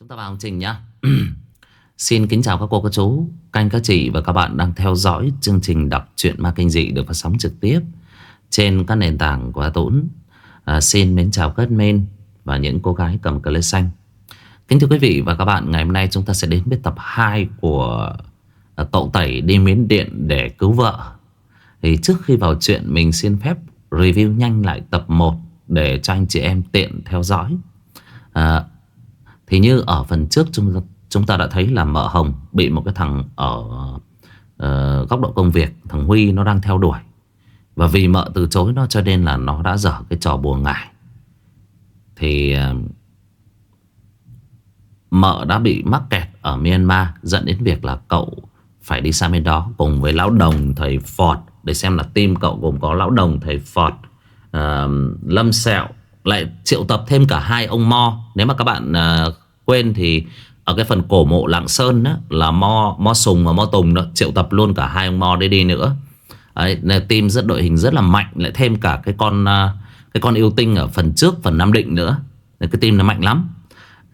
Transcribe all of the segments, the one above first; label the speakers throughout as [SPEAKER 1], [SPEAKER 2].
[SPEAKER 1] Chúng ta vào chương trình nhé. Xin kính chào các cô, các chú, các anh, các chị và các bạn đang theo dõi chương trình đọc truyện ma kinh dị được phát sóng trực tiếp trên các nền tảng của A Tũng. À, xin mến chào các admin và những cô gái cầm cờ lê xanh. Kính thưa quý vị và các bạn, ngày hôm nay chúng ta sẽ đến với tập 2 của à, cậu Tẩy đi Miến Điện để cứu vợ. Thì trước khi vào chuyện mình xin phép review nhanh lại tập 1 để cho anh chị em tiện theo dõi. À, thì như ở phần trước chúng, chúng ta đã thấy là mợ Hồng bị một cái thằng ở uh, góc độ công việc, thằng Huy nó đang theo đuổi. Và vì mợ từ chối nó cho nên là nó đã dở cái trò bùa ngải. Thì uh, mợ đã bị mắc kẹt ở Myanmar dẫn đến việc là cậu phải đi sang bên đó cùng với lão đồng thầy Phọt để xem là team cậu gồm có lão đồng thầy Phọt, uh, ờ, Lâm Sẹo lại triệu tập thêm cả hai ông Mo. Nếu mà các bạn uh, quên thì Ở cái phần cổ mộ Lạng Sơn đó, Là Mo, Mo Sùng và Mo Tùng đó, Triệu tập luôn cả hai ông Mo đấy đi nữa. Đấy, team rất đội hình rất là mạnh Lại thêm cả cái con uh, Cái con yêu tinh ở phần trước Phần Nam Định nữa. Cái team nó mạnh lắm.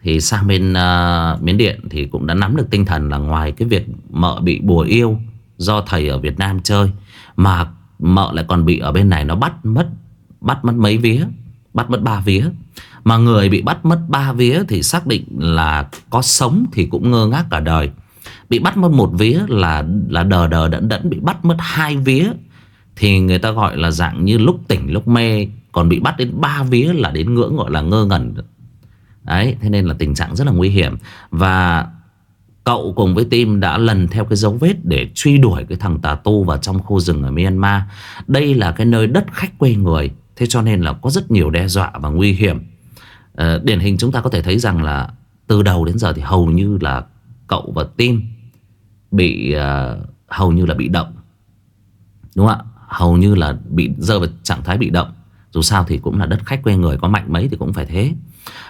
[SPEAKER 1] Thì sang bên uh, Miến Điện Thì cũng đã nắm được tinh thần là ngoài cái việc Mợ bị bùa yêu Do thầy ở Việt Nam chơi Mà mợ lại còn bị ở bên này Nó bắt mất Bắt mất mấy vía. Bắt mất ba vía. Mà người bị bắt mất ba vía Thì xác định là có sống Thì cũng ngơ ngác cả đời. Bị bắt mất một vía là là đờ đờ đẫn đẫn. Bị bắt mất hai vía Thì người ta gọi là dạng như lúc tỉnh, lúc mê. Còn bị bắt đến ba vía Là đến ngưỡng, gọi là ngơ ngẩn. Đấy, thế nên là tình trạng rất là nguy hiểm. Và Cậu cùng với team đã lần theo cái dấu vết để truy đuổi cái thằng tà tu vào trong khu rừng ở Myanmar. Đây là cái nơi đất khách quê người. Thế cho nên là có rất nhiều đe dọa và nguy hiểm. À, Điển hình chúng ta có thể thấy rằng là Từ đầu đến giờ thì hầu như là Cậu và tim Bị à, hầu như là bị động. Đúng không ạ? Hầu như là bị rơi vào trạng thái bị động. Dù sao thì cũng là đất khách quê người Có mạnh mấy thì cũng phải thế.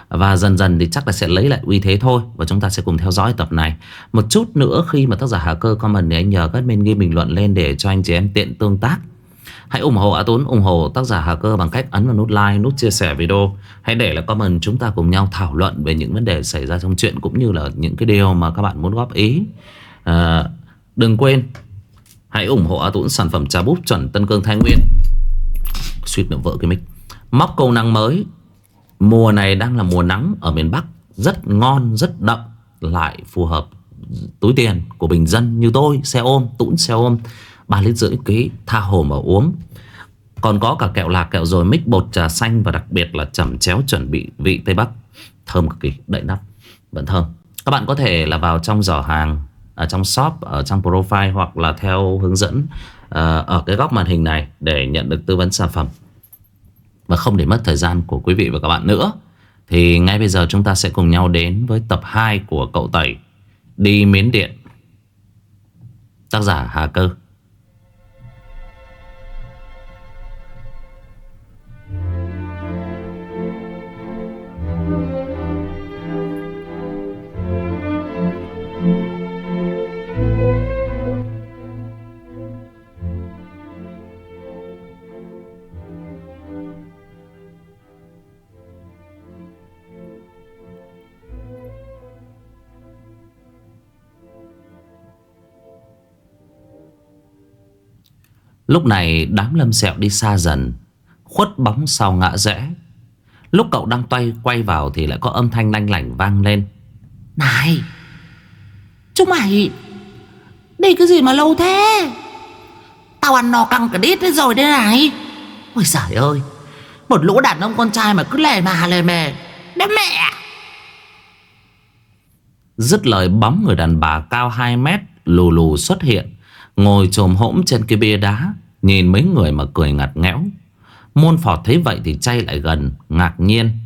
[SPEAKER 1] Và dần dần thì chắc là sẽ lấy lại uy thế thôi Và chúng ta sẽ cùng theo dõi tập này. Một chút nữa khi mà tác giả Hà Cơ comment Thì anh nhờ các bên ghi bình luận lên Để cho anh chị em tiện tương tác. Hãy ủng hộ A Tuấn ủng hộ tác giả Hà Cơ bằng cách ấn vào nút like, nút chia sẻ video. Hãy để lại comment chúng ta cùng nhau thảo luận về những vấn đề xảy ra trong chuyện cũng như là những cái điều mà các bạn muốn góp ý. À, đừng quên, hãy ủng hộ A Tuấn sản phẩm trà búp chuẩn Tân Cương Thái Nguyên. Suýt nữa vỡ cái mic. Móc câu năng mới. Mùa này đang là mùa nắng ở miền Bắc. Rất ngon, rất đậm, lại phù hợp túi tiền của bình dân như tôi, xe ôm, tũn xe ôm. 3 lít rưỡi ký Tha hồ mà uống. Còn có cả kẹo lạc kẹo rồi mix bột trà xanh Và đặc biệt là chẩm chéo chuẩn bị vị Tây Bắc. Thơm cực kỳ đậy nắp Vẫn thơm. Các bạn có thể là vào trong giỏ hàng ở Trong shop, ở trong profile Hoặc là theo hướng dẫn à, Ở cái góc màn hình này Để nhận được tư vấn sản phẩm. Và không để mất thời gian của quý vị và các bạn nữa. Thì ngay bây giờ chúng ta sẽ cùng nhau đến với tập 2 của cậu Tẩy Đi Miến Điện. Tác giả Hà Cơ. Lúc này đám lâm sẹo đi xa dần Khuất bóng sau ngã rẽ. Lúc cậu đang toay quay vào Thì lại có âm thanh lanh lảnh vang lên.
[SPEAKER 2] Này Chúng mày! Đi cái gì mà lâu thế? Tao ăn no căng cả đít rồi đây này. Ôi giời ơi! Một lũ đàn ông con trai mà cứ lề mà lề mề Đám mẹ!
[SPEAKER 1] Dứt lời bóng người đàn bà cao 2 mét Lù lù xuất hiện Ngồi trồm hỗm trên cái bia đá Nhìn mấy người mà cười ngặt nghẽo. Môn phọt thấy vậy thì chay lại gần, Ngạc nhiên.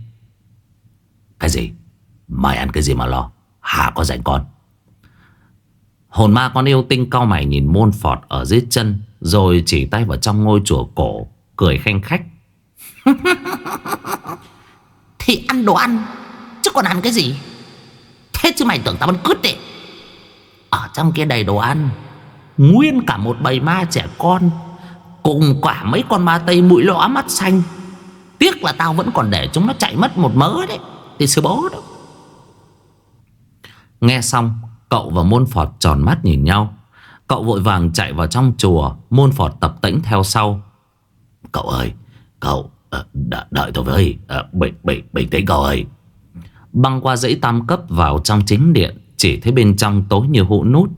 [SPEAKER 1] Cái gì? Mày ăn cái gì mà lo? Hà có rảnh con. Hồn ma con yêu tinh cao mày nhìn môn phọt ở dưới chân, Rồi chỉ tay vào trong ngôi chùa cổ, Cười khanh khách.
[SPEAKER 2] Thì ăn đồ ăn, Chứ còn ăn cái gì? Thế chứ mày tưởng tao ăn cứt đấy Ở trong kia đầy đồ ăn, Nguyên cả một bầy ma trẻ con. Cùng cả mấy con ma tây mũi lõa mắt xanh. Tiếc là tao vẫn còn để chúng nó chạy mất một mớ đấy Thì sư bố đó.
[SPEAKER 1] Nghe xong Cậu và môn phọt tròn mắt nhìn nhau. Cậu vội vàng chạy vào trong chùa Môn phọt tập tĩnh theo sau. Cậu ơi Cậu ờ, đợi, đợi tôi với ờ, bình, bình, bình tĩnh cậu ơi. Băng qua dãy tam cấp vào trong chính điện Chỉ thấy bên trong tối như hũ nút.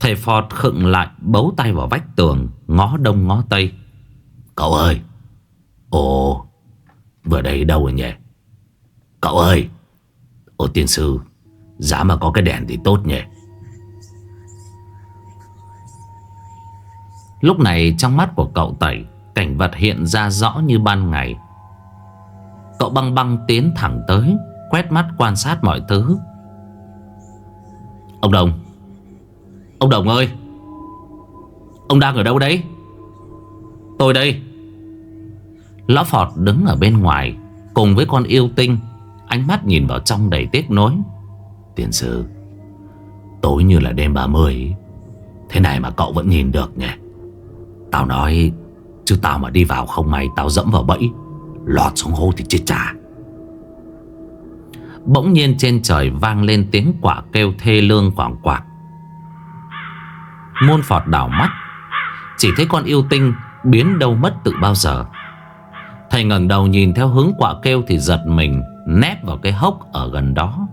[SPEAKER 1] Thầy Phọt khựng lại, Bấu tay vào vách tường, Ngó đông ngó tây. Cậu ơi! Ồ! Vừa đây đâu rồi nhỉ? Cậu ơi! Ô tiên sư, Giá mà có cái đèn thì tốt nhỉ? Lúc này trong mắt của cậu tẩy, Cảnh vật hiện ra rõ như ban ngày. Cậu băng băng tiến thẳng tới, Quét mắt quan sát mọi thứ. Ông Đồng Ông Đồng ơi, Ông đang ở đâu đấy? Tôi đây. Lão Phọt đứng ở bên ngoài, Cùng với con yêu tinh, Ánh mắt nhìn vào trong đầy tiếc nối Tiền sư, Tối như là đêm 30 Thế này mà cậu vẫn nhìn được nhỉ? Tao nói, Chứ tao mà đi vào không may, Tao dẫm vào bẫy, Lọt xuống hố thì chết trả Bỗng nhiên trên trời vang lên tiếng quả kêu thê lương quảng quạc. Môn phọt đảo mắt. Chỉ thấy con yêu tinh Biến đâu mất từ bao giờ. Thầy ngẩng đầu nhìn theo hướng quả kêu Thì giật mình, Nép vào cái hốc ở gần đó.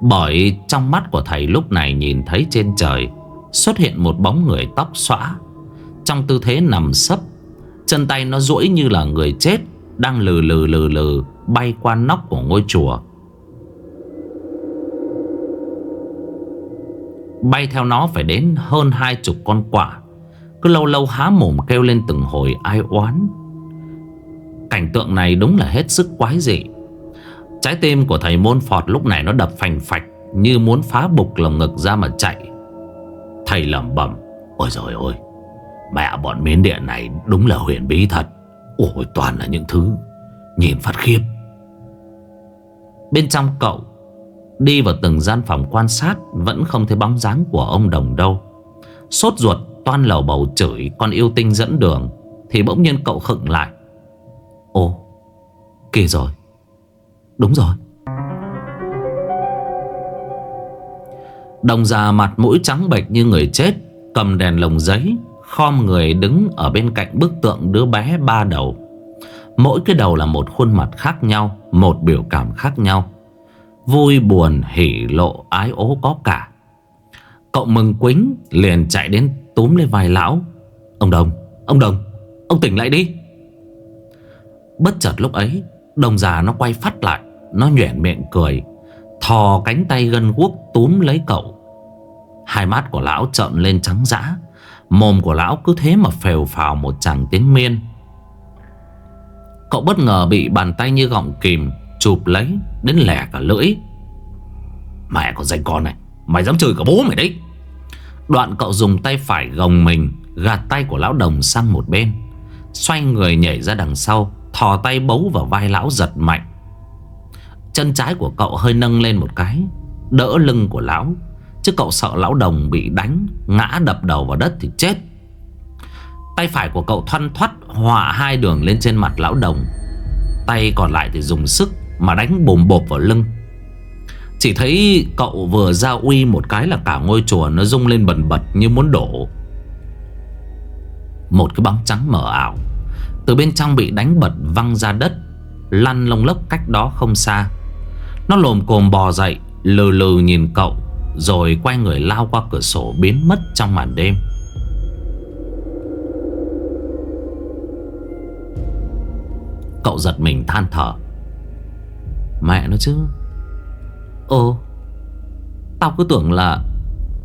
[SPEAKER 1] Bởi trong mắt của thầy lúc này nhìn thấy trên trời Xuất hiện một bóng người tóc xõa. Trong tư thế nằm sấp, Chân tay nó duỗi như là người chết, Đang lừ lừ lừ lừ Bay qua nóc của ngôi chùa. Bay theo nó phải đến hơn hai chục con quả. Cứ lâu lâu há mồm kêu lên từng hồi ai oán. Cảnh tượng này đúng là hết sức quái dị. Trái tim của thầy môn phọt lúc này nó đập phành phạch Như muốn phá bục lồng ngực ra mà chạy. Thầy lẩm bẩm, Ôi rồi ôi Mẹ bọn miến điện này đúng là huyền bí thật. Ôi, toàn là những thứ Nhìn phát khiếp. Bên trong cậu Đi vào từng gian phòng quan sát, Vẫn không thấy bóng dáng của ông Đồng đâu. Sốt ruột, toan lầu bầu chửi Con yêu tinh dẫn đường, Thì bỗng nhiên cậu khựng lại. Ồ Kìa rồi. Đúng rồi. Đồng già mặt mũi trắng bệch như người chết, Cầm đèn lồng giấy, Khom người đứng ở bên cạnh bức tượng đứa bé ba đầu. Mỗi cái đầu là một khuôn mặt khác nhau, Một biểu cảm khác nhau. Vui buồn, hỉ lộ, ái ố có cả. Cậu mừng quính liền chạy đến túm lên vai lão. Ông Đồng Ông Đồng, Ông tỉnh lại đi. Bất chợt lúc ấy, Đồng già nó quay phát lại, Nó nhoẻn miệng cười, Thò cánh tay gân guốc túm lấy cậu. Hai mắt của lão trợn lên trắng dã, Mồm của lão cứ thế mà phèo phào một chàng tiếng miên. Cậu bất ngờ bị bàn tay như gọng kìm Chụp lấy Đến lẻ cả lưỡi. Mẹ con danh con này, Mày dám chửi cả bố mày đấy. Đoạn cậu dùng tay phải gồng mình, Gạt tay của lão đồng sang một bên. Xoay người nhảy ra đằng sau, Thò tay bấu vào vai lão giật mạnh. Chân trái của cậu hơi nâng lên một cái, Đỡ lưng của lão. Chứ cậu sợ lão đồng bị đánh, Ngã đập đầu vào đất thì chết. Tay phải của cậu thoăn thoắt, Họa hai đường lên trên mặt lão đồng. Tay còn lại thì dùng sức mà đánh bồm bộp vào lưng. Chỉ thấy cậu vừa ra uy một cái là cả ngôi chùa Nó rung lên bần bật như muốn đổ. Một cái bóng trắng mờ ảo, Từ bên trong bị đánh bật văng ra đất, Lăn lông lốc cách đó không xa. Nó lồm cồm bò dậy, Lừ lừ nhìn cậu, Rồi quay người lao qua cửa sổ Biến mất trong màn đêm. Cậu giật mình than thở. Mẹ nó chứ. Ồ, Tao cứ tưởng là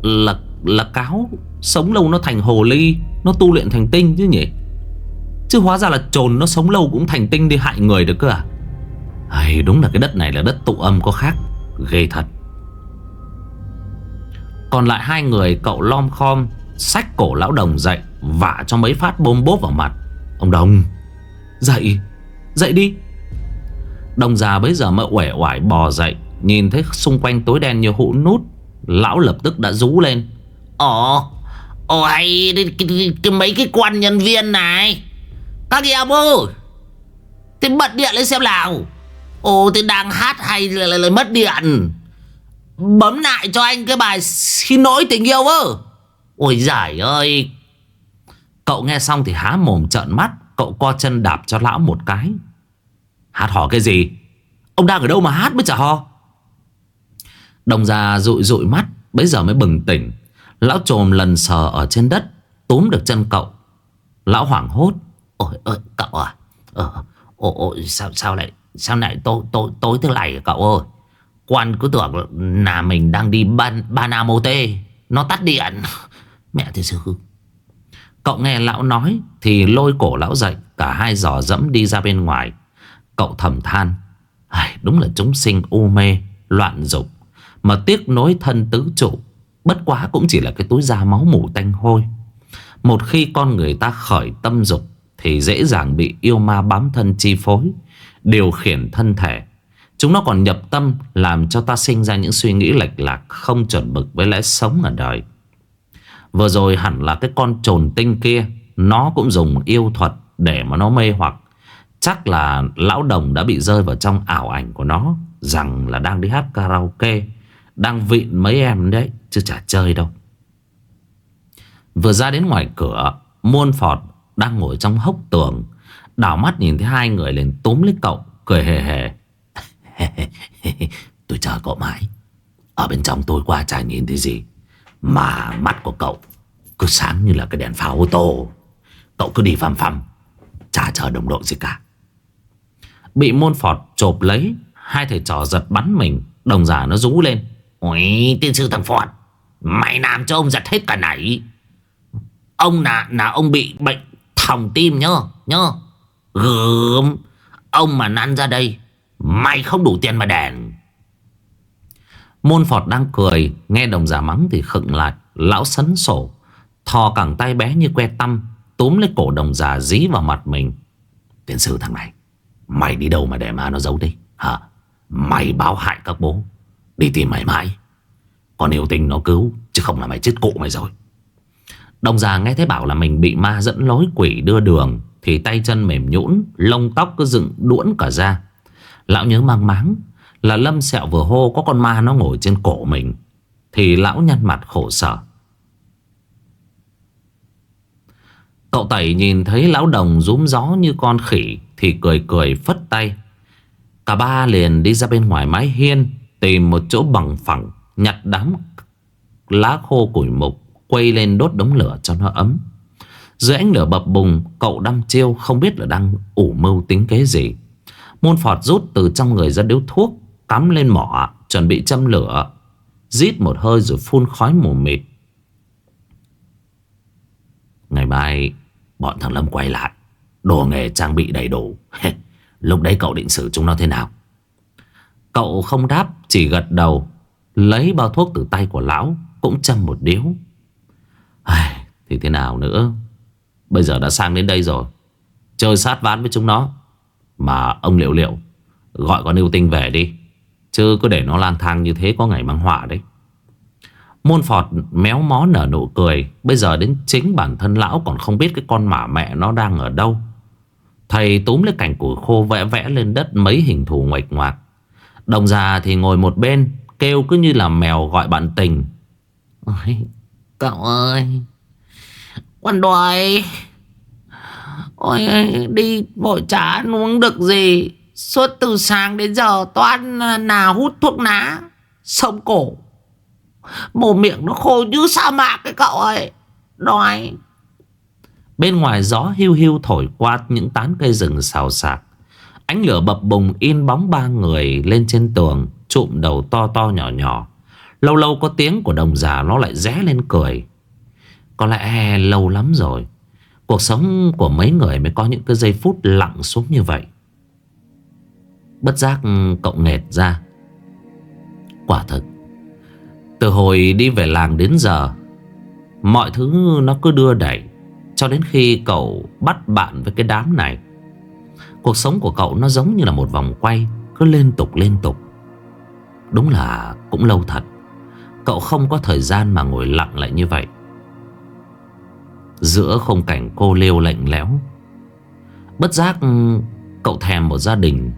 [SPEAKER 1] Là là cáo Sống lâu nó thành hồ ly, Nó tu luyện thành tinh chứ nhỉ? Chứ hóa ra là trồn nó sống lâu cũng thành tinh đi hại người được cơ à? Hay đúng là cái đất này là đất tụ âm có khác, Ghê thật. Còn lại hai người, cậu lom khom, Xách cổ lão đồng dậy, Vả cho mấy phát bôm bốp vào mặt. Ông đồng, Dậy Dậy đi. Đồng già bấy giờ mới uể oải bò dậy Nhìn thấy xung quanh tối đen như hũ nút Lão lập tức đã rú lên.
[SPEAKER 2] Ồ Ồ hay cái, cái, cái, mấy cái quan nhân viên này. Các em ơi Thế bật điện lên xem nào. Ồ thế đang hát hay lại, lại, là mất điện. Bấm lại cho anh cái bài xin lỗi tình yêu ơ Ôi giải ơi.
[SPEAKER 1] Cậu nghe xong thì há mồm trợn mắt Cậu co chân đạp cho lão một cái. Hát hò cái gì? Ông đang ở đâu mà hát mới chả ho Đồng già rụi rụi mắt Bây giờ mới bừng tỉnh. Lão trồm lần sờ ở trên đất Túm được chân cậu. Lão hoảng hốt.
[SPEAKER 2] Ôi ơi cậu à. Ờ, Ôi, ôi sao sao lại Sao lại tối tối tối thế này cậu ơi? Quan cứ tưởng là mình đang đi ban Bana Tê. Nó tắt điện. Mẹ thì sư
[SPEAKER 1] Cậu nghe lão nói Thì lôi cổ lão dậy Cả hai giò dẫm đi ra bên ngoài. Cậu thầm than. Ai, Đúng là chúng sinh u mê Loạn dục Mà tiếc nối thân tứ trụ Bất quá cũng chỉ là cái túi da máu mủ tanh hôi. Một khi con người ta khởi tâm dục Thì dễ dàng bị yêu ma bám thân chi phối Điều khiển thân thể. Chúng nó còn nhập tâm Làm cho ta sinh ra những suy nghĩ lệch lạc Không chuẩn mực với lẽ sống ở đời. Vừa rồi hẳn là cái con trồn tinh kia Nó cũng dùng yêu thuật Để mà nó mê hoặc. Chắc là lão đồng đã bị rơi vào trong ảo ảnh của nó, Rằng là đang đi hát karaoke, Đang vịn mấy em đấy, Chứ chả chơi đâu. Vừa ra đến ngoài cửa Muôn Phọt đang ngồi trong hốc tường, Đảo mắt nhìn thấy hai người liền túm lấy cậu, Cười hề hề. Tôi chờ cậu mãi. Ở bên trong tôi qua chả nhìn thấy gì, Mà mắt của cậu Cứ sáng như là cái đèn pháo ô tô. Cậu cứ đi phăm phăm, Chả chờ đồng đội gì cả. Bị môn phọt chộp lấy, Hai thầy trò giật bắn mình, Đồng giả nó rú lên.
[SPEAKER 2] Ôi tiên sư thằng Phọt, Mày làm cho ông giật hết cả nảy. Ông là là ông bị bệnh thòng tim nhớ Nhớ. Gớm, Ông mà năn ra đây, Mày không đủ tiền mà đèn
[SPEAKER 1] Môn Phọt đang cười, Nghe đồng giả mắng thì khựng lại, Lão sấn sổ, Thò cẳng tay bé như que tăm, Túm lấy cổ đồng giả dí vào mặt mình. Tiến sư thằng này Mày đi đâu mà để ma nó giấu đi? Hả? Mày báo hại các bố. Đi tìm mày mãi. Còn yêu tình nó cứu, Chứ không là mày chết cụ mày rồi. Đồng già nghe thấy bảo là mình bị ma dẫn lối quỷ đưa đường, Thì tay chân mềm nhũn, Lông tóc cứ dựng đuỗn cả ra. Lão nhớ mang máng Là Lâm Sẹo vừa hô có con ma nó ngồi trên cổ mình, Thì lão nhăn mặt khổ sở. Cậu Tẩy nhìn thấy lão đồng rúm gió như con khỉ thì cười cười phất tay. Cả ba liền đi ra bên ngoài mái hiên, Tìm một chỗ bằng phẳng, Nhặt đám lá khô củi mục, Quay lên đốt đống lửa cho nó ấm. Dưới ánh lửa bập bùng, Cậu đăm chiêu không biết là đang ủ mưu tính kế gì. Môn phọt rút từ trong người ra điếu thuốc, Cắm lên mỏ, Chuẩn bị châm lửa, Rít một hơi rồi phun khói mù mịt. Ngày mai, Bọn thằng Lâm quay lại. Đồ nghề trang bị đầy đủ. Lúc đấy cậu định xử chúng nó thế nào? Cậu không đáp Chỉ gật đầu. Lấy bao thuốc từ tay của lão Cũng châm một điếu. Ai, Thì thế nào nữa? Bây giờ đã sang đến đây rồi. Chơi sát ván với chúng nó. Mà ông liệu liệu Gọi con yêu tinh về đi. Chứ cứ để nó lang thang như thế có ngày mang họa đấy. Môn Phọt méo mó nở nụ cười. Bây giờ đến chính bản thân lão còn không biết cái con mả mẹ nó đang ở đâu. Thầy túm lấy cảnh củi khô vẽ vẽ lên đất mấy hình thù ngoạch ngoạc. Đồng già thì ngồi một bên Kêu cứ như là mèo gọi bạn tình.
[SPEAKER 2] Ôi, Cậu ơi Quan đoài Ôi đi vội chả ăn uống được gì. Suốt từ sáng đến giờ toan nào hút thuốc ná Sống cổ. Mồm miệng nó khô như sa mạc cái cậu ơi. Đói
[SPEAKER 1] Bên ngoài gió hiu hiu thổi qua những tán cây rừng xào xạc. Ánh lửa bập bùng in bóng ba người lên trên tường, Trụm đầu to to nhỏ nhỏ. Lâu lâu có tiếng của đồng già nó lại ré lên cười. Có lẽ lâu lắm rồi, Cuộc sống của mấy người mới có những cái giây phút lặng xuống như vậy. Bất giác cậu nghẹt ra. Quả thực, Từ hồi đi về làng đến giờ, Mọi thứ nó cứ đưa đẩy. Cho đến khi cậu bắt bạn với cái đám này, Cuộc sống của cậu nó giống như là một vòng quay, Cứ liên tục liên tục. Đúng là cũng lâu thật, Cậu không có thời gian mà ngồi lặng lại như vậy. Giữa khung cảnh cô liêu lạnh lẽo, Bất giác cậu thèm một gia đình,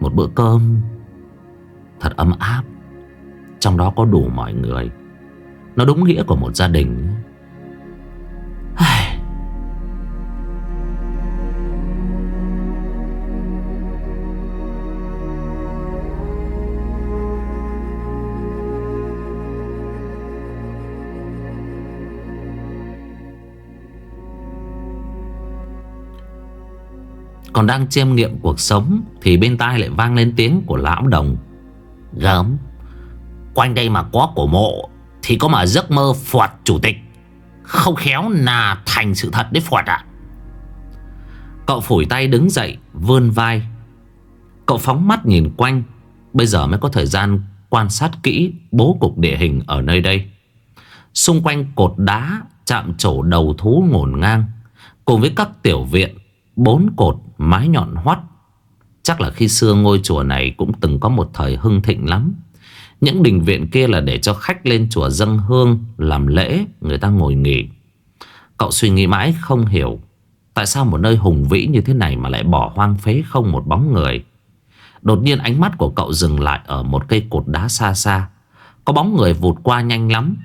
[SPEAKER 1] Một bữa cơm Thật ấm áp. Trong đó có đủ mọi người. Nó đúng nghĩa của một gia đình. Ai... Còn đang chiêm nghiệm cuộc sống Thì bên tai lại vang lên tiếng của lão đồng.
[SPEAKER 2] Gớm, Quanh đây mà có cổ mộ Thì có mà giấc mơ Phật chủ tịch. Không khéo là thành sự thật đấy Phật ạ.
[SPEAKER 1] Cậu phủi tay đứng dậy, Vươn vai. Cậu phóng mắt nhìn quanh. Bây giờ mới có thời gian quan sát kỹ Bố cục địa hình ở nơi đây. Xung quanh cột đá Chạm trổ đầu thú ngổn ngang. Cùng với các tiểu viện, Bốn cột mái nhọn hoắt. Chắc là khi xưa ngôi chùa này Cũng từng có một thời hưng thịnh lắm. Những đình viện kia là để cho khách lên chùa dâng hương, Làm lễ, Người ta ngồi nghỉ. Cậu suy nghĩ mãi không hiểu, Tại sao một nơi hùng vĩ như thế này Mà lại bỏ hoang phế không một bóng người? Đột nhiên ánh mắt của cậu dừng lại Ở một cây cột đá xa xa. Có bóng người vụt qua nhanh lắm.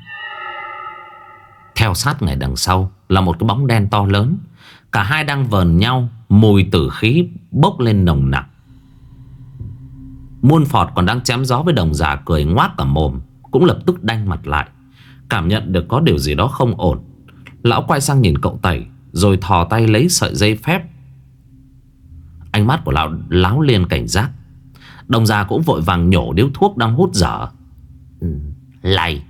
[SPEAKER 1] Theo sát ngày đằng sau Là một cái bóng đen to lớn. Cả hai đang vờn nhau Mùi tử khí bốc lên nồng nặc. Muôn Phọt còn đang chém gió với đồng giả cười ngoác cả mồm, Cũng lập tức đanh mặt lại. Cảm nhận được có điều gì đó không ổn. Lão quay sang nhìn cậu Tẩy, Rồi thò tay lấy sợi dây phép. Ánh mắt của lão láo liền cảnh giác. Đồng già cũng vội vàng nhổ điếu thuốc đang hút dở.
[SPEAKER 2] Ừ, lầy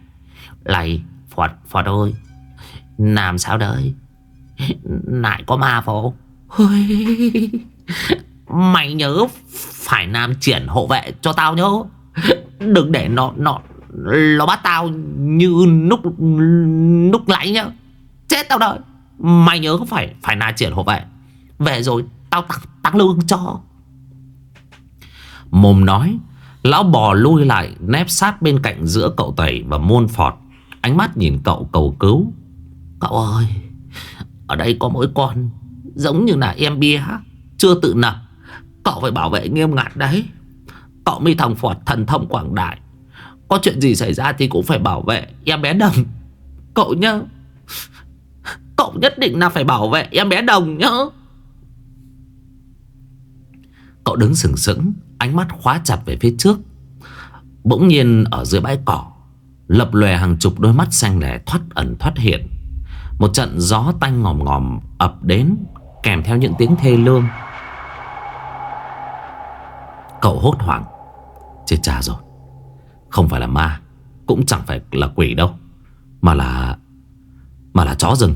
[SPEAKER 2] Lầy, Phật Phật ơi, Làm sao đấy? Lại có ma phố Mày nhớ Phải làm triển hộ vệ cho tao nhớ. Đừng để nó Nó nó bắt tao như lúc lúc lãi nhá. Chết tao đợi. Mày nhớ phải phải là triển hộ vệ. Về rồi tao tăng, tăng lương cho.
[SPEAKER 1] Mồm nói Lão bò lui lại nép sát bên cạnh giữa cậu tẩy và môn phọt. Ánh mắt nhìn cậu cầu cứu.
[SPEAKER 2] Cậu ơi Ở đây có mỗi con. Giống như là em bia Chưa tự nập Cậu phải bảo vệ nghiêm ngặt đấy. Cậu mi thằng Phọt thần thông quảng đại. Có chuyện gì xảy ra thì cũng phải bảo vệ Em bé đồng. Cậu nhớ. Cậu nhất định là phải bảo vệ em bé đồng nhớ.
[SPEAKER 1] Cậu đứng sừng sững, Ánh mắt khóa chặt về phía trước. Bỗng nhiên ở dưới bãi cỏ, Lập lòe hàng chục đôi mắt xanh lẻ thoát ẩn thoát hiện. Một trận gió tanh ngòm ngòm ập đến Kèm theo những tiếng thê lương. Cậu hốt hoảng. Chết cha rồi. Không phải là ma, Cũng chẳng phải là quỷ đâu, Mà là Mà là chó rừng.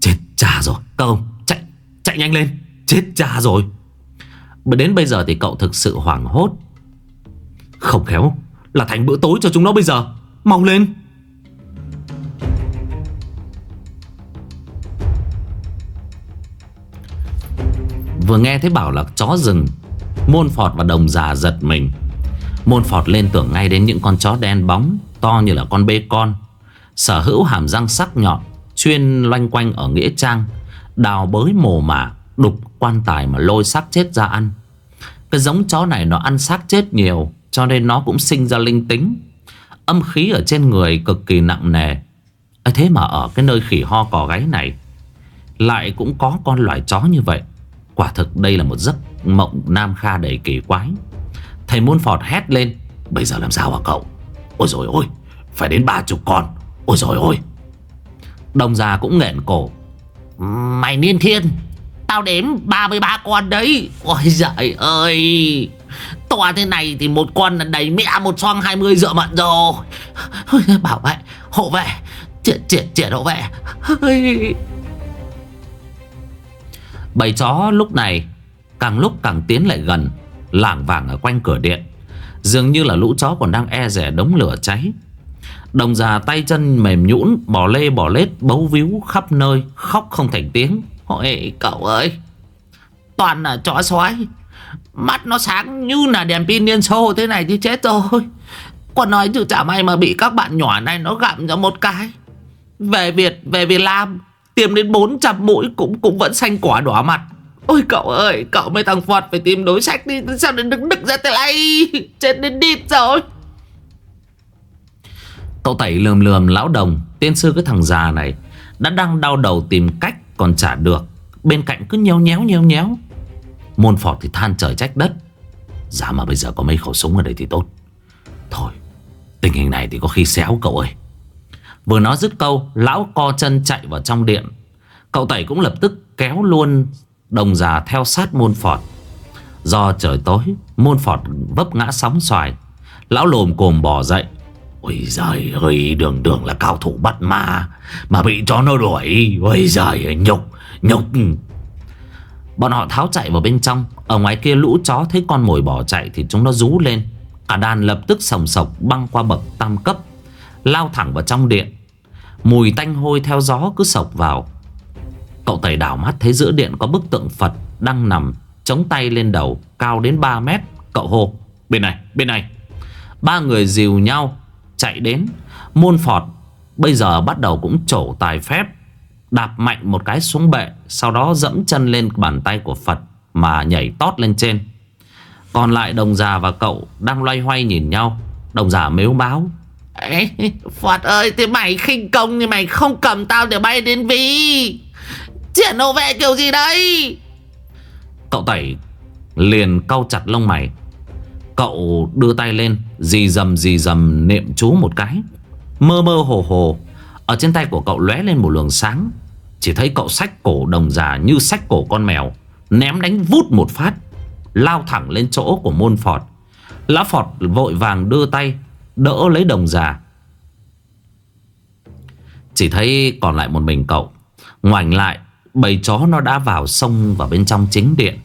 [SPEAKER 1] Chết cha rồi. Cậu chạy chạy nhanh lên. Chết cha rồi. Đến bây giờ thì cậu thực sự hoảng hốt. Không khéo, Là thành bữa tối cho chúng nó bây giờ. Mau lên. Vừa nghe thấy bảo là chó rừng. Môn Phọt và đồng già giật mình. Môn Phọt lên tưởng ngay đến những con chó đen bóng, To như là con bê con. Sở hữu hàm răng sắc nhọn, Chuyên loanh quanh ở Nghĩa Trang, Đào bới mồ mả, Đục quan tài mà lôi xác chết ra ăn. Cái giống chó này nó ăn xác chết nhiều, Cho nên nó cũng sinh ra linh tính. Âm khí ở trên người cực kỳ nặng nề. Thế mà ở cái nơi khỉ ho cò gáy này, Lại cũng có con loài chó như vậy. Quả thực đây là một giấc mộng Nam Kha đầy kỳ quái. Thầy muôn phọt hét lên, Bây giờ làm sao hả cậu? Ôi rồi ôi, Phải đến ba chục con. Ôi rồi ôi. Đồng già cũng nghẹn cổ,
[SPEAKER 2] Mày niên thiên, Tao đếm 33 con đấy. Ôi giời ơi, To thế này thì một con là đầy mẹ một xoang 20 dựa mận rồi. Bảo vệ, Hộ vệ, Triệt triệt triệt hộ vệ.
[SPEAKER 1] Bầy chó lúc này Càng lúc càng tiến lại gần Lảng vảng ở quanh cửa điện. Dường như là lũ chó còn đang e rẻ đống lửa cháy. Đồng già tay chân mềm nhũn Bỏ lê bỏ lết bấu víu khắp nơi Khóc không thành tiếng.
[SPEAKER 2] Ôi cậu ơi Toàn là chó sói. Mắt nó sáng như là đèn pin liên xô thế này thì chết rồi. Còn nói chứ chả may mà bị các bạn nhỏ này nó gặm cho một cái. Về Việt, về Việt Nam Tiêm đến 400 mũi cũng cũng vẫn xanh quả đỏ mặt. Ôi, cậu ơi, Cậu mấy thằng Phật phải tìm đối sách đi, Sao đến đứng đực ra thế này Chết đến đít rồi.
[SPEAKER 1] Cậu tẩy lườm lườm lão đồng, Tiên sư cái thằng già này, Đã đang đau đầu tìm cách còn trả được. Bên cạnh cứ nhéo nhéo nhéo nhéo. Môn phọt thì than trời trách đất. Giá mà bây giờ có mấy khẩu súng ở đây thì tốt. Thôi, Tình hình này thì có khi xéo cậu ơi. Vừa nói dứt câu, Lão co chân chạy vào trong điện. Cậu tẩy cũng lập tức kéo luôn Đồng già theo sát môn phọt. Do trời tối, Môn phọt vấp ngã sóng xoài. Lão lồm cồm bỏ dậy. Ôi giời ơi, đường đường là cao thủ bắt ma, Mà bị chó nó đuổi. Ôi giời ơi, nhục nhục. Bọn họ tháo chạy vào bên trong. Ở ngoài kia lũ chó thấy con mồi bỏ chạy Thì chúng nó rú lên. Cả đàn lập tức sòng sọc băng qua bậc tam cấp. Lao thẳng vào trong điện. Mùi tanh hôi theo gió cứ sộc vào. Cậu tẩy đảo mắt thấy giữa điện có bức tượng Phật Đang nằm, chống tay lên đầu, Cao đến 3 mét. Cậu hô, Bên này bên này. Ba người dìu nhau chạy đến. Môn phọt bây giờ bắt đầu cũng trổ tài phép, Đạp mạnh một cái xuống bệ, Sau đó dẫm chân lên bàn tay của Phật Mà nhảy tót lên trên. Còn lại đồng già và cậu Đang loay hoay nhìn nhau. Đồng già mếu báo
[SPEAKER 2] Ê, Phật ơi thế mày khinh công thì mày không cầm tao để bay đến vì Triển hộ vệ kiểu gì đây
[SPEAKER 1] Cậu tẩy liền cau chặt lông mày. Cậu đưa tay lên Dì dầm dì dầm niệm chú một cái. Mơ mơ hồ hồ Ở trên tay của cậu lóe lên một luồng sáng. Chỉ thấy cậu sách cổ đồng già Như sách cổ con mèo Ném đánh vút một phát Lao thẳng lên chỗ của môn phọt. Lá phọt vội vàng đưa tay Đỡ lấy đồng già. Chỉ thấy còn lại một mình cậu. Ngoảnh lại, Bầy chó nó đã vào sông vào bên trong chính điện.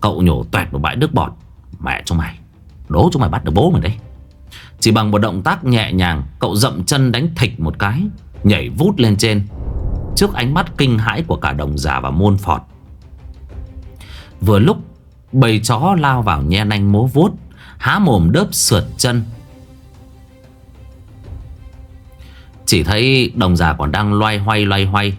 [SPEAKER 1] Cậu nhổ toẹt một bãi nước bọt. Mẹ chúng mày, Đố chúng mày bắt được bố mày đấy. Chỉ bằng một động tác nhẹ nhàng, Cậu dậm chân đánh thịch một cái, Nhảy vút lên trên. Trước ánh mắt kinh hãi của cả đồng già và môn phọt. Vừa lúc, Bầy chó lao vào nhe nanh múa vuốt, Há mồm đớp sượt chân Chỉ thấy đồng già còn đang loay hoay loay hoay.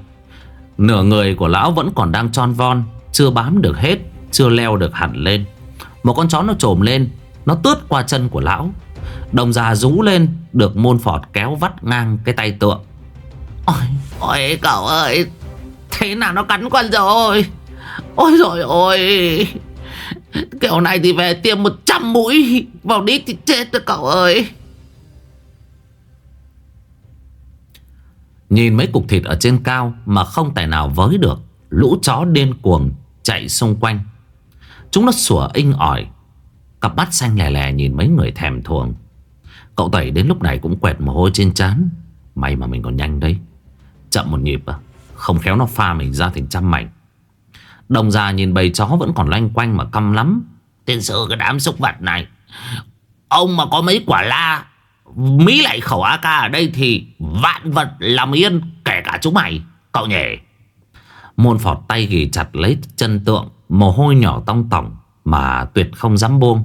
[SPEAKER 1] Nửa người của lão vẫn còn đang tròn von Chưa bám được hết Chưa leo được hẳn lên. Một con chó nó trồm lên Nó tướt qua chân của lão. Đồng già rú lên Được môn phọt kéo vắt ngang cái tay tượng.
[SPEAKER 2] Ôi, ôi cậu ơi Thế nào nó cắn con rồi? Ôi rồi ôi Kiểu này thì về tiêm 100 mũi Vào đít thì chết rồi cậu ơi.
[SPEAKER 1] Nhìn mấy cục thịt ở trên cao Mà không tài nào với được, Lũ chó điên cuồng chạy xung quanh. Chúng nó sủa inh ỏi, Cặp mắt xanh lè lè nhìn mấy người thèm thuồng. Cậu tẩy đến lúc này cũng quẹt mồ hôi trên trán. May mà mình còn nhanh đấy. Chậm một nhịp à Không khéo nó pha mình ra thành trăm mảnh. Đồng già nhìn bầy chó vẫn còn loanh quanh mà căm lắm.
[SPEAKER 2] Tiên sư cái đám xúc vật này, Ông mà có mấy quả la Mỹ lại khẩu AK ở đây thì Vạn vật làm yên, Kể cả chúng mày. Cậu nhỉ?
[SPEAKER 1] Môn phọt tay ghi chặt lấy chân tượng, Mồ hôi nhỏ tong tỏng Mà tuyệt không dám buông.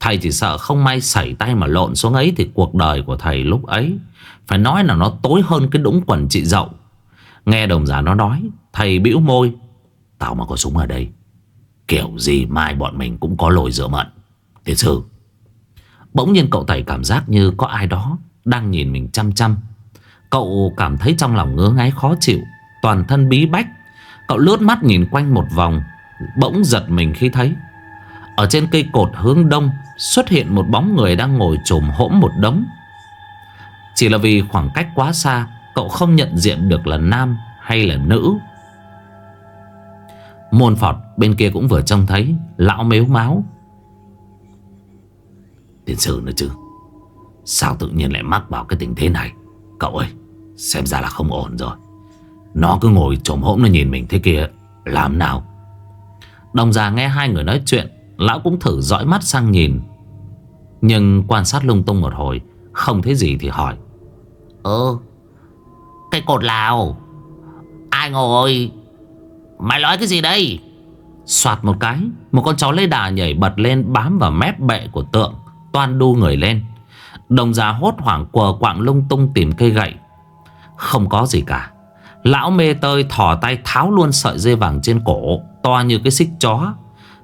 [SPEAKER 1] Thầy chỉ sợ không may xảy tay mà lộn xuống ấy Thì cuộc đời của thầy lúc ấy Phải nói là nó tối hơn cái đũng quần chị dậu. Nghe đồng giả nó nói, Thầy bĩu môi, Tao mà có súng ở đây, Kiểu gì mai bọn mình cũng có lồi dựa mận. Thiệt sư Bỗng nhiên cậu tẩy cảm giác như có ai đó Đang nhìn mình chăm chăm. Cậu cảm thấy trong lòng ngứa ngáy khó chịu, Toàn thân bí bách. Cậu lướt mắt nhìn quanh một vòng, Bỗng giật mình khi thấy. Ở trên cây cột hướng đông Xuất hiện một bóng người đang ngồi trồm hỗn một đống. Chỉ là vì khoảng cách quá xa, Cậu không nhận diện được là nam hay là nữ. Môn Phọt bên kia cũng vừa trông thấy, Lão mếu máu. Tiền sử nữa chứ? Sao tự nhiên lại mắc vào cái tình thế này? Cậu ơi Xem ra là không ổn rồi. Nó cứ ngồi trồm hỗn nó nhìn mình thế kia Làm nào? Đồng già nghe hai người nói chuyện Lão cũng thử dõi mắt sang nhìn. Nhưng quan sát lung tung một hồi Không thấy gì thì hỏi.
[SPEAKER 2] Ừ Cái cột nào Ai ngồi? Mày nói cái gì đây?
[SPEAKER 1] Xoạt một cái Một con chó lê đà nhảy bật lên Bám vào mép bệ của tượng Toan đu người lên. Đồng già hốt hoảng quờ quạng lung tung tìm cây gậy. Không có gì cả. Lão mê tơi thỏ tay tháo luôn sợi dây vàng trên cổ, To như cái xích chó.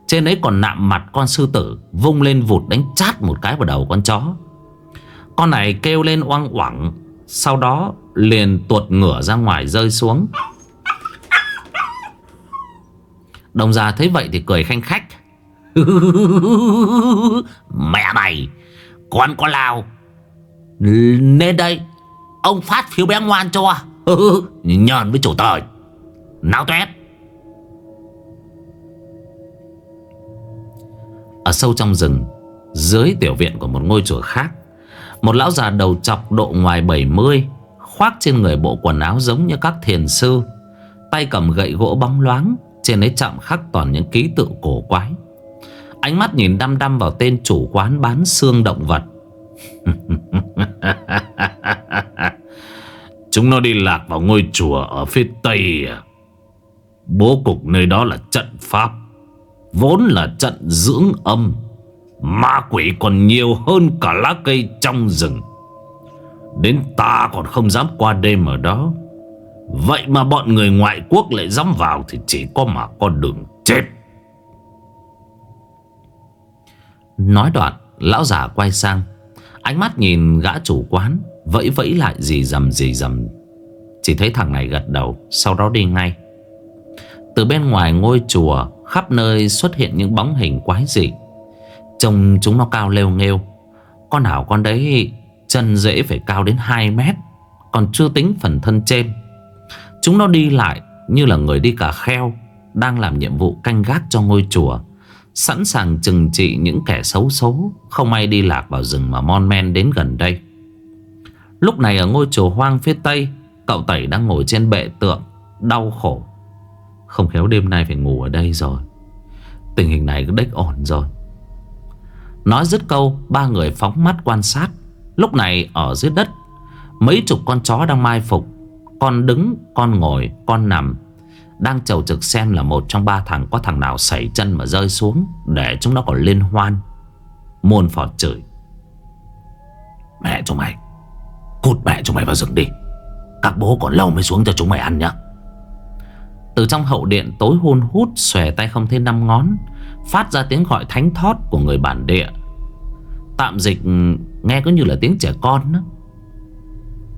[SPEAKER 1] Trên ấy còn nạm mặt con sư tử, Vung lên vụt đánh chát một cái vào đầu con chó. Con này kêu lên oang oảng, Sau đó liền tuột ngửa ra ngoài rơi xuống. Đồng già thấy vậy thì cười khanh khách.
[SPEAKER 2] Mẹ mày, Con có lao. Nên đây, Ông phát phiếu bé ngoan cho. Nhờn với chủ tời. Nào tuét.
[SPEAKER 1] Ở sâu trong rừng, Dưới tiểu viện của một ngôi chùa khác, Một lão già đầu chọc độ ngoài 70 Khoác trên người bộ quần áo giống như các thiền sư, Tay cầm gậy gỗ bóng loáng, Trên ấy chạm khắc toàn những ký tự cổ quái. Ánh mắt nhìn đăm đăm vào tên chủ quán bán xương động vật. Chúng nó đi lạc vào ngôi chùa ở phía tây à? Bố cục nơi đó là trận pháp, Vốn là trận dưỡng âm. Ma quỷ còn nhiều hơn cả lá cây trong rừng. Đến ta còn không dám qua đêm ở đó. Vậy mà bọn người ngoại quốc lại dám vào Thì chỉ có mà con đường chết. Nói đoạn, Lão già quay sang. Ánh mắt nhìn gã chủ quán, Vẫy vẫy lại gì dầm gì dầm. Chỉ thấy thằng này gật đầu, Sau đó đi ngay. Từ bên ngoài ngôi chùa, Khắp nơi xuất hiện những bóng hình quái dị. Trông chúng nó cao lêu nghêu. Con nào con đấy, Chân dễ phải cao đến 2 mét, Còn chưa tính phần thân trên. Chúng nó đi lại như là người đi cả kheo, Đang làm nhiệm vụ canh gác cho ngôi chùa. Sẵn sàng trừng trị những kẻ xấu xấu Không ai đi lạc vào rừng mà mon men đến gần đây. Lúc này ở ngôi chùa hoang phía tây Cậu Tẩy đang ngồi trên bệ tượng Đau khổ. Không khéo đêm nay phải ngủ ở đây rồi. Tình hình này cứ đếch ổn rồi. Nói dứt câu Ba người phóng mắt quan sát. Lúc này ở dưới đất Mấy chục con chó đang mai phục. Con đứng, con ngồi, con nằm. Đang chầu trực xem là một trong ba thằng Có thằng nào xảy chân mà rơi xuống Để chúng nó còn liên hoan. Muôn phọt chửi. Mẹ chúng mày, Cút mẹ chúng mày vào rừng đi. Các bố còn lâu mới xuống cho chúng mày ăn nhá. Từ trong hậu điện tối hôn hút Xòe tay không thấy năm ngón, Phát ra tiếng gọi thánh thót của người bản địa. Tạm dịch, nghe có như là tiếng trẻ con đó.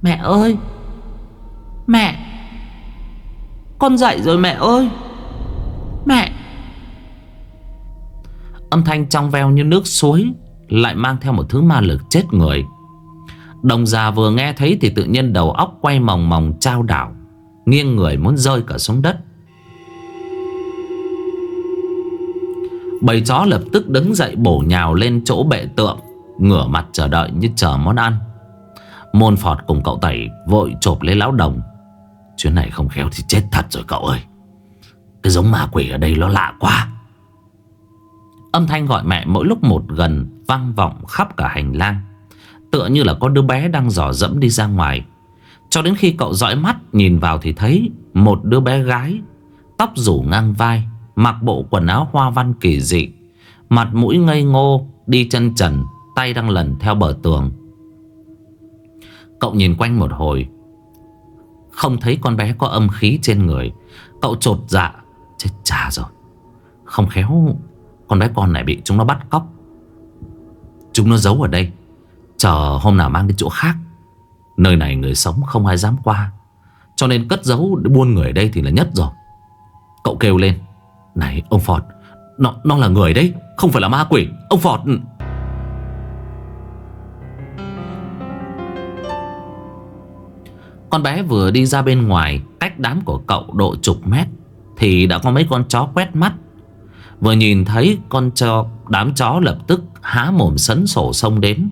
[SPEAKER 2] Mẹ ơi! Mẹ! Con dậy rồi mẹ ơi. Mẹ.
[SPEAKER 1] Âm thanh trong veo như nước suối Lại mang theo một thứ ma lực chết người. Đồng già vừa nghe thấy Thì tự nhiên đầu óc quay mòng mòng trao đảo Nghiêng người muốn rơi cả xuống đất. Bầy chó lập tức đứng dậy bổ nhào lên chỗ bệ tượng Ngửa mặt chờ đợi như chờ món ăn. Môn phọt cùng cậu tẩy Vội chộp lấy lão đồng Chuyến này không khéo thì chết thật rồi cậu ơi. Cái giống ma quỷ ở đây nó lạ quá. Âm thanh gọi mẹ mỗi lúc một gần, Vang vọng khắp cả hành lang. Tựa như là có đứa bé đang dò dẫm đi ra ngoài. Cho đến khi cậu dõi mắt, Nhìn vào thì thấy Một đứa bé gái, Tóc rủ ngang vai, Mặc bộ quần áo hoa văn kỳ dị, Mặt mũi ngây ngô, Đi chân trần, Tay đang lần theo bờ tường. Cậu nhìn quanh một hồi không thấy con bé có âm khí trên người. Cậu trột dạ Chết cha rồi. Không khéo Con bé con này bị chúng nó bắt cóc. Chúng nó giấu ở đây. Chờ hôm nào mang đến chỗ khác. Nơi này người sống không ai dám qua. Cho nên cất giấu buôn người ở đây thì là nhất rồi. Cậu kêu lên Này ông Phọt Nó, nó là người đấy Không phải là ma quỷ. Ông Phọt Con bé vừa đi ra bên ngoài Cách đám của cậu độ chục mét Thì đã có mấy con chó quét mắt. Vừa nhìn thấy con chó Đám chó lập tức há mồm sấn sổ sông đến.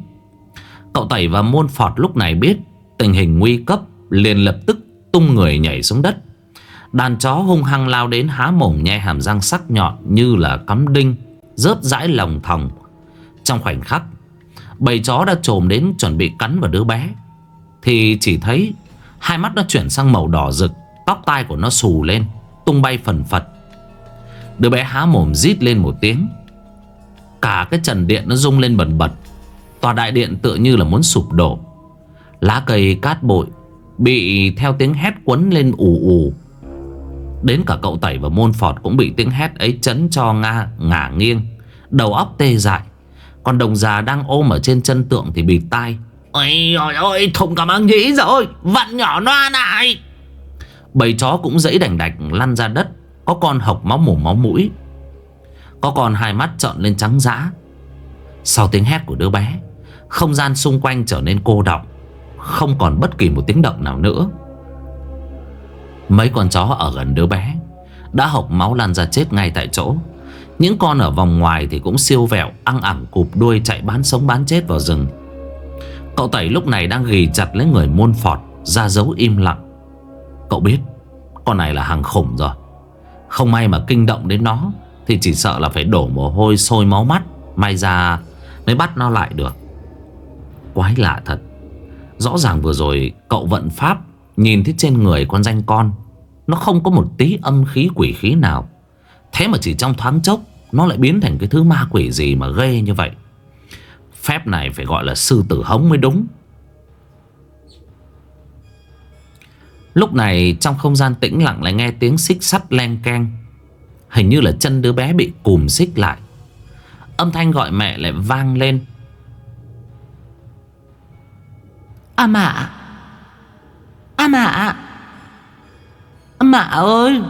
[SPEAKER 1] Cậu Tẩy và Môn Phọt lúc này biết Tình hình nguy cấp, liền lập tức tung người nhảy xuống đất. Đàn chó hung hăng lao đến há mồm nhe hàm răng sắc nhọn như là cắm đinh Rớp rãi lòng thòng. Trong khoảnh khắc, Bầy chó đã trồm đến chuẩn bị cắn vào đứa bé. Thì chỉ thấy Hai mắt nó chuyển sang màu đỏ rực, Tóc tai của nó xù lên, Tung bay phần phật. Đứa bé há mồm rít lên một tiếng. Cả cái trần điện nó rung lên bần bật. Tòa đại điện tựa như là muốn sụp đổ. Lá cây cát bụi Bị theo tiếng hét quấn lên ù ù. Đến cả cậu tẩy và môn phọt Cũng bị tiếng hét ấy chấn cho nga, ngả nghiêng. Đầu óc tê dại. Còn đồng già đang ôm ở trên chân tượng Thì bị tai.
[SPEAKER 2] Ôi ôi ôi Thùng cả mang nhĩ rồi, Vặn nhỏ noa này
[SPEAKER 1] Bầy chó cũng dẫy đành đạch lăn ra đất, Có con hộc máu mồm máu mũi. Có con hai mắt trợn lên trắng dã. Sau tiếng hét của đứa bé, Không gian xung quanh trở nên cô đọng, Không còn bất kỳ một tiếng động nào nữa. Mấy con chó ở gần đứa bé Đã hộc máu lan ra chết ngay tại chỗ. Những con ở vòng ngoài thì cũng siêu vẹo, Ăn ẳng cụp đuôi chạy bán sống bán chết vào rừng. Cậu Tẩy lúc này đang ghi chặt lấy người môn phọt Ra dấu im lặng. Cậu biết, Con này là hàng khủng rồi. Không may mà kinh động đến nó, Thì chỉ sợ là phải đổ mồ hôi sôi máu mắt, May ra mới bắt nó lại được. Quái lạ thật. Rõ ràng vừa rồi cậu vận pháp, Nhìn thấy trên người con danh con, Nó không có một tí âm khí quỷ khí nào. Thế mà chỉ trong thoáng chốc, Nó lại biến thành cái thứ ma quỷ gì mà ghê như vậy. Phép này phải gọi là sư tử hống mới đúng. Lúc này trong không gian tĩnh lặng lại nghe tiếng xích sắt len keng. Hình như là chân đứa bé bị cùm xích lại. Âm thanh gọi mẹ lại vang lên.
[SPEAKER 2] À mạ. À mạ. Mạ ơi.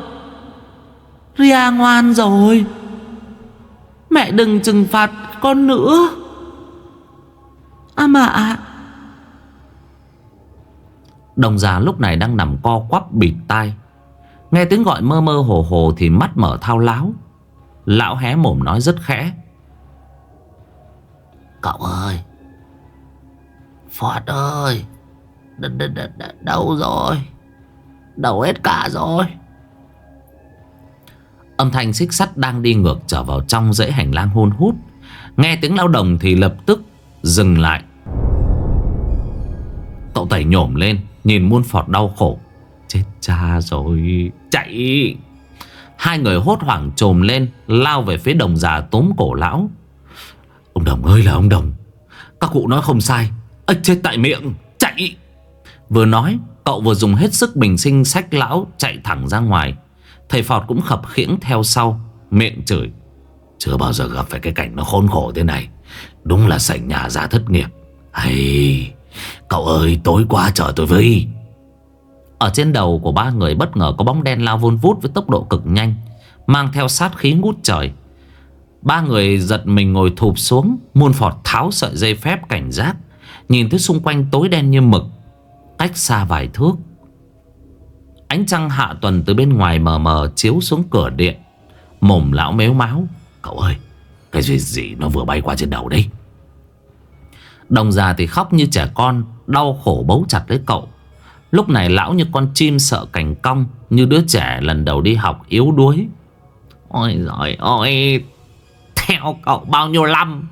[SPEAKER 2] Ria ngoan rồi. Mẹ đừng trừng phạt con nữa. À mạ
[SPEAKER 1] Đồng già lúc này đang nằm co quắp bịt tai. Nghe tiếng gọi mơ mơ hồ hồ Thì mắt mở thao láo. Lão hé mồm nói rất khẽ.
[SPEAKER 2] Cậu ơi! Phọt ơi! Đ -đ -đ -đ Đâu rồi? Đâu hết cả rồi?
[SPEAKER 1] Âm thanh xích sắt đang đi ngược trở vào trong dãy hành lang hôn hút. Nghe tiếng lao động thì lập tức dừng lại Cậu tẩy nhổm lên, Nhìn muôn phọt đau khổ. Chết cha rồi. Chạy. Hai người hốt hoảng trồm lên, Lao về phía đồng già tốm cổ lão. Ông Đồng ơi là ông Đồng. Các cụ nói không sai. Ếch chết tại miệng. Chạy. Vừa nói, cậu vừa dùng hết sức bình sinh sách lão Chạy thẳng ra ngoài. Thầy Phọt cũng khập khiễng theo sau, Miệng chửi. Chưa bao giờ gặp phải cái cảnh nó khốn khổ thế này. Đúng là sảnh nhà ra thất nghiệp. Hay Cậu ơi, tối qua chờ tôi với. Ở trên đầu của ba người bất ngờ có bóng đen lao vun vút với tốc độ cực nhanh, Mang theo sát khí ngút trời. Ba người giật mình ngồi thụp xuống, Muôn phọt tháo sợi dây phép cảnh giác, Nhìn thấy xung quanh tối đen như mực, Cách xa vài thước. Ánh trăng hạ tuần từ bên ngoài mờ mờ chiếu xuống cửa điện, Mồm lão méo máu. Cậu ơi, Cái gì gì nó vừa bay qua trên đầu đấy? Đồng già thì khóc như trẻ con Đau khổ bấu chặt lấy cậu Lúc này lão như con chim sợ cành cong Như đứa trẻ lần đầu đi học yếu đuối Ôi giời ơi Theo cậu bao nhiêu năm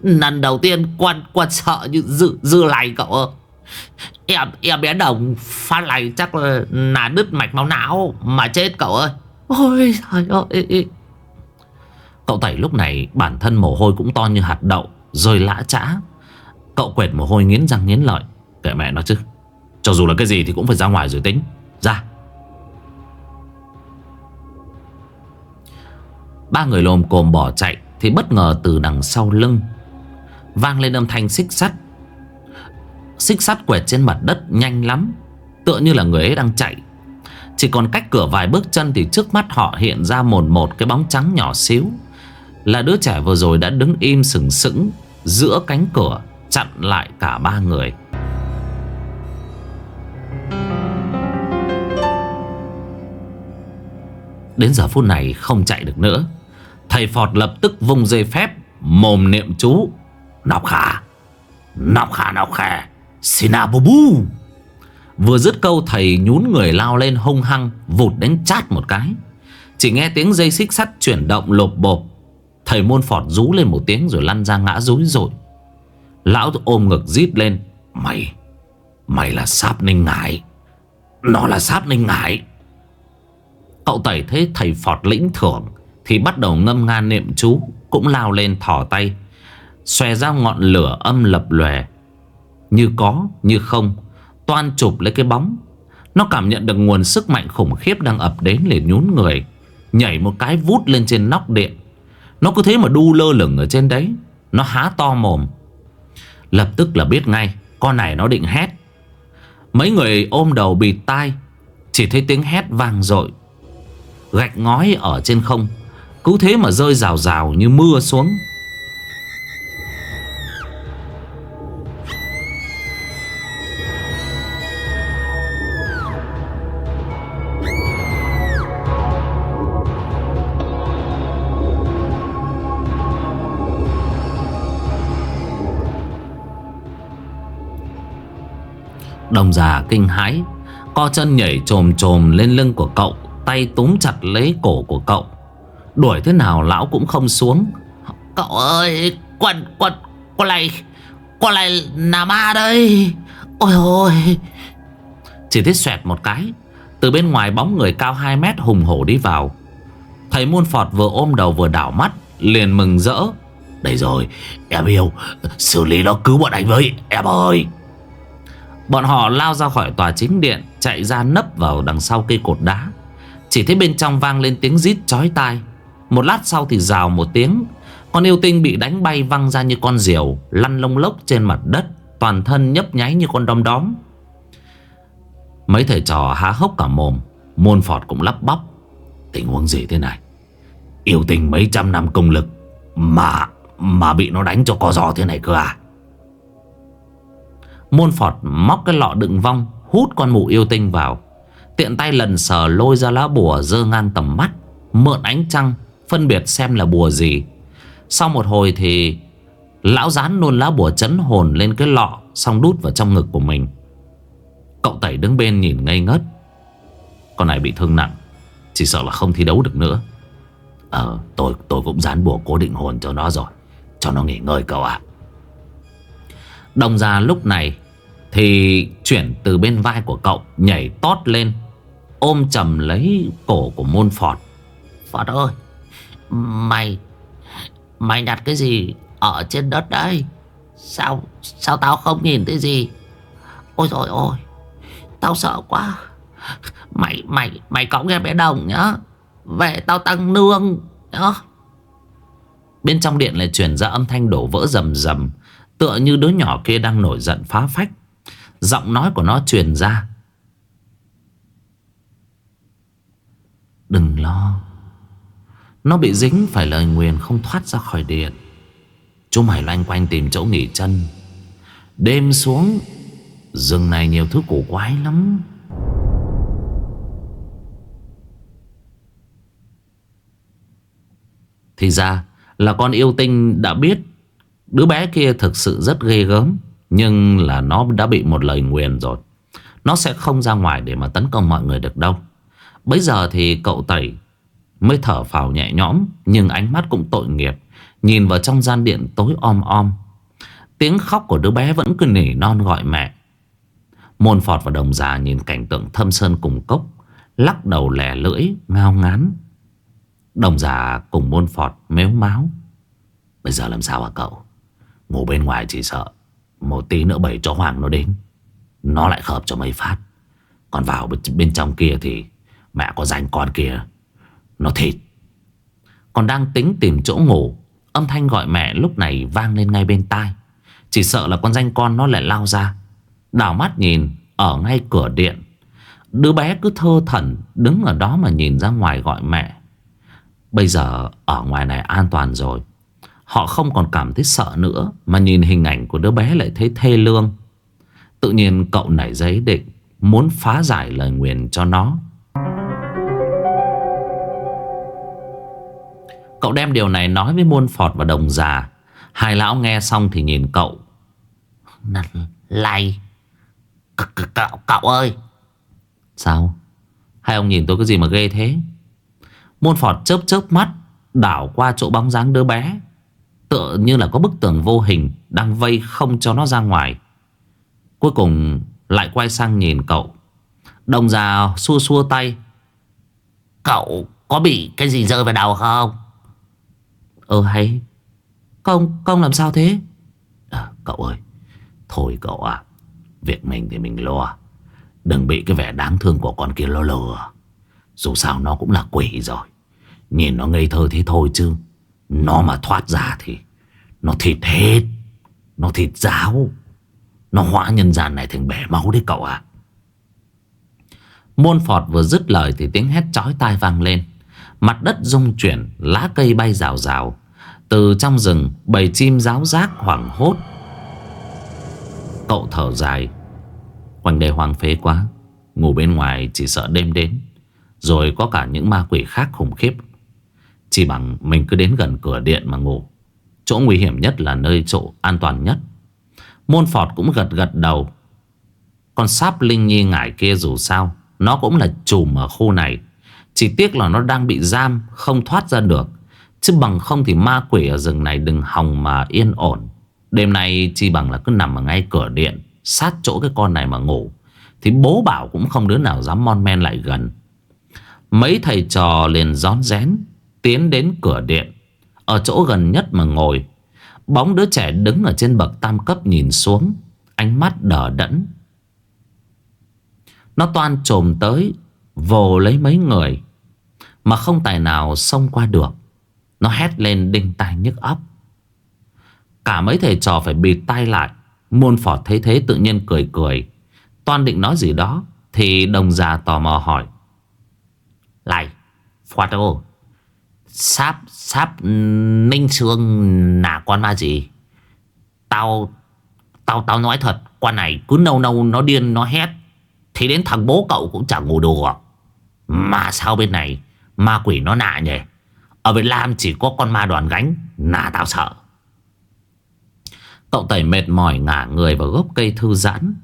[SPEAKER 1] Lần đầu tiên quan quan sợ như dư, dư lầy cậu ơi Em em bé đồng phát lầy chắc là, là đứt mạch máu não mà chết cậu ơi. Ôi trời ơi. Cậu Tẩy lúc này bản thân mồ hôi cũng to như hạt đậu rơi lã chã. Cậu quệt mồ hôi nghiến răng nghiến lợi. Kệ mẹ nó chứ. Cho dù là cái gì thì cũng phải ra ngoài rồi tính. Ra. Ba người lồm cồm bỏ chạy, thì bất ngờ từ đằng sau lưng vang lên âm thanh xích sắt Xích sắt quẹt trên mặt đất nhanh lắm, Tựa như là người ấy đang chạy Chỉ còn cách cửa vài bước chân Thì trước mắt họ hiện ra mồn một cái bóng trắng nhỏ xíu Là đứa trẻ vừa rồi đã đứng im sừng sững Giữa cánh cửa Chặn lại cả ba người. Đến giờ phút này không chạy được nữa. Thầy Phọt lập tức vung dây phép, Mồm niệm chú, Nọc khả Nọc khả nọc khả, Sinabubu. Vừa dứt câu, thầy nhún người lao lên hung hăng, Vụt đánh chát một cái. Chỉ nghe tiếng dây xích sắt chuyển động lộp bộp. Thầy môn phọt rú lên một tiếng Rồi lăn ra ngã rúi rồi Lão ôm ngực rít lên, Mày Mày là sáp ninh ngải. Nó là sáp ninh ngải. Cậu tẩy thấy thầy phọt lĩnh thưởng Thì bắt đầu ngâm nga niệm chú, Cũng lao lên thỏ tay, Xòe ra ngọn lửa âm lập lòe. Như có, như không, Toan chụp lấy cái bóng. Nó cảm nhận được nguồn sức mạnh khủng khiếp đang ập đến liền nhún người, Nhảy một cái vút lên trên nóc điện. Nó cứ thế mà đu lơ lửng ở trên đấy. Nó há to mồm Lập tức là biết ngay, Con này nó định hét. Mấy người ôm đầu bịt tai, Chỉ thấy tiếng hét vang dội. Gạch ngói ở trên không, Cứ thế mà rơi rào rào như mưa xuống. Đồng già kinh hãi Co chân nhảy trồm trồm lên lưng của cậu Tay túm chặt lấy cổ của cậu. Đuổi thế nào lão cũng không xuống.
[SPEAKER 2] Cậu ơi Quần quần Con này Con này là ma đây. Ôi ôi.
[SPEAKER 1] Chỉ thấy xoẹt một cái Từ bên ngoài bóng người cao 2 mét hùng hổ đi vào. Thầy muôn phọt vừa ôm đầu vừa đảo mắt Liền mừng rỡ.
[SPEAKER 2] Đây rồi Em yêu Xử lý nó cứu bọn anh với Em ơi
[SPEAKER 1] Bọn họ lao ra khỏi tòa chính điện, Chạy ra nấp vào đằng sau cây cột đá. Chỉ thấy bên trong vang lên tiếng rít chói tai. Một lát sau thì rào một tiếng. Con yêu tinh bị đánh bay văng ra như con diều, Lăn lông lốc trên mặt đất, Toàn thân nhấp nháy như con đom đóm. Mấy thầy trò há hốc cả mồm Môn phọt cũng lắp bắp. Tình huống gì thế này? Yêu tinh mấy trăm năm công lực Mà Mà bị nó đánh cho co giò thế này cơ à? Môn Phọt móc cái lọ đựng vong, Hút con mụ yêu tinh vào. Tiện tay lần sờ lôi ra lá bùa dơ ngang tầm mắt, Mượn ánh trăng, Phân biệt xem là bùa gì. Sau một hồi thì, Lão dán nôn lá bùa chấn hồn lên cái lọ, Xong đút vào trong ngực của mình. Cậu tẩy đứng bên nhìn ngây ngất. Con này bị thương nặng, Chỉ sợ là không thi đấu được nữa. Ờ tôi tôi cũng dán bùa cố định hồn cho nó rồi, Cho nó nghỉ ngơi cậu ạ. Đồng già lúc này thì chuyển từ bên vai của cậu, Nhảy tót lên, Ôm chầm lấy cổ của môn Phọt
[SPEAKER 2] Phọt ơi, Mày Mày nhặt cái gì ở trên đất đấy Sao Sao tao không nhìn thấy gì? Ôi rồi ôi, Tao sợ quá. Mày mày mày cõng em bé đồng nhá. Về tao tăng nương nhá.
[SPEAKER 1] Bên trong điện lại truyền ra âm thanh đổ vỡ rầm rầm, Tựa như đứa nhỏ kia đang nổi giận phá phách. Giọng nói của nó truyền ra. Đừng lo. Nó bị dính phải lời nguyền không thoát ra khỏi điện. Chúng mày loanh quanh tìm chỗ nghỉ chân. Đêm xuống, Rừng này nhiều thứ cổ quái lắm. Thì ra là con yêu tinh đã biết Đứa bé kia thực sự rất ghê gớm. Nhưng là nó đã bị một lời nguyền rồi. Nó sẽ không ra ngoài để mà tấn công mọi người được đâu. Bây giờ thì cậu Tẩy Mới thở phào nhẹ nhõm, Nhưng ánh mắt cũng tội nghiệp, Nhìn vào trong gian điện tối om om. Tiếng khóc của đứa bé vẫn cứ nỉ non gọi mẹ. Môn Phọt và Đồng già nhìn cảnh tượng thâm sơn cùng cốc, Lắc đầu lẻ lưỡi, ngao ngán. Đồng già cùng môn Phọt méo máu. Bây giờ làm sao hả cậu? Ngủ bên ngoài chỉ sợ. Một tí nữa bầy chó hoàng nó đến. Nó lại khợp cho mấy phát. Còn vào bên trong kia thì Mẹ có danh con kia. Nó thịt. Còn đang tính tìm chỗ ngủ, Âm thanh gọi mẹ lúc này vang lên ngay bên tai. Chỉ sợ là con danh con nó lại lao ra. Đảo mắt nhìn, Ở ngay cửa điện. Đứa bé cứ thơ thẩn Đứng ở đó mà nhìn ra ngoài gọi mẹ. Bây giờ ở ngoài này an toàn rồi. Họ không còn cảm thấy sợ nữa Mà nhìn hình ảnh của đứa bé lại thấy thê lương. Tự nhiên cậu nảy giấy định Muốn phá giải lời nguyền cho nó. Cậu đem điều này nói với muôn phọt và đồng già. Hai lão nghe xong thì nhìn cậu.
[SPEAKER 2] Lầy. Cậu, cậu ơi.
[SPEAKER 1] Sao? Hai ông nhìn tôi cái gì mà ghê thế? Môn phọt chớp chớp mắt Đảo qua chỗ bóng dáng đứa bé. Tựa như là có bức tường vô hình Đang vây không cho nó ra ngoài. Cuối cùng lại quay sang nhìn cậu. Đồng già xua xua tay.
[SPEAKER 2] Cậu có bị cái gì rơi vào đầu không?
[SPEAKER 1] Ờ hay. Công, công làm sao thế? À, Cậu ơi. Thôi cậu à Việc mình thì mình lo. Đừng bị cái vẻ đáng thương của con kia lo lừa Dù sao nó cũng là quỷ rồi. Nhìn nó ngây thơ thế thôi chứ nó mà thoát ra thì Nó thịt hết, Nó thịt giáo Nó hóa nhân gian này thành bể máu đấy cậu ạ. Môn Phọt vừa dứt lời Thì tiếng hét chói tai vang lên. Mặt đất rung chuyển, Lá cây bay rào rào. Từ trong rừng, bầy chim giáo giác hoảng hốt. Cậu thở dài. Quanh đây hoang phế quá. Ngủ bên ngoài chỉ sợ đêm đến. Rồi có cả những ma quỷ khác khủng khiếp. Chỉ bằng mình cứ đến gần cửa điện mà ngủ. Chỗ nguy hiểm nhất là nơi chỗ an toàn nhất. Môn Phọt cũng gật gật đầu. Con sáp Linh Nhi ngải kia dù sao, Nó cũng là chùm ở khu này. Chỉ tiếc là nó đang bị giam, Không thoát ra được. Chứ bằng không thì ma quỷ ở rừng này đừng hòng mà yên ổn. Đêm nay chi bằng là cứ nằm ở ngay cửa điện, Sát chỗ cái con này mà ngủ. Thì bố bảo cũng không đứa nào dám mon men lại gần. Mấy thầy trò liền rón rén. Tiến đến cửa điện. Ở chỗ gần nhất mà ngồi, Bóng đứa trẻ đứng ở trên bậc tam cấp nhìn xuống, Ánh mắt đờ đẫn. Nó toan trồm tới, Vồ lấy mấy người, Mà không tài nào xông qua được. Nó hét lên đinh tai nhức óc. Cả mấy thầy trò phải bịt tay lại Môn phỏ thấy thế tự nhiên cười cười. Toan định nói gì đó, Thì đồng già tò mò hỏi. Lại Phọt ô Sáp Sáp Ninh Sương là con ma gì? Tao Tao tao nói thật Con này cứ nâu nâu, nó điên, nó hét. Thì đến thằng bố cậu cũng chẳng ngủ được Mà sao bên này Ma quỷ nó nạ nhỉ? Ở Việt Nam chỉ có con ma đoàn gánh, Nà tao sợ. Cậu tẩy mệt mỏi ngả người vào gốc cây thư giãn.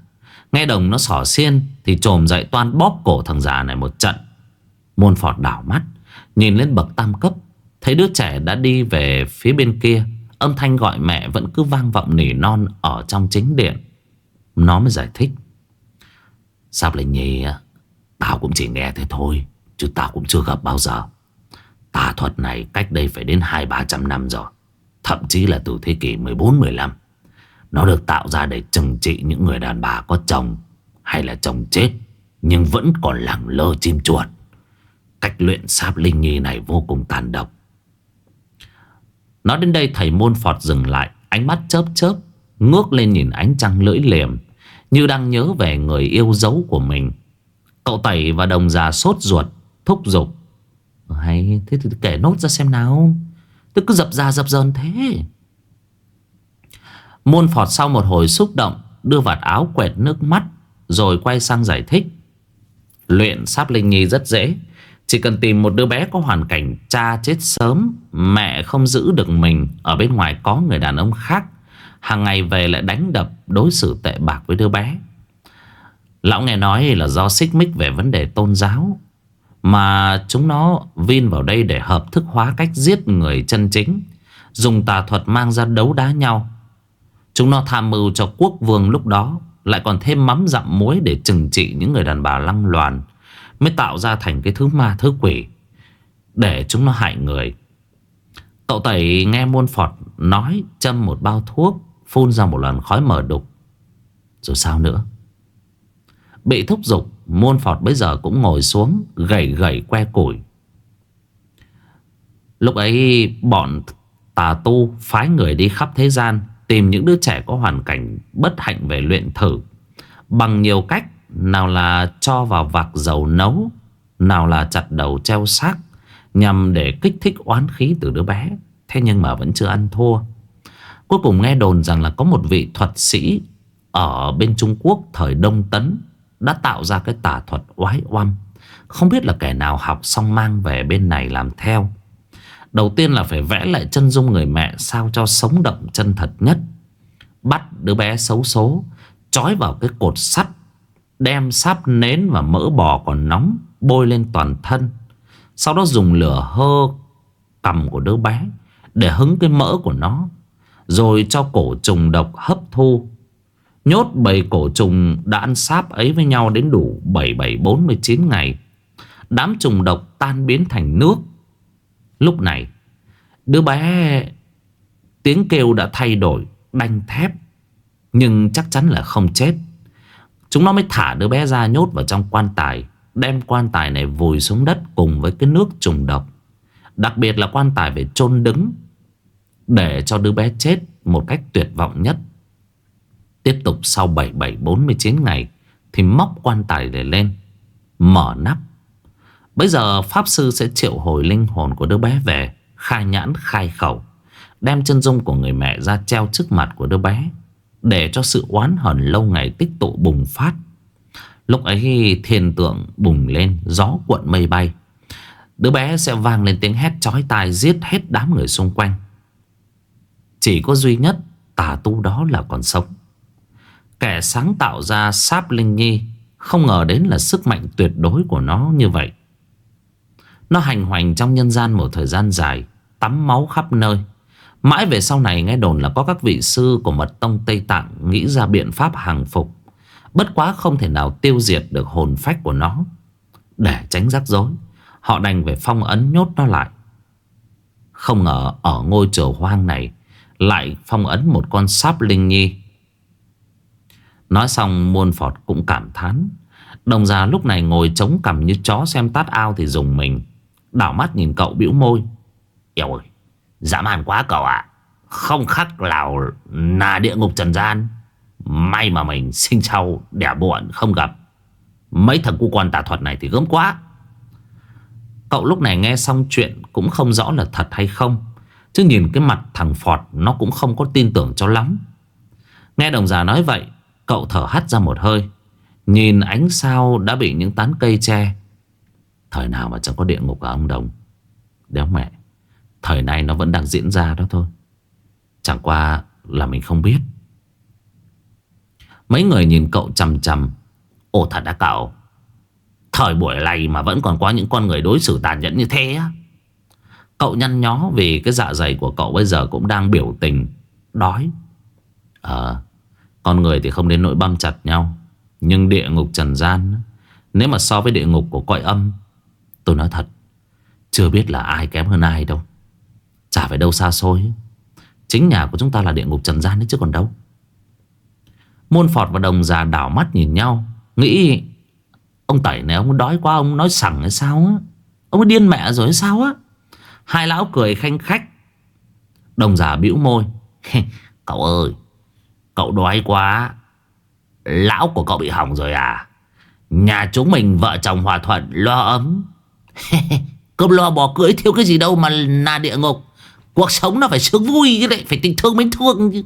[SPEAKER 1] Nghe đồng nó sỏ xiên Thì trồm dậy toan bóp cổ thằng già này một trận. Môn phọt đảo mắt. Nhìn lên bậc tam cấp, Thấy đứa trẻ đã đi về phía bên kia, Âm thanh gọi mẹ vẫn cứ vang vọng nỉ non Ở trong chính điện. Nó mới giải thích. Sao lại nhì à? Tao cũng chỉ nghe thế thôi, Chứ tao cũng chưa gặp bao giờ. Tà thuật này cách đây phải đến hai, ba trăm năm rồi, Thậm chí là từ thế kỷ 14-15 Nó được tạo ra để trừng trị những người đàn bà có chồng Hay là chồng chết, Nhưng vẫn còn lẳng lơ chim chuột. Cách luyện sáp linh nhi này vô cùng tàn độc. Nói đến đây, thầy môn phọt dừng lại, Ánh mắt chớp chớp, Ngước lên nhìn ánh trăng lưỡi liềm, Như đang nhớ về người yêu dấu của mình. Cậu tẩy và đồng già sốt ruột, Thúc giục. Hay thế thì kể nốt ra xem nào. Tôi cứ dập ra dập dơn thế. Môn phọt sau một hồi xúc động, Đưa vạt áo quẹt nước mắt, Rồi quay sang giải thích. Luyện sáp linh nhi rất dễ. Chỉ cần tìm một đứa bé có hoàn cảnh Cha chết sớm, Mẹ không giữ được mình, Ở bên ngoài có người đàn ông khác, hàng ngày về lại đánh đập, Đối xử tệ bạc với đứa bé. Lão nghe nói là do xích mích về vấn đề tôn giáo, Mà chúng nó vin vào đây để hợp thức hóa cách giết người chân chính, Dùng tà thuật mang ra đấu đá nhau. Chúng nó tham mưu cho quốc vương lúc đó, Lại còn thêm mắm dặm muối để trừng trị những người đàn bà lăng loàn. Mới tạo ra thành cái thứ ma, thứ quỷ, Để chúng nó hại người. Cậu Tẩy nghe muôn phọt nói, châm một bao thuốc, Phun ra một lần khói mờ đục. Rồi sao nữa? Bị thúc giục, Muôn phọt bây giờ cũng ngồi xuống, Gầy gầy que củi. Lúc ấy, bọn tà tu phái người đi khắp thế gian, Tìm những đứa trẻ có hoàn cảnh bất hạnh về luyện thử. Bằng nhiều cách nào là cho vào vạc dầu nấu, Nào là chặt đầu treo xác Nhằm để kích thích oán khí từ đứa bé. Thế nhưng mà vẫn chưa ăn thua. Cuối cùng nghe đồn rằng là có một vị thuật sĩ Ở bên Trung Quốc thời Đông Tấn Đã tạo ra cái tà thuật oái oăm. Không biết là kẻ nào học xong mang về bên này làm theo. Đầu tiên là phải vẽ lại chân dung người mẹ Sao cho sống động chân thật nhất. Bắt đứa bé xấu số Trói vào cái cột sắt Đem sáp nến và mỡ bò còn nóng Bôi lên toàn thân. Sau đó dùng lửa hơ Cầm của đứa bé Để hứng cái mỡ của nó, Rồi cho cổ trùng độc hấp thu. Nhốt bầy cổ trùng đã ăn sáp ấy với nhau đến đủ 7749 ngày. Đám trùng độc tan biến thành nước. Lúc này, Đứa bé Tiếng kêu đã thay đổi, Đanh thép, Nhưng chắc chắn là không chết. Chúng nó mới thả đứa bé ra nhốt vào trong quan tài, Đem quan tài này vùi xuống đất Cùng với cái nước trùng độc. Đặc biệt là quan tài phải chôn đứng, Để cho đứa bé chết Một cách tuyệt vọng nhất. Tiếp tục sau 7749 ngày Thì móc quan tài để lên, Mở nắp. Bây giờ Pháp Sư sẽ triệu hồi linh hồn của đứa bé về, Khai nhãn, khai khẩu, Đem chân dung của người mẹ ra treo trước mặt của đứa bé. Để cho sự oán hận lâu ngày tích tụ bùng phát. Lúc ấy, thiên tượng bùng lên, Gió cuộn mây bay. Đứa bé sẽ vang lên tiếng hét chói tai Giết hết đám người xung quanh. Chỉ có duy nhất Tà tu đó là còn sống. Kẻ sáng tạo ra Sáp Linh Nhi Không ngờ đến là sức mạnh tuyệt đối của nó như vậy. Nó hành hoành trong nhân gian một thời gian dài, Tắm máu khắp nơi. Mãi về sau này, nghe đồn là có các vị sư của mật tông Tây Tạng Nghĩ ra biện pháp hàng phục. Bất quá không thể nào tiêu diệt được hồn phách của nó. Để tránh rắc rối, Họ đành phải phong ấn nhốt nó lại. Không ngờ ở ngôi chùa hoang này Lại phong ấn một con sáp linh nhi. Nói xong, muôn phọt cũng cảm thán. Đồng già lúc này ngồi chống cằm như chó xem tát ao thì dùng mình. Đảo mắt nhìn cậu bĩu môi. Eo ơi Dã man quá cậu ạ. Không khắc lào là địa ngục trần gian. May mà mình sinh sau đẻ muộn, không gặp. Mấy thằng cu quan tà thuật này thì gớm quá. Cậu lúc này nghe xong chuyện Cũng không rõ là thật hay không. Chứ nhìn cái mặt thằng Phọt, Nó cũng không có tin tưởng cho lắm. Nghe đồng già nói vậy, Cậu thở hắt ra một hơi. Nhìn ánh sao đã bị những tán cây che. Thời nào mà chẳng có địa ngục ở ông Đồng? Đéo mẹ. Thời nay nó vẫn đang diễn ra đó thôi. Chẳng qua là mình không biết. Mấy người nhìn cậu chầm chầm Ồ, thật đã cậu? Thời buổi này mà vẫn còn có những con người đối xử tàn nhẫn như thế á. Cậu nhăn nhó vì cái dạ dày của cậu bây giờ cũng đang biểu tình, Đói. Ờ Con người thì không đến nỗi băm chặt nhau, Nhưng địa ngục trần gian, Nếu mà so với địa ngục của cõi âm, Tôi nói thật, Chưa biết là ai kém hơn ai đâu. Chả phải đâu xa xôi. Chính nhà của chúng ta là địa ngục trần gian đấy chứ còn đâu. Môn Phọt và Đồng già đảo mắt nhìn nhau, Nghĩ, Ông Tẩy này ông đói quá, ông nói sẵn hay sao á? Ông điên mẹ rồi hay sao á? Hai lão cười khanh khách. Đồng già bĩu môi. Cậu ơi, Cậu đói quá. Lão của cậu bị hỏng rồi à? Nhà chúng mình vợ chồng hòa thuận, Lo ấm. Cơm lo bò cưới thiếu cái gì đâu mà là địa ngục. Cuộc sống nó phải sướng vui chứ đấy Phải tình thương mến thương chứ.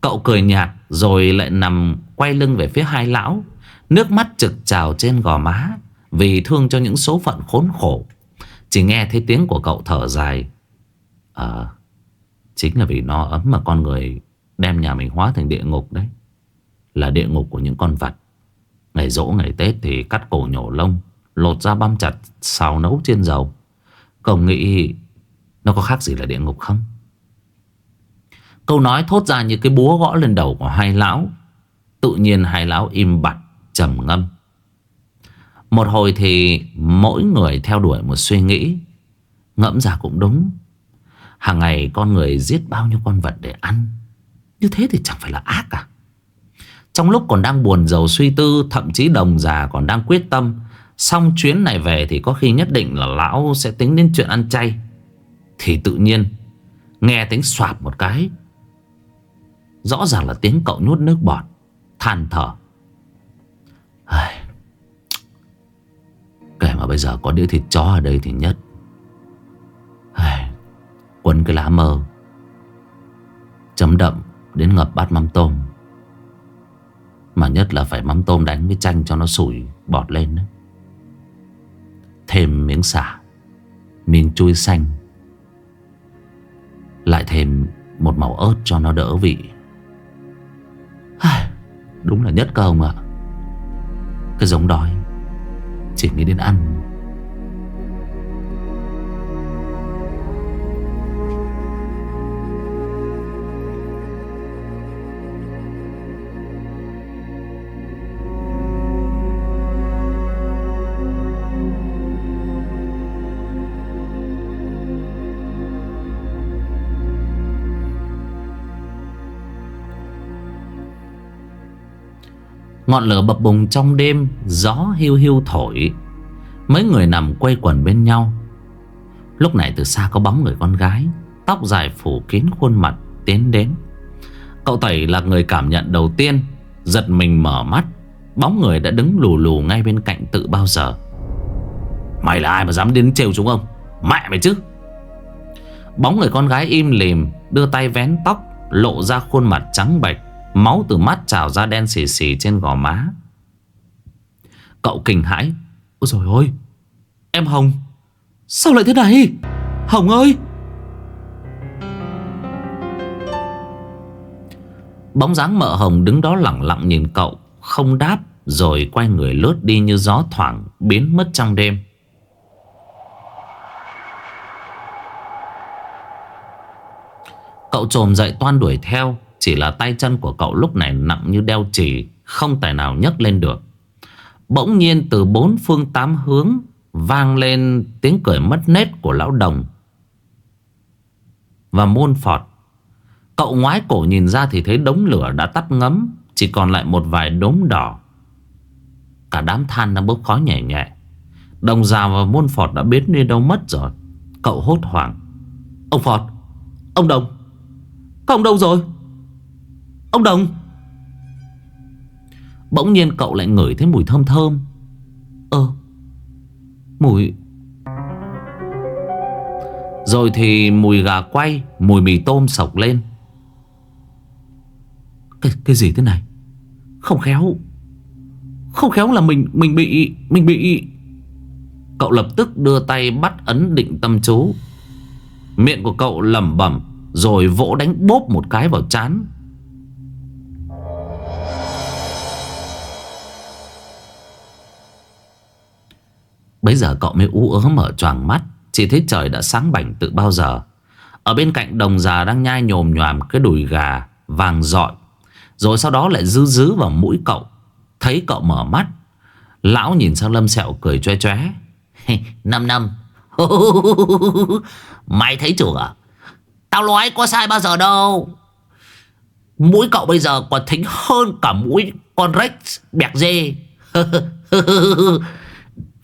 [SPEAKER 1] Cậu cười nhạt rồi lại nằm quay lưng về phía hai lão. Nước mắt trực trào trên gò má Vì thương cho những số phận khốn khổ. Chỉ nghe thấy tiếng của cậu thở dài. Ờ Chính là vì no ấm mà con người Đem nhà mình hóa thành địa ngục đấy. Là địa ngục của những con vật. Ngày rỗ ngày Tết thì cắt cổ nhổ lông, Lột ra băm chặt, Xào nấu trên dầu. Cậu nghĩ nó có khác gì là địa ngục không? Câu nói thốt ra như cái búa gõ lên đầu của hai lão. Tự nhiên hai lão im bặt, trầm ngâm. Một hồi thì mỗi người theo đuổi một suy nghĩ. Ngẫm ra cũng đúng. Hàng ngày con người giết bao nhiêu con vật để ăn? Như thế thì chẳng phải là ác à? Trong lúc còn đang buồn giàu suy tư, Thậm chí đồng già còn đang quyết tâm Xong chuyến này về thì có khi nhất định là lão sẽ tính đến chuyện ăn chay. Thì tự nhiên Nghe tiếng soạt một cái. Rõ ràng là tiếng cậu nuốt nước bọt, Than thở. Kể mà bây giờ có đĩa thịt chó ở đây thì nhất. Quấn cái lá mơ, Chấm đậm đến ngập bát mắm tôm. Mà nhất là phải mắm tôm đánh với chanh cho nó sủi bọt lên đấy. Thêm miếng xả, Miếng chui xanh. Lại thêm một màu ớt cho nó đỡ vị. Đúng là nhất cơ ông ạ. Cái giống đói, Chỉ nghĩ đến ăn. Ngọn lửa bập bùng trong đêm, Gió hiu hiu thổi. Mấy người nằm quay quần bên nhau. Lúc này từ xa có bóng người con gái, Tóc dài phủ kín khuôn mặt, Tiến đến. Cậu Tẩy là người cảm nhận đầu tiên, Giật mình mở mắt. Bóng người đã đứng lù lù ngay bên cạnh tự bao giờ. Mày là ai mà dám đến trêu chúng không Mẹ mày chứ! Bóng người con gái im lìm, Đưa tay vén tóc, Lộ ra khuôn mặt trắng bệch. Máu từ mắt trào ra đen xì xì trên gò má. Cậu kinh hãi. Ôi dồi ôi Em Hồng, Sao lại thế này? Hồng ơi! Bóng dáng mợ Hồng đứng đó lặng lặng nhìn cậu, Không đáp, Rồi quay người lướt đi như gió thoảng Biến mất trong đêm. Cậu trồm dậy toan đuổi theo chỉ là tay chân của cậu lúc này nặng như đeo chỉ Không tài nào nhấc lên được. Bỗng nhiên từ bốn phương tám hướng Vang lên tiếng cười mất nét của lão đồng Và môn phọt. Cậu ngoái cổ nhìn ra thì thấy đống lửa đã tắt ngấm, Chỉ còn lại một vài đốm đỏ. Cả đám than đang bốc khói nhẹ nhẹ. Đồng già và môn phọt đã biến đi đâu mất rồi. Cậu hốt hoảng. Ông Phọt, Ông Đồng Các ông đâu rồi? Ông Đồng. Bỗng nhiên cậu lại ngửi thấy mùi thơm thơm. Ơ Mùi. Rồi thì mùi gà quay Mùi mì tôm sọc lên. Cái, cái gì thế này? Không khéo. Không khéo là mình mình bị Mình bị. Cậu lập tức đưa tay bắt ấn định tâm chú. Miệng của cậu lẩm bẩm Rồi vỗ đánh bốp một cái vào chán Bây giờ cậu mới ú ớ mở choàng mắt. Chỉ thấy trời đã sáng bảnh từ bao giờ. Ở bên cạnh đồng già đang nhai nhồm nhòm Cái đùi gà vàng dọi. Rồi sau đó lại dư dứ vào mũi cậu. Thấy cậu mở mắt. Lão nhìn sang lâm sẹo cười choe choé Năm năm. Mày thấy chưa? Tao nói có sai bao giờ đâu. Mũi cậu bây giờ còn thính hơn cả mũi con Rex bẹc dê.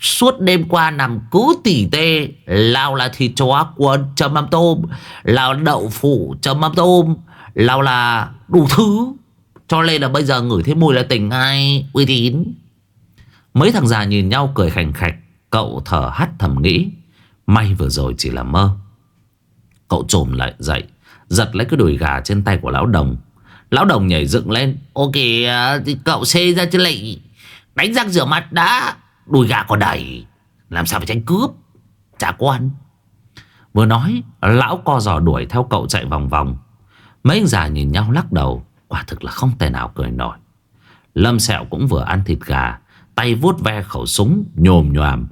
[SPEAKER 1] Suốt đêm qua nằm cứ tỉ tê. Lao là thịt chó cuốn chấm mắm tôm. Lao đậu phụ, chấm mắm tôm. Lao là đủ thứ. Cho nên là bây giờ ngửi thấy mùi là tỉnh ngay, Uy tín. Mấy thằng già nhìn nhau cười khành khạch. Cậu thở hắt thầm nghĩ. May vừa rồi chỉ là mơ. Cậu trồm lại dậy, Giật lấy cái đùi gà trên tay của lão đồng. Lão đồng nhảy dựng lên. Ok ờ, thì cậu xê ra chứ lại Đánh răng rửa mặt đã. Đùi gà còn đầy Làm sao phải tránh cướp? Chả quan Vừa nói, Lão co giò đuổi theo cậu chạy vòng vòng. Mấy anh già nhìn nhau lắc đầu, Quả thực là không thể nào cười nổi. Lâm sẹo cũng vừa ăn thịt gà, Tay vuốt ve khẩu súng, nhồm nhòm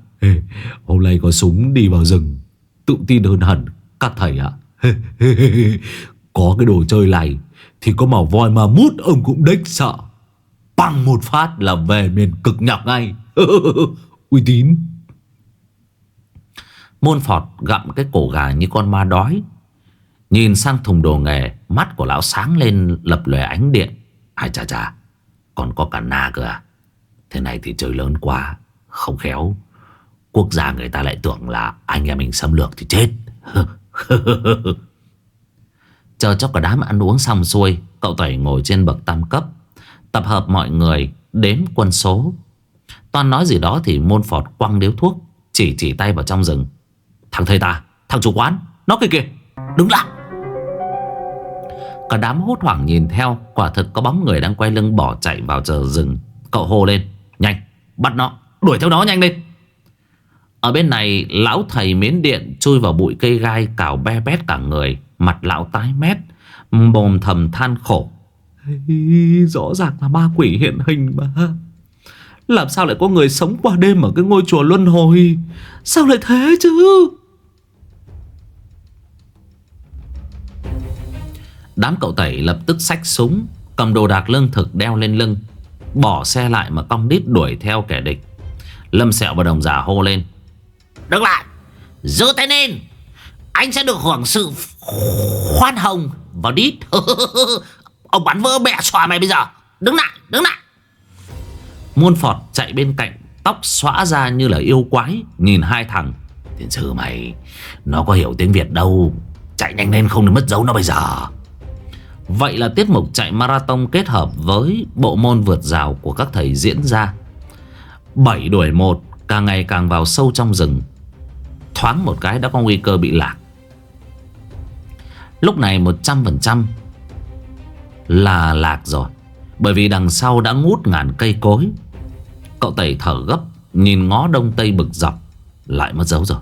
[SPEAKER 1] Hôm nay có súng đi vào rừng, Tự tin hơn hẳn Các thầy ạ. Có cái đồ chơi này Thì có màu voi mà mút ông cũng đếch sợ. Bằng một phát là về miền cực nhọc ngay. Uy tín. Môn phọt gặm cái cổ gà như con ma đói. Nhìn sang thùng đồ nghề, Mắt của lão sáng lên, lập lòe ánh điện. Ai chà chà, Còn có cả na cơ à? Thế này thì trời lớn quá, Không khéo. Quốc gia người ta lại tưởng là Anh em mình xâm lược thì chết. Chờ cho cả đám ăn uống xong xuôi, Cậu Tẩy ngồi trên bậc tam cấp Tập hợp mọi người Đếm quân số. Toàn nói gì đó thì môn phọt quăng điếu thuốc Chỉ chỉ tay vào trong rừng. Thằng thầy ta, thằng chủ quán Nó kìa kìa, đứng lại. Cả đám hốt hoảng nhìn theo Quả thực có bóng người đang quay lưng bỏ chạy vào chờ rừng. Cậu hô lên Nhanh, bắt nó, đuổi theo nó nhanh lên. Ở bên này Lão thầy miến điện chui vào bụi cây gai Cào be bét cả người Mặt lão tái mét Mồm thầm than khổ. Rõ ràng là ma quỷ hiện hình mà. Làm sao lại có người sống qua đêm Ở cái ngôi chùa Luân Hồi? Sao lại thế chứ? Đám cậu tẩy lập tức xách súng Cầm đồ đạc lương thực đeo lên lưng Bỏ xe lại mà cong đít đuổi theo kẻ địch. Lâm sẹo và đồng giả hô lên.
[SPEAKER 2] Đứng lại Giơ tay lên. Anh sẽ được hưởng sự khoan hồng vào đít Ông bắn vỡ mẹ xòa mày bây giờ. Đứng lại, đứng lại.
[SPEAKER 1] Muôn phọt chạy bên cạnh Tóc xõa ra như là yêu quái Nhìn hai thằng. Tiền sư mày Nó có hiểu tiếng Việt đâu. Chạy nhanh lên không được mất dấu nó bây giờ. Vậy là tiết mục chạy marathon kết hợp với bộ môn vượt rào của các thầy diễn ra. Bảy đuổi một càng ngày càng vào sâu trong rừng. Thoáng một cái đã có nguy cơ bị lạc. Lúc này 100% là lạc rồi. Bởi vì đằng sau đã ngút ngàn cây cối. Cậu tẩy thở gấp Nhìn ngó đông tây bực dọc Lại mất dấu rồi.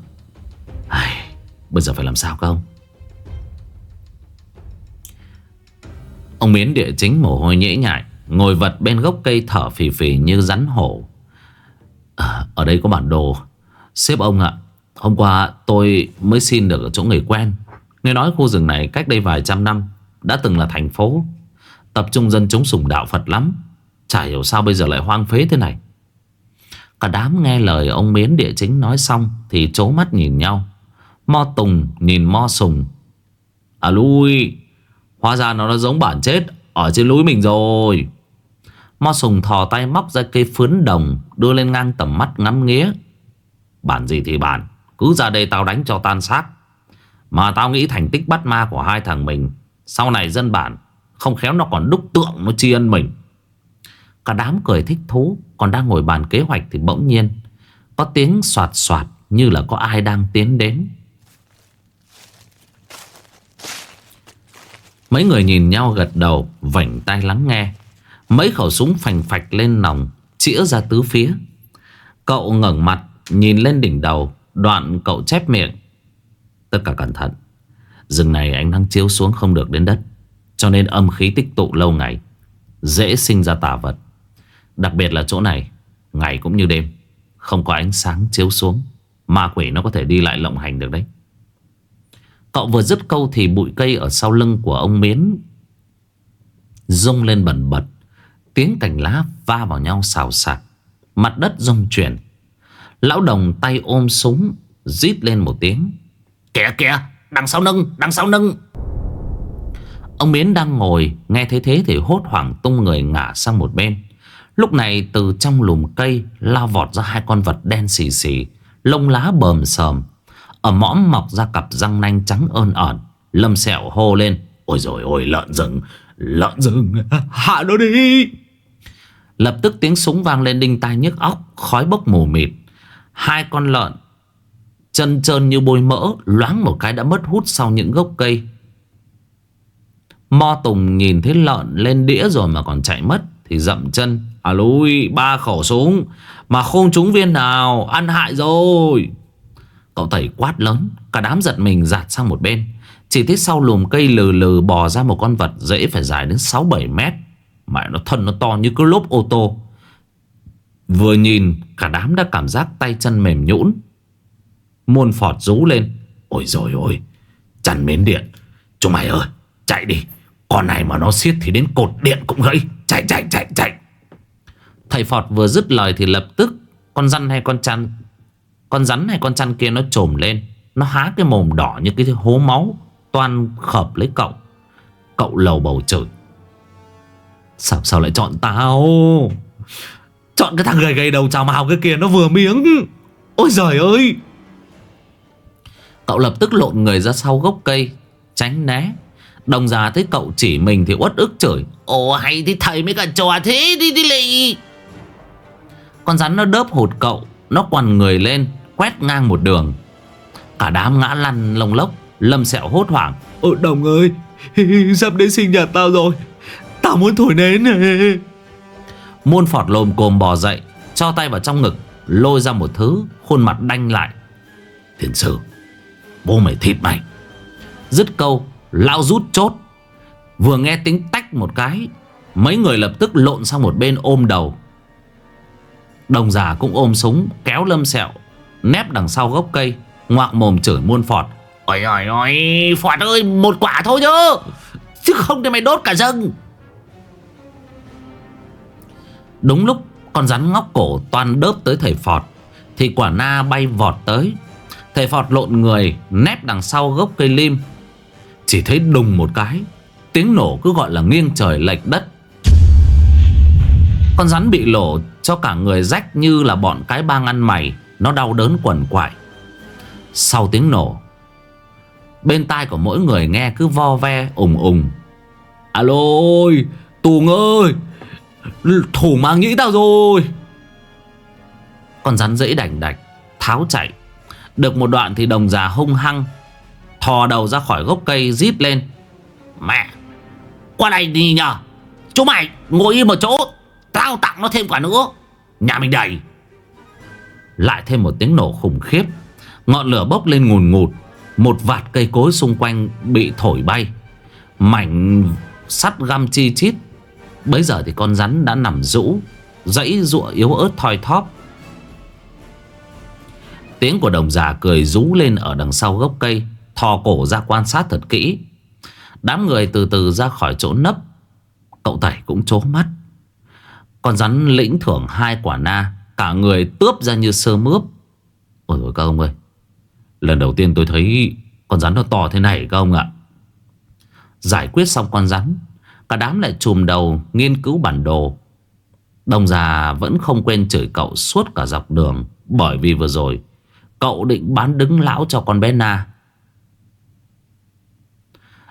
[SPEAKER 1] Ai, Bây giờ phải làm sao không Ông Miến địa chính mồ hôi nhễ nhại Ngồi vật bên gốc cây thở phì phì như rắn hổ. À, Ở đây có bản đồ. Sếp ông ạ Hôm qua tôi mới xin được ở chỗ người quen. Nghe nói khu rừng này cách đây vài trăm năm Đã từng là thành phố. Tập trung dân chúng sùng đạo Phật lắm. Chả hiểu sao bây giờ lại hoang phế thế này. Cả đám nghe lời ông Miến địa chính nói xong Thì chố mắt nhìn nhau. Mo Tùng nhìn Mo Sùng. À lui! Hóa ra nó đã giống bản chết, Ở trên núi mình rồi. Mo Sùng thò tay móc ra cây phướn đồng, Đưa lên ngang tầm mắt ngắm nghía. Bản gì thì bản, Cứ ra đây tao đánh cho tan xác. Mà tao nghĩ thành tích bắt ma của hai thằng mình, Sau này dân bản không khéo nó còn đúc tượng nó tri ân mình. Cả đám cười thích thú, Còn đang ngồi bàn kế hoạch thì bỗng nhiên Có tiếng soạt soạt Như là có ai đang tiến đến. Mấy người nhìn nhau gật đầu, Vảnh tay lắng nghe. Mấy khẩu súng phành phạch lên nòng, Chĩa ra tứ phía. Cậu ngẩng mặt, Nhìn lên đỉnh đầu, Đoạn cậu chép miệng. Tất cả cẩn thận. Rừng này ánh đang chiếu xuống không được đến đất. Cho nên âm khí tích tụ lâu ngày, Dễ sinh ra tà vật. Đặc biệt là chỗ này, Ngày cũng như đêm, Không có ánh sáng chiếu xuống, Ma quỷ nó có thể đi lại lộng hành được đấy. Cậu vừa dứt câu thì bụi cây ở sau lưng của ông Miến Rung lên bẩn bật, Tiếng cành lá va vào nhau xào xạc, Mặt đất rung chuyển. Lão đồng tay ôm súng, Rít lên một tiếng, Kìa kìa, đằng sau nâng, đằng sau nâng. Ông Miến đang ngồi, Nghe thấy thế thì hốt hoảng tung người ngả sang một bên. Lúc này từ trong lùm cây, Lao vọt ra hai con vật đen xì xì, Lông lá bờm sờm. Ở mõm mọc ra cặp răng nanh trắng ơn ẩn Lâm sẹo hô lên, Ôi rồi ôi, lợn rừng Lợn rừng, hạ nó đi! Lập tức tiếng súng vang lên đinh tai nhức óc, Khói bốc mù mịt. Hai con lợn Chân trơn như bôi mỡ, Loáng một cái đã mất hút sau những gốc cây. Mo Tùng nhìn thấy lợn lên đĩa rồi mà còn chạy mất, Thì dậm chân À lùi ba khẩu súng, Mà không trúng viên nào, Ăn hại rồi. Cậu tẩy quát lớn, Cả đám giật mình giạt sang một bên. Chỉ thấy sau lùm cây lừ lừ bò ra một con vật Dễ phải dài đến 6-7 mét Mẹ nó thân nó to như cái lốp ô tô. Vừa nhìn, Cả đám đã cảm giác tay chân mềm nhũn. Muôn phọt rú lên, Ôi rồi ôi chằn mến điện, Chúng mày ơi, chạy đi. Con này mà nó xiết thì đến cột điện cũng gãy. Chạy chạy chạy chạy. Thầy Phọt vừa dứt lời thì lập tức Con rắn hay con chăn, Con rắn hay con chăn kia nó trồm lên. Nó há cái mồm đỏ như cái hố máu Toan khợp lấy cậu. Cậu lầu bầu chửi Sao sao lại chọn tao? Chọn cái thằng gầy gầy đầu trào màu cái kia nó vừa miếng. Ôi giời ơi! Cậu lập tức lộn người ra sau gốc cây, Tránh né. Đồng già thấy cậu chỉ mình thì uất ức chửi. Ồ hay thì thầy mới cả trò thế đi đi lị. Con rắn nó đớp hụt cậu Nó quằn người lên Quét ngang một đường. Cả đám ngã lăn lông lốc Lâm sẹo hốt hoảng.
[SPEAKER 3] Ồ đồng ơi Sắp đến sinh nhật tao rồi. Tao muốn thổi nến này.
[SPEAKER 1] Muôn phọt lồm cồm bò dậy Cho tay vào trong ngực Lôi ra một thứ Khuôn mặt đanh lại. Thiền sư Bố mày thịt mày. Dứt câu Lão rút chốt. Vừa nghe tiếng tách một cái, Mấy người lập tức lộn sang một bên ôm đầu. Đồng giả cũng ôm súng, Kéo lâm sẹo, Nép đằng sau gốc cây Ngoạc mồm chửi muôn phọt. Ôi ôi ôi, Phọt ơi, một quả thôi chứ Chứ không thì mày đốt cả rừng. Đúng lúc con rắn ngóc cổ toàn đớp tới thầy Phọt, Thì quả na bay vọt tới. Thầy Phọt lộn người, Nép đằng sau gốc cây lim chỉ thấy đùng một cái Tiếng nổ cứ gọi là nghiêng trời lệch đất. Con rắn bị lổ cho cả người rách như là bọn cái bang ăn mày Nó đau đớn quần quại. Sau tiếng nổ Bên tai của mỗi người nghe cứ vo ve ủng ủng,
[SPEAKER 3] Alo ơi Tùng ơi Thủ mang nghĩ tao rồi.
[SPEAKER 1] Con rắn dễ đành đạch Tháo chạy. Được một đoạn thì đồng già hung hăng Thò đầu ra khỏi gốc cây, rít lên.
[SPEAKER 2] Mẹ, Qua đây đi nhờ. Chúng mày ngồi im một chỗ, Tao tặng nó thêm quả nữa. Nhà mình đầy.
[SPEAKER 1] Lại thêm một tiếng nổ khủng khiếp. Ngọn lửa bốc lên ngùn ngụt. Một vạt cây cối xung quanh bị thổi bay. Mảnh sắt găm chi chít. Bấy giờ thì con rắn đã nằm rũ, Dãy ruộng yếu ớt thoi thóp. Tiếng của đồng già cười rú lên ở đằng sau gốc cây. Thò cổ ra quan sát thật kỹ. Đám người từ từ ra khỏi chỗ nấp. Cậu Tẩy cũng trố mắt. Con rắn lĩnh thưởng hai quả na, Cả người tướp ra như sơ mướp. Ôi ôi các ông ơi. Lần đầu tiên tôi thấy con rắn nó to thế này, các ông ạ. Giải quyết xong con rắn, Cả đám lại chùm đầu nghiên cứu bản đồ. Đồng già vẫn không quên chửi cậu suốt cả dọc đường, Bởi vì vừa rồi Cậu định bán đứng lão cho con bé Na.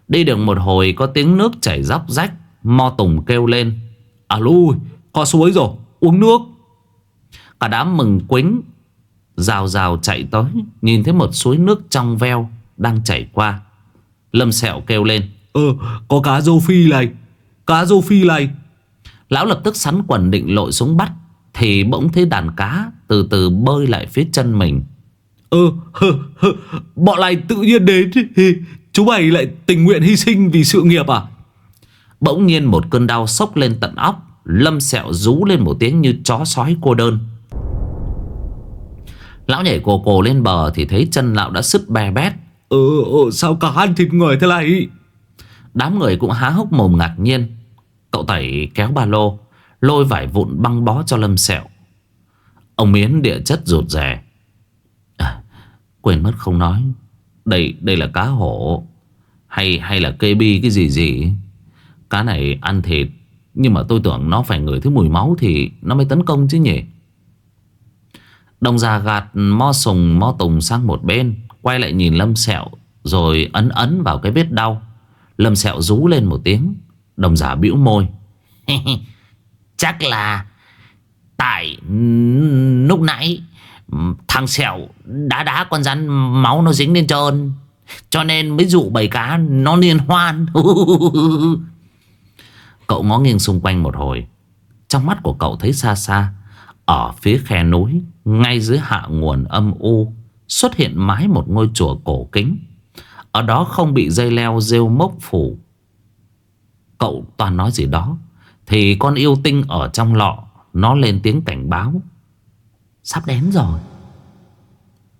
[SPEAKER 1] Đi được một hồi có tiếng nước chảy róc rách Mo Tùng kêu lên.
[SPEAKER 3] À lui Có suối rồi Uống nước.
[SPEAKER 1] Cả đám mừng quính Rào rào chạy tới Nhìn thấy một suối nước trong veo Đang chảy qua. Lâm sẹo kêu lên
[SPEAKER 3] Ờ có cá rô phi này Cá rô phi này.
[SPEAKER 1] Lão lập tức sắn quần định lội xuống bắt Thì bỗng thấy đàn cá Từ từ bơi lại phía chân mình.
[SPEAKER 3] Ờ hơ, hơ, Bọn này tự nhiên đến. Chúng mày lại tình nguyện hy sinh vì sự nghiệp à?
[SPEAKER 1] Bỗng nhiên một cơn đau sốc lên tận óc Lâm sẹo rú lên một tiếng như chó sói cô đơn. Lão nhảy cổ cổ lên bờ Thì thấy chân lão đã sứt bè bét.
[SPEAKER 3] Ờ sao cá ăn thịt người thế này?
[SPEAKER 1] Đám người cũng há hốc mồm ngạc nhiên. Cậu tẩy kéo ba lô Lôi vải vụn băng bó cho Lâm sẹo. Ông Miến địa chất rụt rè. À, Quên mất không nói đây đây là cá hổ. Hay hay là cây bi cái gì gì? Cá này ăn thịt, Nhưng mà tôi tưởng nó phải ngửi thấy mùi máu Thì nó mới tấn công chứ nhỉ? Đồng già gạt mo sùng, mo tùng sang một bên, Quay lại nhìn Lâm Sẹo, Rồi ấn ấn vào cái vết đau. Lâm Sẹo rú lên một tiếng Đồng giả bĩu môi.
[SPEAKER 2] Chắc là Tại lúc nãy Thằng Sẹo đã đá con rắn Máu nó dính lên trơn Cho nên mới dụ bầy cá nó liên hoan.
[SPEAKER 1] Cậu ngó nghiêng xung quanh một hồi. Trong mắt của cậu thấy xa xa, Ở phía khe núi, Ngay dưới hạ nguồn âm u, Xuất hiện mái một ngôi chùa cổ kính. Ở đó không bị dây leo rêu mốc phủ. Cậu toàn nói gì đó, Thì con yêu tinh ở trong lọ, Nó lên tiếng cảnh báo. Sắp đến rồi.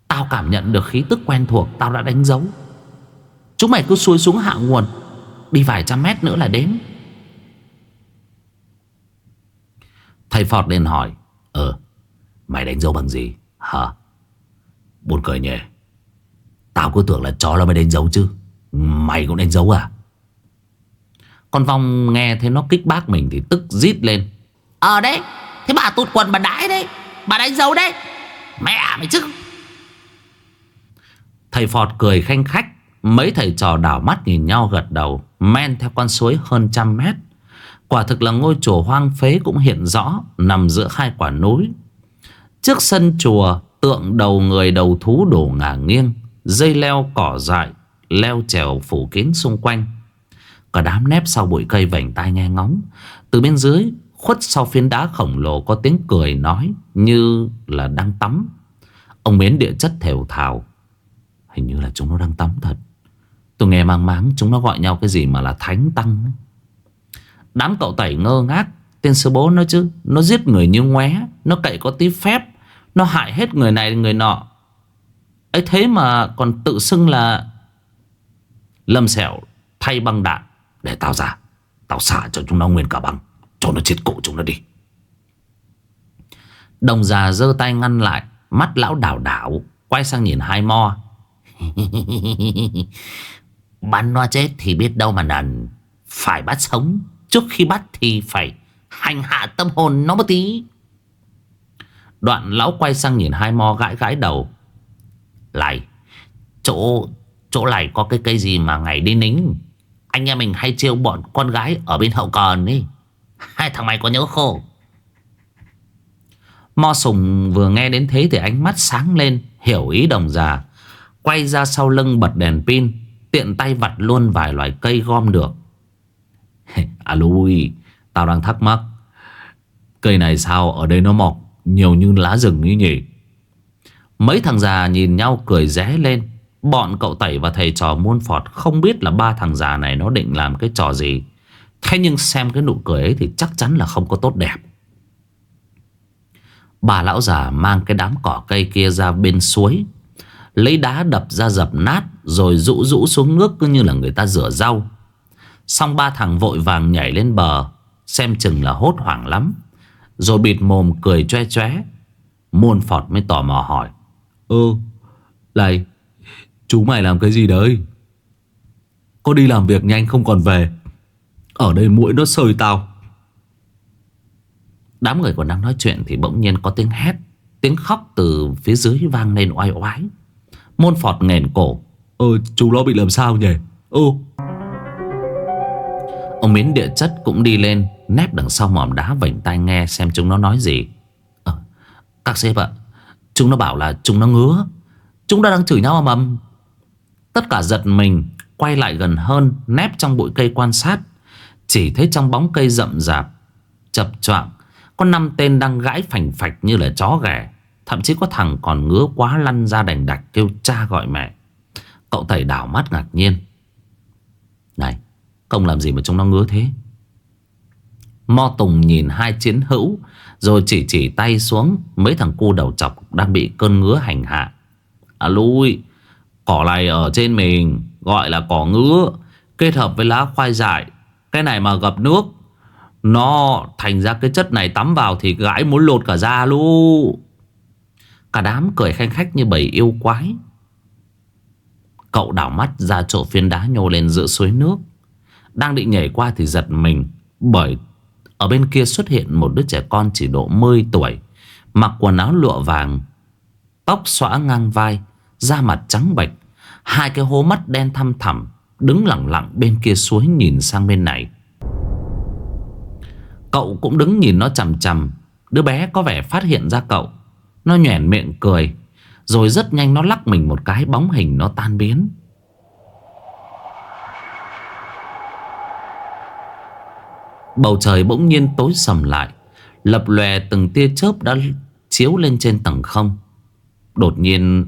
[SPEAKER 1] Tao cảm nhận được khí tức quen thuộc Tao đã đánh dấu. Chúng mày cứ xuôi xuống hạ nguồn, Đi vài trăm mét nữa là đến. Thầy Phọt liền hỏi Ờ Mày đánh dấu bằng gì? Hả? Buồn cười nhỉ. Tao cứ tưởng là chó nó mới đánh dấu chứ. Mày cũng đánh dấu à? Con Vong nghe thấy nó kích bác mình Thì tức rít lên.
[SPEAKER 2] Ờ đấy, Thế bà tụt quần bà đái đấy. Bà đánh dấu đấy. Mẹ mày chứ.
[SPEAKER 1] Thầy Phọt cười khanh khách, Mấy thầy trò đảo mắt nhìn nhau gật đầu, Men theo con suối hơn trăm mét. Quả thực là ngôi chùa hoang phế cũng hiện rõ, Nằm giữa hai quả núi. Trước sân chùa, Tượng đầu người đầu thú đổ ngả nghiêng, Dây leo cỏ dại, Leo trèo phủ kín xung quanh. Cả đám nép sau bụi cây vảnh tai nghe ngóng. Từ bên dưới Khuất sau phiến đá khổng lồ Có tiếng cười nói Như là đang tắm. Ông Miến địa chất thều thào. Hình như là chúng nó đang tắm thật. Tôi nghe mang máng chúng nó gọi nhau cái gì mà là thánh tăng. Ấy. Đám cậu tẩy ngơ ngác. Tên sư bố nó chứ, Nó giết người như ngoé, Nó cậy có tí phép, Nó hại hết người này người nọ. Ấy thế mà còn tự xưng là Lâm sẹo thay băng đạn Để tao ra, Tao xả cho chúng nó nguyên cả băng. Cho nó chết cổ chúng nó đi. Đồng già giơ tay ngăn lại, Mắt lão đảo đảo, Quay sang nhìn hai mo.
[SPEAKER 2] Bắn nó chết thì biết đâu mà nần. Phải bắt sống, Trước khi bắt thì phải hành hạ tâm hồn nó một tí.
[SPEAKER 1] Đoạn lão quay sang nhìn hai mo gãi gãi đầu.
[SPEAKER 2] Lại, Chỗ Chỗ này có cái cây gì mà ngày đi nính. Anh em mình hay trêu bọn con gái ở bên hậu còn ấy. Hai thằng mày có nhớ khô.
[SPEAKER 1] Mo sùng vừa nghe đến thế thì ánh mắt sáng lên, Hiểu ý đồng già. Quay ra sau lưng bật đèn pin, Tiện tay vặt luôn vài loại cây gom được. À lui Tao đang thắc mắc. Cây này sao ở đây nó mọc Nhiều như lá rừng ý nhỉ? Mấy thằng già nhìn nhau cười ré lên. Bọn cậu tẩy và thầy trò muôn phọt Không biết là ba thằng già này nó định làm cái trò gì. Thế nhưng xem cái nụ cười ấy Thì chắc chắn là không có tốt đẹp. Bà lão già mang cái đám cỏ cây kia ra bên suối, Lấy đá đập ra dập nát Rồi rũ rũ xuống nước cứ như là người ta rửa rau. Xong ba thằng vội vàng nhảy lên bờ, Xem chừng là hốt hoảng lắm, Rồi bịt mồm cười choe choe Môn phọt mới tò mò hỏi Ừ Này Chú mày làm cái gì đấy? Có đi làm việc nhanh không còn về? Ở đây mũi nó sơi tao. Đám người còn đang nói chuyện Thì bỗng nhiên có tiếng hét Tiếng khóc từ phía dưới vang lên oai oái. Môn phọt nghền cổ. Ờ chú nó bị làm sao nhỉ? Ừ Ông miến địa chất cũng đi lên Nép đằng sau mỏm đá vảnh tai nghe Xem chúng nó nói gì. Ờ, Các sếp ạ Chúng nó bảo là chúng nó ngứa. Chúng nó đang chửi nhau ầm ầm Tất cả giật mình Quay lại gần hơn Nép trong bụi cây quan sát. Chỉ thấy trong bóng cây rậm rạp, Chập choạng, Có năm tên đang gãi phành phạch như là chó ghẻ. Thậm chí có thằng còn ngứa quá lăn ra đành đạch kêu cha gọi mẹ. Cậu thầy đảo mắt ngạc nhiên. Này Không làm gì mà chúng nó ngứa thế? Mo Tùng nhìn hai chiến hữu, Rồi chỉ chỉ tay xuống, Mấy thằng cu đầu chọc đang bị cơn ngứa hành hạ. À lui, Cỏ này ở trên mình, Gọi là cỏ ngứa, Kết hợp với lá khoai dại. Cái này mà gặp nước, Nó thành ra cái chất này tắm vào Thì gãi muốn lột cả da luôn Cả đám cười khanh khách như bầy yêu quái. Cậu đảo mắt ra chỗ phiến đá nhô lên giữa suối nước. Đang định nhảy qua thì giật mình, Bởi ở bên kia xuất hiện một đứa trẻ con chỉ độ 10 tuổi, Mặc quần áo lụa vàng, Tóc xõa ngang vai, Da mặt trắng bệch, Hai cái hố mắt đen thăm thẳm. Đứng lặng lặng bên kia suối nhìn sang bên này. Cậu cũng đứng nhìn nó chằm chằm. Đứa bé có vẻ phát hiện ra cậu. Nó nhoẻn miệng cười, Rồi rất nhanh nó lắc mình một cái, bóng hình nó tan biến. Bầu trời bỗng nhiên tối sầm lại. Lập lòe từng tia chớp đã chiếu lên trên tầng không. Đột nhiên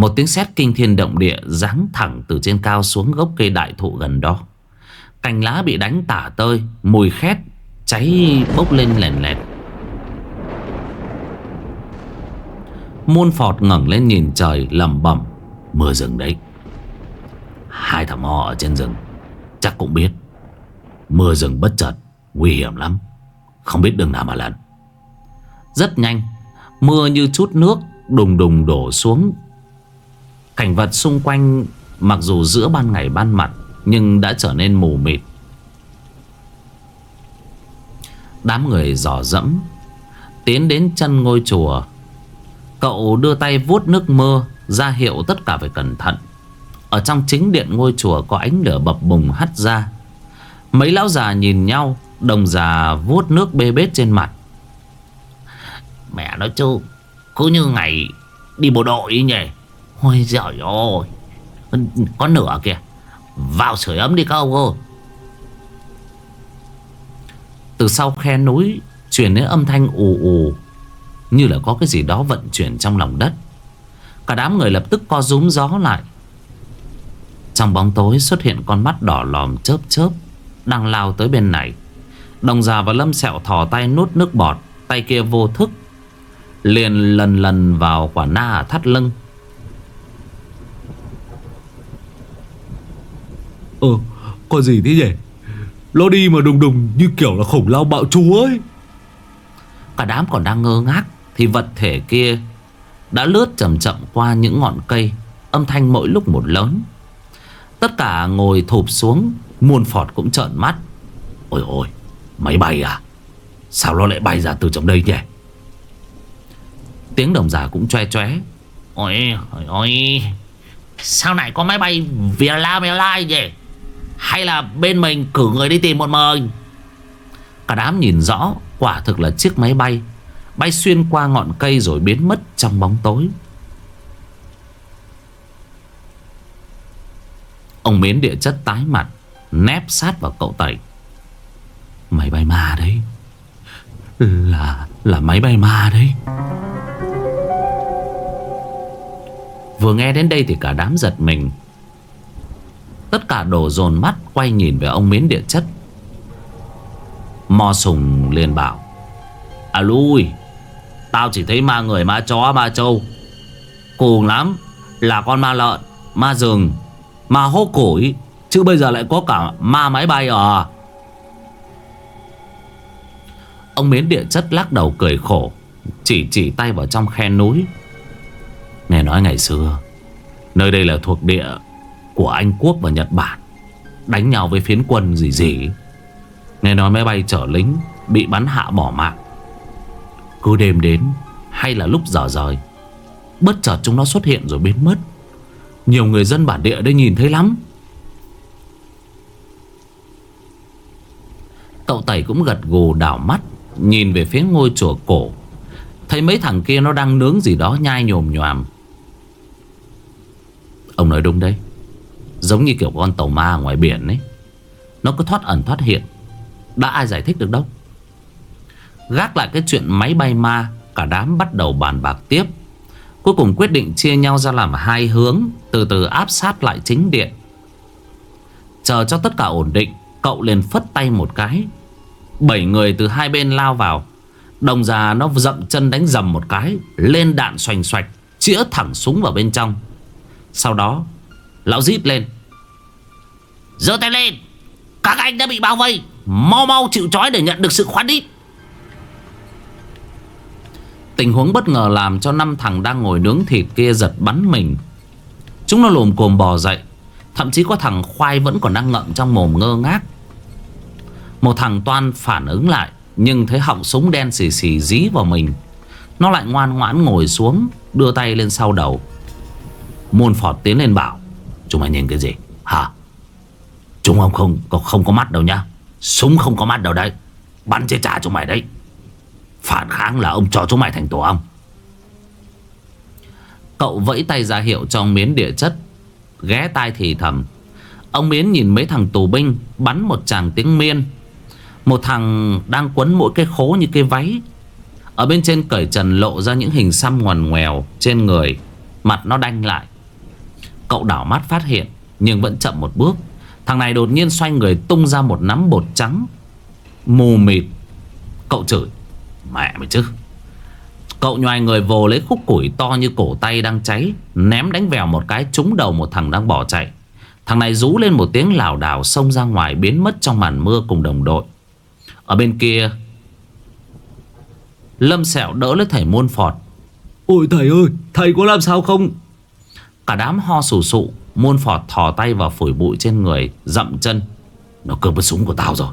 [SPEAKER 1] một tiếng sét kinh thiên động địa Giáng thẳng từ trên cao xuống gốc cây đại thụ gần đó. Cành lá bị đánh tả tơi, Mùi khét, Cháy bốc lên lèn lẹt. Muôn phọt ngẩng lên nhìn trời lầm bẩm, Mưa rừng đấy. Hai thằng họ ở trên rừng, Chắc cũng biết. Mưa rừng bất chợt, Nguy hiểm lắm, Không biết đường nào mà lần Rất nhanh, Mưa như chút nước Đùng đùng đổ xuống Cảnh vật xung quanh Mặc dù giữa ban ngày ban mặt, Nhưng đã trở nên mù mịt. Đám người dò dẫm, Tiến đến chân ngôi chùa. Cậu đưa tay vuốt nước mưa ra hiệu tất cả phải cẩn thận. Ở trong chính điện ngôi chùa có ánh lửa bập bùng hắt ra. Mấy lão già nhìn nhau, Đồng già vuốt nước bê bết trên mặt.
[SPEAKER 2] Mẹ nói chứ Cứ như ngày đi bộ đội nhỉ? Ôi, giời ơi. Có nửa kìa. Vào sưởi ấm đi câu ơi.
[SPEAKER 1] Từ sau khe núi Chuyển đến âm thanh ù ù, Như là có cái gì đó vận chuyển trong lòng đất. Cả đám người lập tức co rúm gió lại. Trong bóng tối xuất hiện con mắt đỏ lòm chớp chớp, Đang lao tới bên này. Đồng già và lâm sẹo thò tay nút nước bọt, Tay kia vô thức, Liền lần lần vào quả na thắt lưng.
[SPEAKER 3] Ừ, ờ Có gì thế nhỉ? Nó đi mà đùng đùng như kiểu là khủng lao bạo chúa ấy.
[SPEAKER 1] Cả đám còn đang ngơ ngác, Thì vật thể kia Đã lướt chậm chậm qua những ngọn cây, Âm thanh mỗi lúc một lớn. Tất cả ngồi thụp xuống, Muôn phọt cũng trợn mắt. Ôi ôi, Máy bay à? Sao nó lại bay ra từ trong đây nhỉ? Tiếng đồng giả cũng choe choé.
[SPEAKER 2] Ôi ôi ôi. Sao lại có máy bay Via la Via Lai vậy hay là bên mình cử người đi tìm một mình
[SPEAKER 1] Cả đám nhìn rõ, Quả thực là chiếc máy bay. Bay xuyên qua ngọn cây rồi biến mất trong bóng tối. Ông Miến địa chất tái mặt, Nép sát vào cậu Tẩy. Máy bay ma đấy. Là Là máy bay ma đấy. Vừa nghe đến đây thì cả đám giật mình. Tất cả đổ dồn mắt Quay nhìn về ông Miến địa chất. Mò sùng liền bảo À lui, Tao chỉ thấy ma người, ma chó, ma trâu. Cùng lắm, Là con ma lợn, Ma rừng, Ma hô củi, Chứ bây giờ lại có cả ma máy bay à. Ông Miến địa chất lắc đầu cười khổ, Chỉ chỉ tay vào trong khe núi. Nghe nói ngày xưa, Nơi đây là thuộc địa của Anh Quốc và Nhật Bản, Đánh nhau với phiến quân gì gì. Nghe nói máy bay chở lính Bị bắn hạ bỏ mạng. Cứ đêm đến, Hay là lúc dở rời, Bất chợt chúng nó xuất hiện rồi biến mất. Nhiều người dân bản địa đây nhìn thấy lắm. Cậu Tẩy cũng gật gù đảo mắt, Nhìn về phía ngôi chùa cổ. Thấy mấy thằng kia nó đang nướng gì đó nhai nhồm nhòm. Ông nói đúng đấy. Giống như kiểu con tàu ma ngoài biển ấy. Nó cứ thoát ẩn thoát hiện. Đã ai giải thích được đâu? Gác lại cái chuyện máy bay ma, Cả đám bắt đầu bàn bạc tiếp. Cuối cùng quyết định chia nhau ra làm hai hướng, Từ từ áp sát lại chính điện. Chờ cho tất cả ổn định, Cậu liền phất tay một cái. Bảy người từ hai bên lao vào. Đồng già nó dậm chân đánh dầm một cái, Lên đạn xoành xoạch, Chĩa thẳng súng vào bên trong. Sau đó Lão díp lên.
[SPEAKER 2] Giơ tay lên. Các anh đã bị bao vây. Mau mau chịu trói để nhận được sự khoan đít.
[SPEAKER 1] Tình huống bất ngờ làm cho năm thằng đang ngồi nướng thịt kia giật bắn mình. Chúng nó lồm cồm bò dậy. Thậm chí có thằng khoai vẫn còn đang ngậm trong mồm ngơ ngác. Một thằng toan phản ứng lại, Nhưng thấy họng súng đen xì xì dí vào mình. Nó lại ngoan ngoãn ngồi xuống, Đưa tay lên sau đầu. Môn phọt tiến lên bảo. Chúng mày nhìn cái gì? Hả? Chúng ông không, không, không có mắt đâu nhá. Súng không có mắt đâu đấy. Bắn chết trả chúng mày đấy. Phản kháng là ông cho chúng mày thành tổ ong. Cậu vẫy tay ra hiệu cho ông Miến địa chất. Ghé tai thì thầm. Ông Miến nhìn mấy thằng tù binh Bắn một chàng tiếng miên. Một thằng đang quấn mỗi cái khố như cái váy. Ở bên trên cởi trần lộ ra những hình xăm ngoằn ngoèo Trên người. Mặt nó đanh lại. Cậu đảo mắt phát hiện, Nhưng vẫn chậm một bước. Thằng này đột nhiên xoay người tung ra một nắm bột trắng. Mù mịt. Cậu chửi, Mẹ mày chứ. Cậu nhoài người vồ lấy khúc củi to như cổ tay đang cháy, Ném đánh vèo một cái trúng đầu một thằng đang bỏ chạy. Thằng này rú lên một tiếng lảo đảo Xông ra ngoài biến mất trong màn mưa cùng đồng đội. Ở bên kia, Lâm sẹo đỡ lấy thầy môn phọt
[SPEAKER 3] Ôi thầy ơi, Thầy có làm sao không?
[SPEAKER 1] Cả đám ho sù sụ Môn phọt thò tay vào phổi bụi trên người Dậm chân. Nó cướp với súng của tao rồi.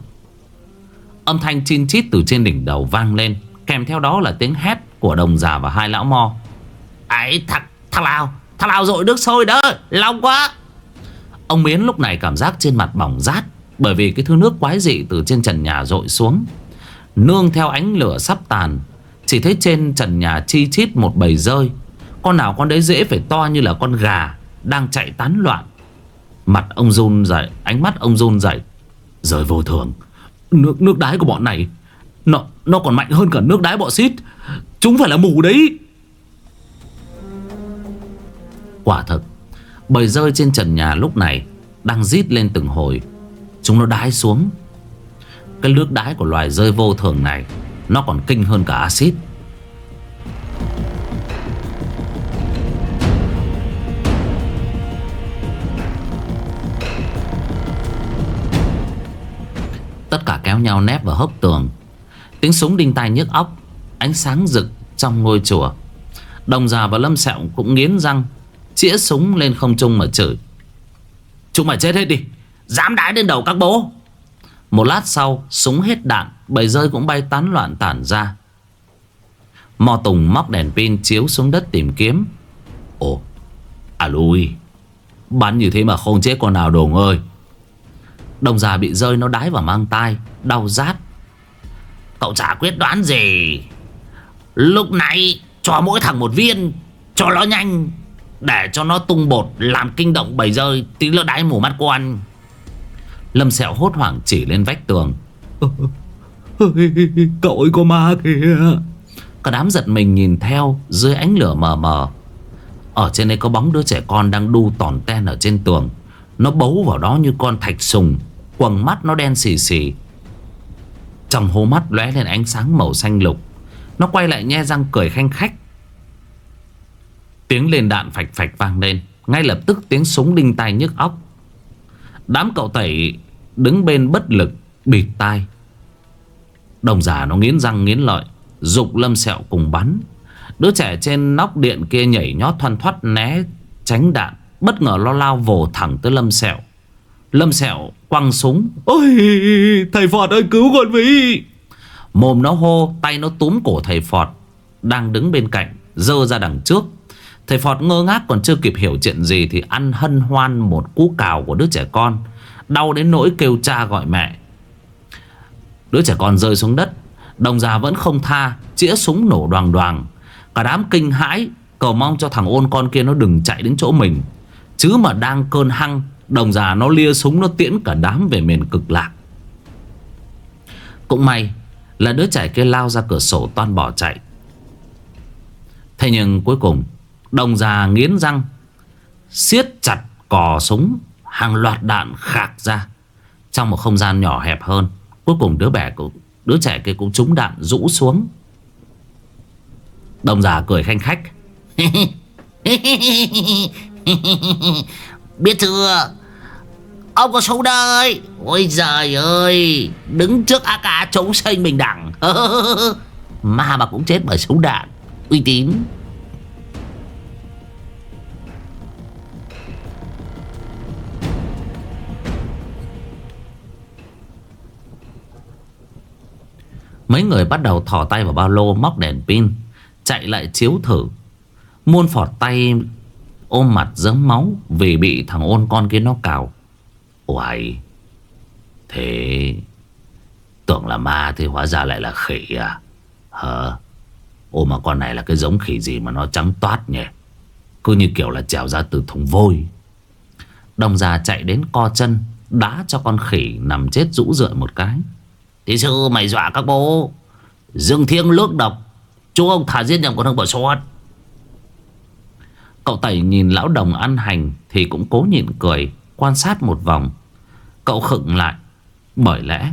[SPEAKER 1] Âm thanh chin chít từ trên đỉnh đầu vang lên Kèm theo đó là tiếng hét của đồng già và hai lão mo.
[SPEAKER 2] Ấy thằng thằng nào thằng nào dội nước sôi đó long quá.
[SPEAKER 1] Ông Miến lúc này cảm giác trên mặt bỏng rát Bởi vì cái thứ nước quái dị từ trên trần nhà rội xuống. Nương theo ánh lửa sắp tàn Chỉ thấy trên trần nhà chi chít một bầy rơi con nào con đấy dễ phải to như là con gà Đang chạy tán loạn. Mặt ông run dậy Ánh mắt ông run dậy rời vô thường, Nước nước đái của bọn này, Nó nó còn mạnh hơn cả nước đái bọ xít Chúng phải là mù đấy. Quả thật, Bầy rơi trên trần nhà lúc này Đang rít lên từng hồi. Chúng nó đái xuống. Cái nước đái của loài rơi vô thường này, Nó còn kinh hơn cả axit. Tất cả kéo nhau nép vào hốc tường. Tiếng súng đinh tai nhức óc Ánh sáng rực trong ngôi chùa. Đồng già và lâm sẹo cũng nghiến răng Chĩa súng lên không trung mà chửi. Chúng mày chết hết đi
[SPEAKER 2] Dám đái lên đầu các bố.
[SPEAKER 1] Một lát sau súng hết đạn Bầy rơi cũng bay tán loạn tản ra. Mò Tùng móc đèn pin chiếu xuống đất tìm kiếm. Ồ À lùi, Bắn như thế mà không chết con nào đồ ơi. Đồng già bị rơi nó đái vào mang tai Đau rát.
[SPEAKER 2] Cậu chả quyết đoán gì. Lúc này cho mỗi thằng một viên Cho nó nhanh Để cho nó tung bột Làm kinh động bầy rơi Tí nữa đái mù mắt quan
[SPEAKER 1] Lâm Sẹo hốt hoảng chỉ lên vách tường.
[SPEAKER 3] Cậu ấy có ma kìa.
[SPEAKER 1] Cả đám giật mình nhìn theo Dưới ánh lửa mờ mờ. Ở trên đây có bóng đứa trẻ con đang đu tòn ten ở trên tường. Nó bấu vào đó như con thạch sùng Quầng mắt nó đen xì xì. Trong hố mắt lóe lên ánh sáng màu xanh lục. Nó quay lại nhe răng cười khanh khách. Tiếng lên đạn phạch phạch vang lên. Ngay lập tức tiếng súng đinh tai nhức óc. Đám cậu tẩy đứng bên bất lực, bịt tai. Đồng giả nó nghiến răng nghiến lợi, Dục lâm sẹo cùng bắn. Đứa trẻ trên nóc điện kia nhảy nhót thoăn thoắt né tránh đạn, Bất ngờ lo lao vồ thẳng tới lâm sẹo. Lâm sẹo quăng súng.
[SPEAKER 3] Ôi, thầy Phọt ơi, cứu con với
[SPEAKER 1] Mồm nó hô, Tay nó túm cổ thầy Phọt Đang đứng bên cạnh Dơ ra đằng trước. Thầy Phọt ngơ ngác còn chưa kịp hiểu chuyện gì Thì ăn hân hoan một cú cào của đứa trẻ con, Đau đến nỗi kêu cha gọi mẹ. Đứa trẻ con rơi xuống đất, Đồng già vẫn không tha, Chĩa súng nổ đoàn đoàn. Cả đám kinh hãi, Cầu mong cho thằng ôn con kia nó đừng chạy đến chỗ mình. Chứ mà đang cơn hăng Đồng già nó lia súng, nó tiễn cả đám về miền cực lạc. Cũng may là đứa trẻ kia lao ra cửa sổ toan bỏ chạy. Thế nhưng cuối cùng, Đồng già nghiến răng, siết chặt cò súng, Hàng loạt đạn khạc ra. Trong một không gian nhỏ hẹp hơn, Cuối cùng đứa bé của, đứa trẻ kia cũng trúng đạn rũ xuống. Đồng già cười khanh khách.
[SPEAKER 2] Biết chưa? Ông có súng đời Ôi giời ơi. Đứng trước AK chống xây mình đẳng. Mà mà cũng chết bởi súng đạn Uy tín.
[SPEAKER 1] Mấy người bắt đầu thò tay vào ba lô Móc đèn pin, Chạy lại chiếu thử. Muôn phọt tay ôm mặt dớm máu Vì bị thằng ôn con kia nó cào. Uầy, Thế Tưởng là ma thì hóa ra lại là khỉ à? Hả? Ô, mà con này là cái giống khỉ gì mà nó trắng toát nhỉ? Cứ như kiểu là trèo ra từ thùng vôi. Đồng già chạy đến co chân, Đá cho con khỉ nằm chết rũ rượi một cái.
[SPEAKER 2] Thế sư, mày dọa các bố. Dương thiêng lước độc. Chú ông thả giết nhầm con thằng bỏ sót
[SPEAKER 1] Cậu Tẩy nhìn lão đồng ăn hành Thì cũng cố nhịn cười, Quan sát một vòng. Cậu khựng lại. Bởi lẽ,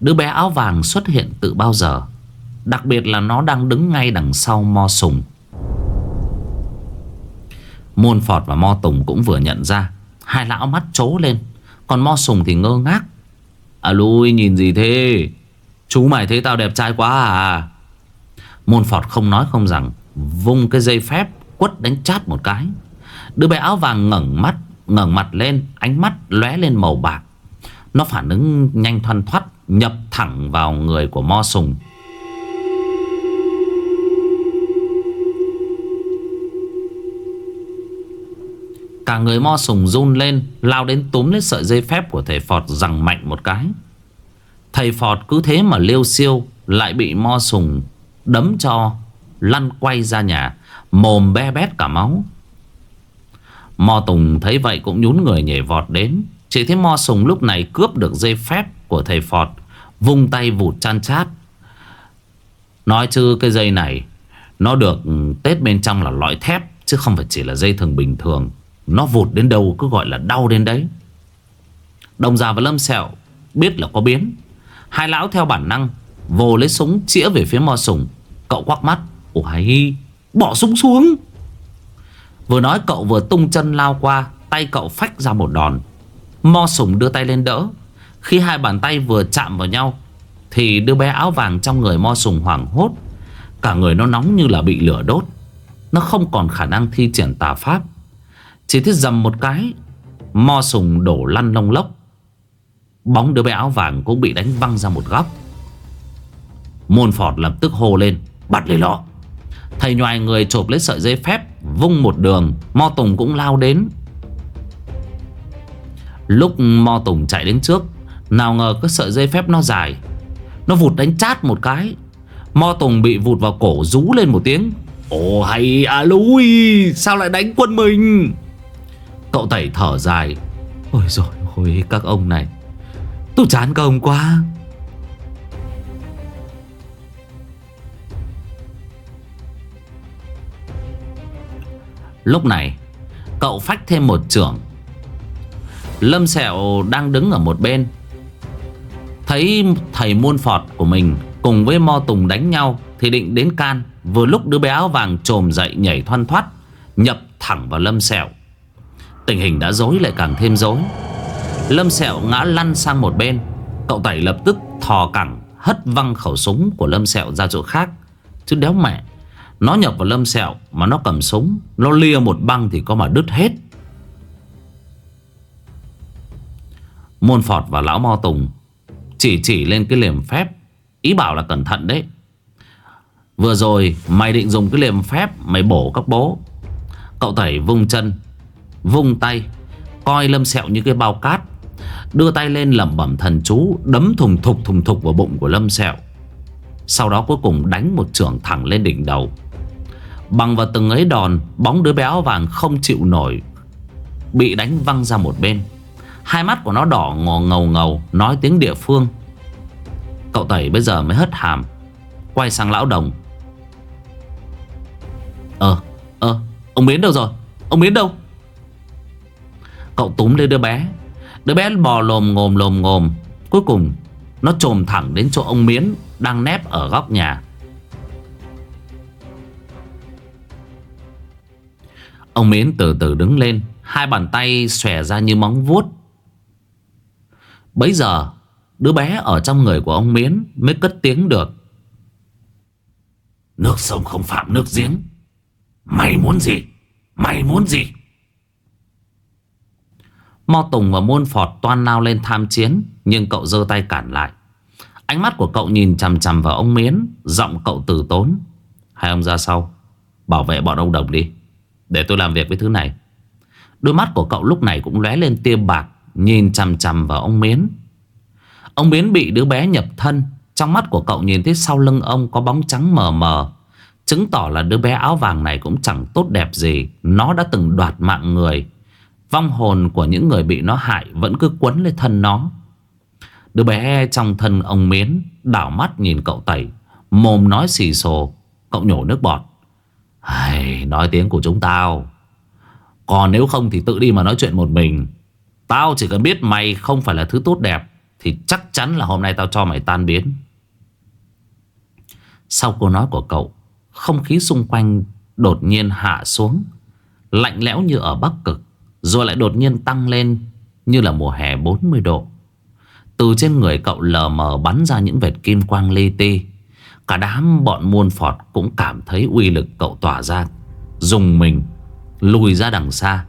[SPEAKER 1] Đứa bé áo vàng xuất hiện từ bao giờ? Đặc biệt là nó đang đứng ngay đằng sau Mo Sùng. Môn Phọt và Mo Tùng cũng vừa nhận ra. Hai lão mắt trố lên. Còn Mo Sùng thì ngơ ngác. À lui, nhìn gì thế? Chú mày thấy tao đẹp trai quá à? Môn Phọt không nói không rằng, Vung cái dây phép Quất đánh chát một cái. Đứa bé áo vàng ngẩng mắt, ngẩng mặt lên, Ánh mắt lóe lên màu bạc. Nó phản ứng nhanh thoăn thoắt, Nhập thẳng vào người của Mo Sùng Cả người Mo Sùng run lên, Lao đến túm lấy sợi dây phép của thầy Phọt Rằng mạnh một cái. Thầy Phọt cứ thế mà liêu siêu Lại bị Mo Sùng đấm cho, Lăn quay ra nhà. Mồm be bét cả máu. Mo Tùng thấy vậy cũng nhún người nhảy vọt đến. Chỉ thấy Mo Sùng lúc này cướp được dây phép của thầy Phọt, Vung tay vụt chăn chát. Nói chứ cái dây này, Nó được tết bên trong là lõi thép, Chứ không phải chỉ là dây thường bình thường. Nó vụt đến đâu cứ gọi là đau đến đấy. Đồng già và Lâm Sẹo Biết là có biến. Hai lão theo bản năng, Vồ lấy súng chĩa về phía Mo Sùng. Cậu quắc mắt, Ủa Bỏ súng xuống. Vừa nói cậu vừa tung chân lao qua, Tay cậu phách ra một đòn. Mo Sùng đưa tay lên đỡ. Khi hai bàn tay vừa chạm vào nhau, Thì đứa bé áo vàng trong người Mo Sùng hoảng hốt. Cả người nó nóng như là bị lửa đốt. Nó không còn khả năng thi triển tà pháp. Chỉ thích dầm một cái, Mo Sùng đổ lăn lông lốc. Bóng đứa bé áo vàng cũng bị đánh văng ra một góc. Môn Phọt lập tức hô lên, Bắt lấy lọ Thầy nhoài người chộp lấy sợi dây phép, Vung một đường, Mo Tùng cũng lao đến. Lúc Mo Tùng chạy đến trước, Nào ngờ cái sợi dây phép nó dài. Nó vụt đánh chát một cái. Mo Tùng bị vụt vào cổ rú lên một tiếng. Ồ hay à lúi Sao lại đánh quân mình? Cậu tẩy thở dài. Ôi rồi ôi, các ông này. Tôi chán các ông quá. Lúc này, Cậu phách thêm một trưởng. Lâm Sẹo đang đứng ở một bên. Thấy thầy muôn phọt của mình Cùng với Mo Tùng đánh nhau Thì định đến can, Vừa lúc đứa bé áo vàng trồm dậy nhảy thoăn thoát, Nhập thẳng vào Lâm Sẹo. Tình hình đã dối lại càng thêm dối Lâm Sẹo ngã lăn sang một bên. Cậu Tẩy lập tức thò cẳng, Hất văng khẩu súng của Lâm Sẹo ra chỗ khác. Chứ đéo mẹ nó nhập vào Lâm Sẹo Mà nó cầm súng, Nó lia một băng thì có mà đứt hết. Môn Phọt và Lão Mo Tùng Chỉ chỉ lên cái liềm phép. Ý bảo là cẩn thận đấy. Vừa rồi mày định dùng cái liềm phép Mày bổ các bố. Cậu Tẩy vung chân, Vung tay, Coi Lâm Sẹo như cái bao cát. Đưa tay lên lẩm bẩm thần chú, Đấm thùng thục thùng thục vào bụng của Lâm Sẹo. Sau đó cuối cùng đánh một trưởng thẳng lên đỉnh đầu. Bằng vào từng ấy đòn, Bóng đứa bé áo vàng không chịu nổi. Bị đánh văng ra một bên. Hai mắt của nó đỏ ngò ngầu ngầu, Nói tiếng địa phương. Cậu Tẩy bây giờ mới hất hàm, Quay sang lão đồng. Ờ Ờ Ông Biến đâu rồi? Ông Biến đâu? Cậu túm lấy đứa bé. Đứa bé bò lồm ngồm lồm ngồm. Cuối cùng, Nó trồm thẳng đến chỗ ông Miến Đang nép ở góc nhà. Ông Miến từ từ đứng lên Hai bàn tay xòe ra như móng vuốt. Bấy giờ Đứa bé ở trong người của ông Miến Mới cất tiếng được. Nước sông không phạm nước giếng. Mày muốn gì? Mày muốn gì? Mo Tùng và Môn Phọt toan nao lên tham chiến Nhưng cậu giơ tay cản lại. Ánh mắt của cậu nhìn chằm chằm vào ông Miến Giọng cậu từ tốn. Hai ông ra sau Bảo vệ bọn ông đồng đi để tôi làm việc với thứ này. Đôi mắt của cậu lúc này cũng lóe lên tia bạc, Nhìn chằm chằm vào ông Miến. Ông Miến bị đứa bé nhập thân, Trong mắt của cậu nhìn thấy sau lưng ông Có bóng trắng mờ mờ, Chứng tỏ là đứa bé áo vàng này cũng chẳng tốt đẹp gì, Nó đã từng đoạt mạng người. Vong hồn của những người bị nó hại Vẫn cứ quấn lên thân nó. Đứa bé trong thân ông Miến Đảo mắt nhìn cậu Tẩy, Mồm nói xì xồ, Cậu nhổ nước bọt. Ai, Nói tiếng của chúng tao. Còn nếu không thì tự đi mà nói chuyện một mình. Tao chỉ cần biết mày không phải là thứ tốt đẹp Thì chắc chắn là hôm nay tao cho mày tan biến. Sau câu nói của cậu Không khí xung quanh đột nhiên hạ xuống Lạnh lẽo như ở Bắc Cực Rồi lại đột nhiên tăng lên Như là mùa hè 40 độ. Từ trên người cậu lờ mờ bắn ra những vệt kim quang li ti. Cả đám bọn muôn phọt cũng cảm thấy uy lực cậu tỏa ra Dùng mình Lùi ra đằng xa.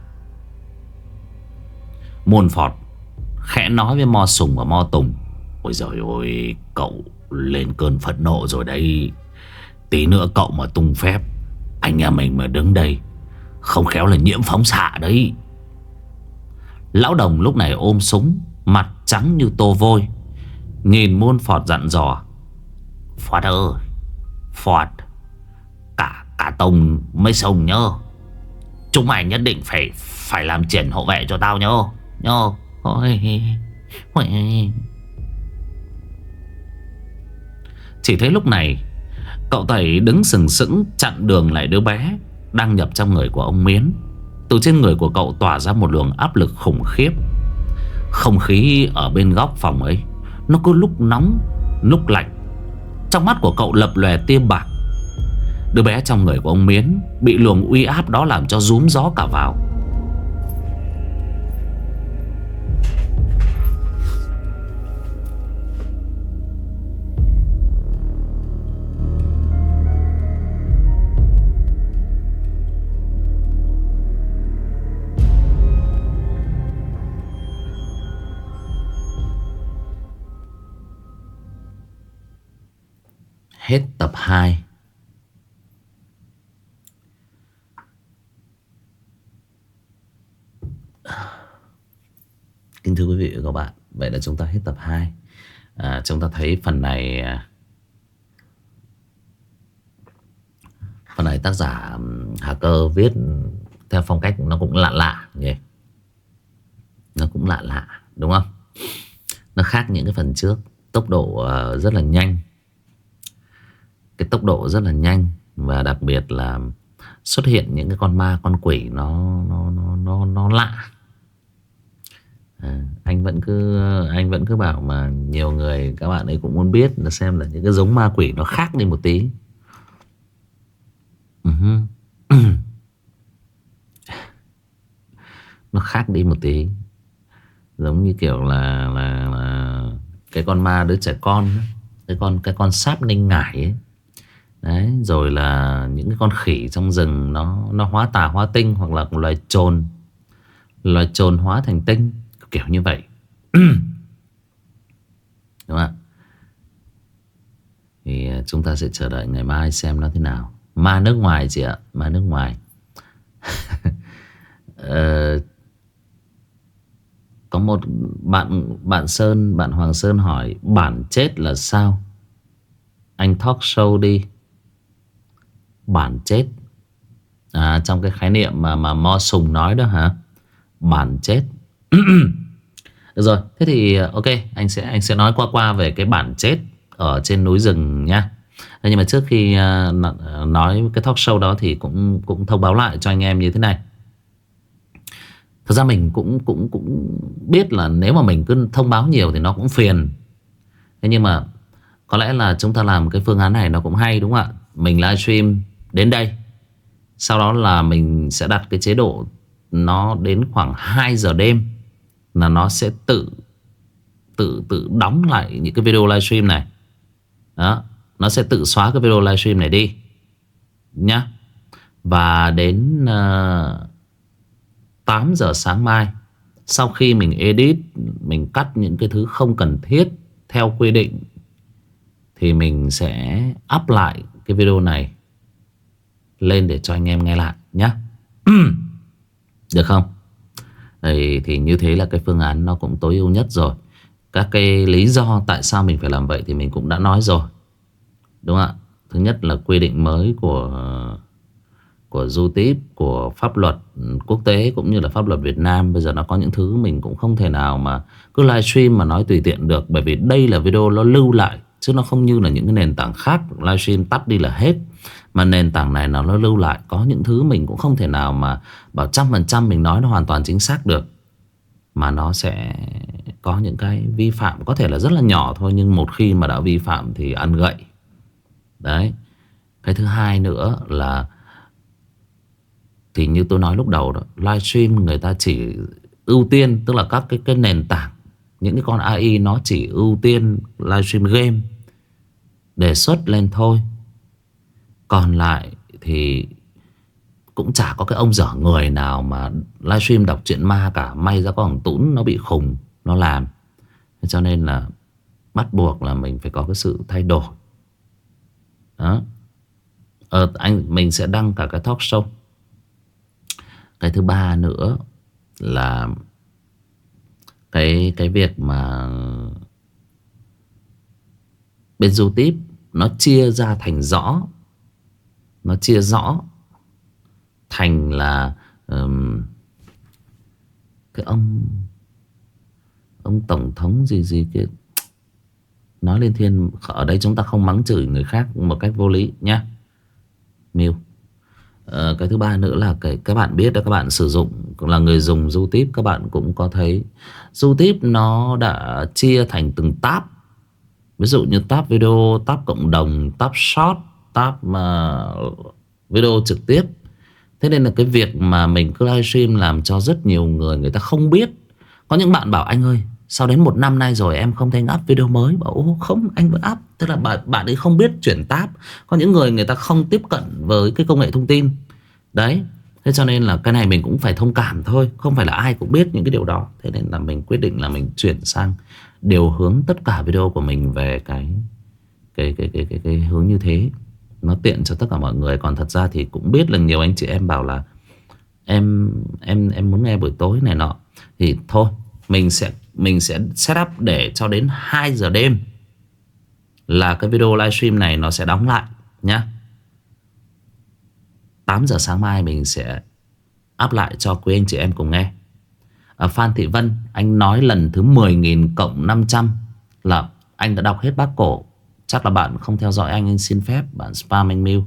[SPEAKER 1] Muôn phọt Khẽ nói với Mo Sùng và Mo Tùng Ôi giời ơi Cậu lên cơn phẫn nộ rồi đấy, Tí nữa cậu mà tung phép Anh em mình mà đứng đây Không khéo là nhiễm phóng xạ đấy. Lão đồng lúc này ôm súng Mặt trắng như tô vôi Nhìn muôn phọt dặn dò Phọt ơi. Phọt Cả cả tông mới sông nhớ. Chúng mày nhất định phải Phải làm triển hộ vệ cho tao nhớ Nhớ. Ôi. Ôi. Chỉ thấy lúc này, Cậu Tẩy đứng sừng sững chặn đường lại đứa bé Đang nhập trong người của ông Miến. Từ trên người của cậu tỏa ra một luồng áp lực khủng khiếp. Không khí ở bên góc phòng ấy, Nó cứ lúc nóng, Lúc lạnh. Trong mắt của cậu lập lòe tia bạc. Đứa bé trong người của ông Miến Bị luồng uy áp đó làm cho rúm gió cả vào. Hết tập 2 Kính thưa quý vị và các bạn Vậy là chúng ta hết tập 2 à, Chúng ta thấy phần này à, Phần này tác giả Hà Cơ viết Theo phong cách nó cũng lạ lạ nhỉ? Nó cũng lạ lạ Đúng không? Nó khác những cái phần trước Tốc độ ờ, rất là nhanh. Cái tốc độ rất là nhanh Và đặc biệt là Xuất hiện những cái con ma con quỷ Nó nó nó nó, nó lạ À, anh vẫn cứ anh vẫn cứ bảo mà nhiều người các bạn ấy cũng muốn biết là xem là những cái giống ma quỷ nó khác đi một tí. Uh-huh. nó khác đi một tí. Giống như kiểu là là là cái con ma đứa trẻ con cái con cái con sáp ninh ngải ấy. Đấy, rồi là những cái con khỉ trong rừng nó nó hóa tà hóa tinh hoặc là loài trồn loài trồn hóa thành tinh Kiểu như vậy. Đúng không ạ? Thì à, chúng ta sẽ chờ đợi ngày mai xem nó thế nào. Ma nước ngoài chị ạ Ma nước ngoài. Ờ, Có một bạn bạn Sơn Bạn Hoàng Sơn hỏi Bản chết là sao? Anh talk show đi. Bản chết À trong cái khái niệm mà mà Mo Sùng nói đó hả Bản chết Được rồi, thế thì ok, anh sẽ anh sẽ nói qua qua về cái bản chết ở trên núi rừng nha. Nhưng mà trước khi à, à, nói cái talk show đó thì cũng cũng thông báo lại cho anh em như thế này. thật ra mình cũng cũng cũng biết là nếu mà mình cứ thông báo nhiều thì nó cũng phiền. Thế nhưng mà có lẽ là chúng ta làm cái phương án này nó cũng hay đúng không ạ? Mình livestream đến đây. Sau đó là mình sẽ đặt cái chế độ nó đến khoảng 2 giờ đêm là nó sẽ tự tự tự đóng lại những cái video livestream này. Đó, nó sẽ tự xóa cái video livestream này đi. Nhá. Và đến ờ, uh, 8 giờ sáng mai sau khi mình edit, mình cắt những cái thứ không cần thiết theo quy định thì mình sẽ up lại cái video này lên để cho anh em nghe lại nhé. Được không? thì, thì như thế là cái phương án nó cũng tối ưu nhất rồi Các cái lý do tại sao mình phải làm vậy thì mình cũng đã nói rồi Đúng không ạ? Thứ nhất là quy định mới của của du tiếp, của pháp luật quốc tế cũng như là pháp luật Việt Nam Bây giờ nó có những thứ mình cũng không thể nào mà cứ livestream mà nói tùy tiện được Bởi vì đây là video nó lưu lại Chứ nó không như là những cái nền tảng khác Livestream tắt đi là hết mà nền tảng này nó lưu lại Có những thứ mình cũng không thể nào mà Bảo trăm phần trăm mình nói nó hoàn toàn chính xác được. Mà nó sẽ có những cái vi phạm Có thể là rất là nhỏ thôi Nhưng một khi mà đã vi phạm thì ăn gậy. Đấy. Cái thứ hai nữa là Thì như tôi nói lúc đầu đó Livestream người ta chỉ ưu tiên Tức là các cái, cái nền tảng Những cái con AI nó chỉ ưu tiên livestream game đề xuất lên thôi. Còn lại thì cũng chả có cái ông dở người nào mà livestream đọc chuyện ma cả. May ra có thằng Tún nó bị khùng Nó làm. Cho nên là bắt buộc là mình phải có cái sự thay đổi. Đó. Ờ, anh Mình sẽ đăng cả cái talk show. Cái thứ ba nữa là Cái cái việc mà Bên YouTube Nó chia ra thành rõ nó chia rõ Thành là um, Cái ông Ông Tổng thống gì gì kia. Nói lên thiên Ở đây chúng ta không mắng chửi người khác Một cách vô lý nhé Miêu à, ờ, Cái thứ ba nữa là cái các bạn biết đó các bạn sử dụng Là người dùng YouTube Các bạn cũng có thấy. YouTube nó đã chia thành từng tab. Ví dụ như tab video, tab cộng đồng, tab short, tab uh, video trực tiếp. Thế nên là cái việc mà mình cứ livestream làm cho rất nhiều người người ta không biết. Có những bạn bảo anh ơi Sau đến một năm nay rồi em không thấy up video mới? Bảo không anh vẫn up. Tức là bạn, bạn ấy không biết chuyển tab. Có những người người ta không tiếp cận với cái công nghệ thông tin. Đấy. Thế cho nên là cái này mình cũng phải thông cảm thôi. Không phải là ai cũng biết những cái điều đó. Thế nên là mình quyết định là mình chuyển sang Điều hướng tất cả video của mình về cái Cái, cái, cái, cái, cái hướng như thế. Nó tiện cho tất cả mọi người. Còn thật ra thì cũng biết là nhiều anh chị em bảo là Em em em muốn nghe buổi tối này nọ. Thì thôi Mình sẽ mình sẽ set up để cho đến 2 giờ đêm Là cái video livestream này nó sẽ đóng lại nhá. 8 giờ sáng mai mình sẽ up lại cho quý anh chị em cùng nghe. À, Phan Thị Vân Anh nói lần thứ 10.000 cộng 500 Là anh đã đọc hết bác cổ. Chắc là bạn không theo dõi anh Anh xin phép bạn spam anh mail.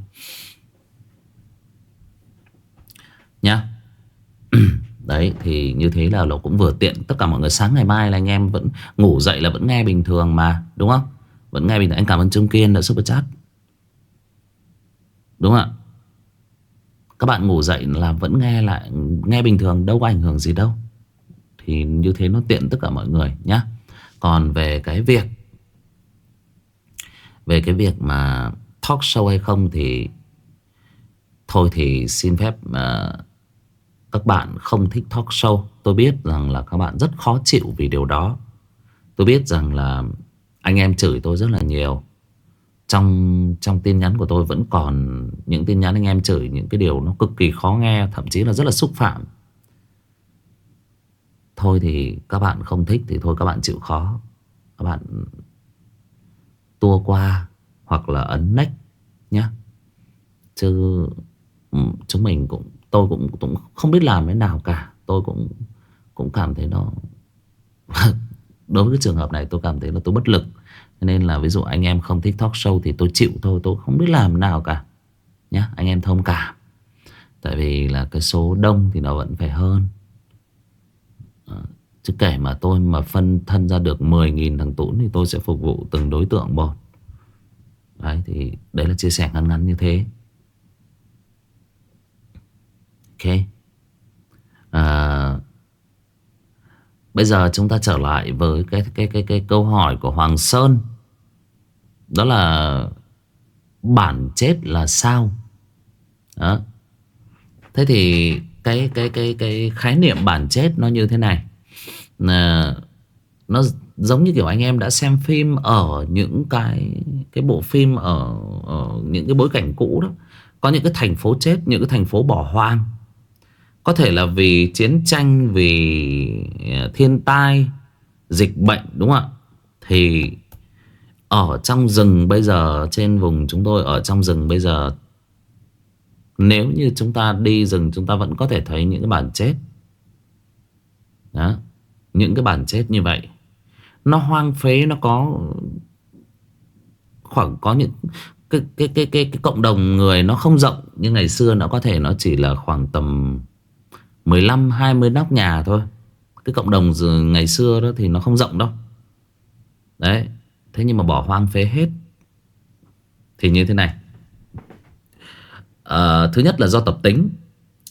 [SPEAKER 1] Nhá. Đấy, thì như thế là nó cũng vừa tiện. Tất cả mọi người sáng ngày mai là anh em vẫn Ngủ dậy là vẫn nghe bình thường mà, Đúng không? Vẫn nghe bình thường. Anh cảm ơn Trung Kiên đã super chat. Đúng không ạ? Các bạn ngủ dậy là vẫn nghe lại, Nghe bình thường, đâu có ảnh hưởng gì đâu. Thì như thế nó tiện tất cả mọi người nhá. Còn về cái việc về cái việc mà Talk show hay không thì Thôi thì xin phép uh, Các bạn không thích talk show. Tôi biết rằng là các bạn rất khó chịu vì điều đó. Tôi biết rằng là Anh em chửi tôi rất là nhiều. Trong trong tin nhắn của tôi vẫn còn những tin nhắn anh em chửi những cái điều nó cực kỳ khó nghe thậm chí là rất là xúc phạm. Thôi thì các bạn không thích thì thôi các bạn chịu khó. Các bạn tua qua hoặc là ấn nách nhé chứ ừ, chúng mình cũng, tôi cũng cũng không biết làm thế nào cả. Tôi cũng cũng cảm thấy nó đối với cái trường hợp này tôi cảm thấy là tôi bất lực. Nên là ví dụ anh em không thích talk show Thì tôi chịu thôi, tôi không biết làm nào cả Nhá. Anh em thông cảm. Tại vì là cái số đông thì nó vẫn phải hơn. Ờ, Chứ kể mà tôi mà phân thân ra được 10.000 thằng Tún Thì tôi sẽ phục vụ từng đối tượng một Đấy thì đấy là chia sẻ ngắn ngắn như thế Ok à, Bây giờ chúng ta trở lại với cái cái cái cái câu hỏi của Hoàng Sơn. Đó là bản chết là sao? Đó. Thế thì cái cái cái cái khái niệm bản chết nó như thế này. Là nó giống như kiểu anh em đã xem phim ở những cái cái bộ phim ở, ở những cái bối cảnh cũ đó. Có những cái thành phố chết, những cái thành phố bỏ hoang có thể là vì chiến tranh, vì à, thiên tai, dịch bệnh đúng không ạ? Thì ở trong rừng bây giờ, trên vùng chúng tôi ở trong rừng bây giờ Nếu như chúng ta đi rừng chúng ta vẫn có thể thấy những cái bản chết Đó những cái bản chết như vậy. Nó hoang phế, nó có khoảng có những cái, cái, cái, cái, cái cộng đồng người nó không rộng như ngày xưa nó có thể nó chỉ là khoảng tầm 15-20 nóc nhà thôi. Cái cộng đồng ngày xưa đó thì nó không rộng đâu. Đấy Thế nhưng mà bỏ hoang phế hết Thì như thế này. À, Thứ nhất là do tập tính.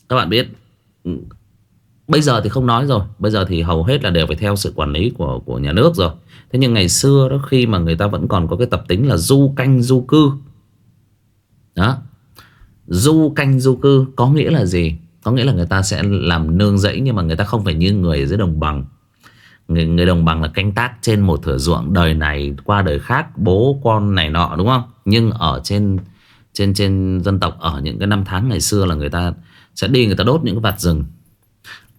[SPEAKER 1] Các bạn biết Bây giờ thì không nói rồi. Bây giờ thì hầu hết là đều phải theo sự quản lý của của nhà nước rồi. Thế nhưng ngày xưa đó Khi mà người ta vẫn còn có cái tập tính là du canh du cư. Đó. Du canh du cư có nghĩa là gì? Có nghĩa là người ta sẽ làm nương rẫy Nhưng mà người ta không phải như người ở dưới đồng bằng. Người, người đồng bằng là canh tác trên một thửa ruộng Đời này qua đời khác Bố con này nọ đúng không? Nhưng ở trên trên trên dân tộc Ở những cái năm tháng ngày xưa là người ta Sẽ đi người ta đốt những cái vạt rừng.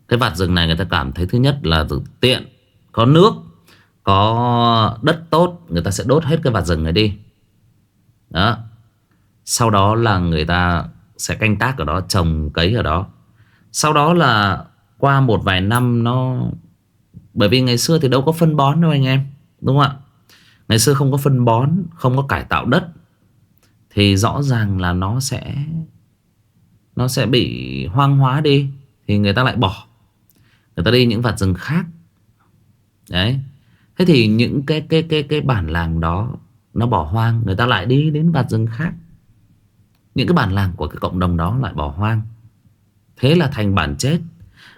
[SPEAKER 1] Cái vạt rừng này người ta cảm thấy thứ nhất là tiện, Có nước, Có đất tốt, Người ta sẽ đốt hết cái vạt rừng này đi. Đó. Sau đó là người ta sẽ canh tác ở đó, Trồng cấy ở đó. Sau đó là qua một vài năm nó, Bởi vì ngày xưa thì đâu có phân bón đâu anh em, Đúng không ạ? Ngày xưa không có phân bón, Không có cải tạo đất, Thì rõ ràng là nó sẽ Nó sẽ bị hoang hóa đi, Thì người ta lại bỏ. Người ta đi những vạt rừng khác. Đấy. Thế thì những cái cái cái cái bản làng đó Nó bỏ hoang Người ta lại đi đến vạt rừng khác. Những cái bản làng của cái cộng đồng đó lại bỏ hoang. Thế là thành bản chết.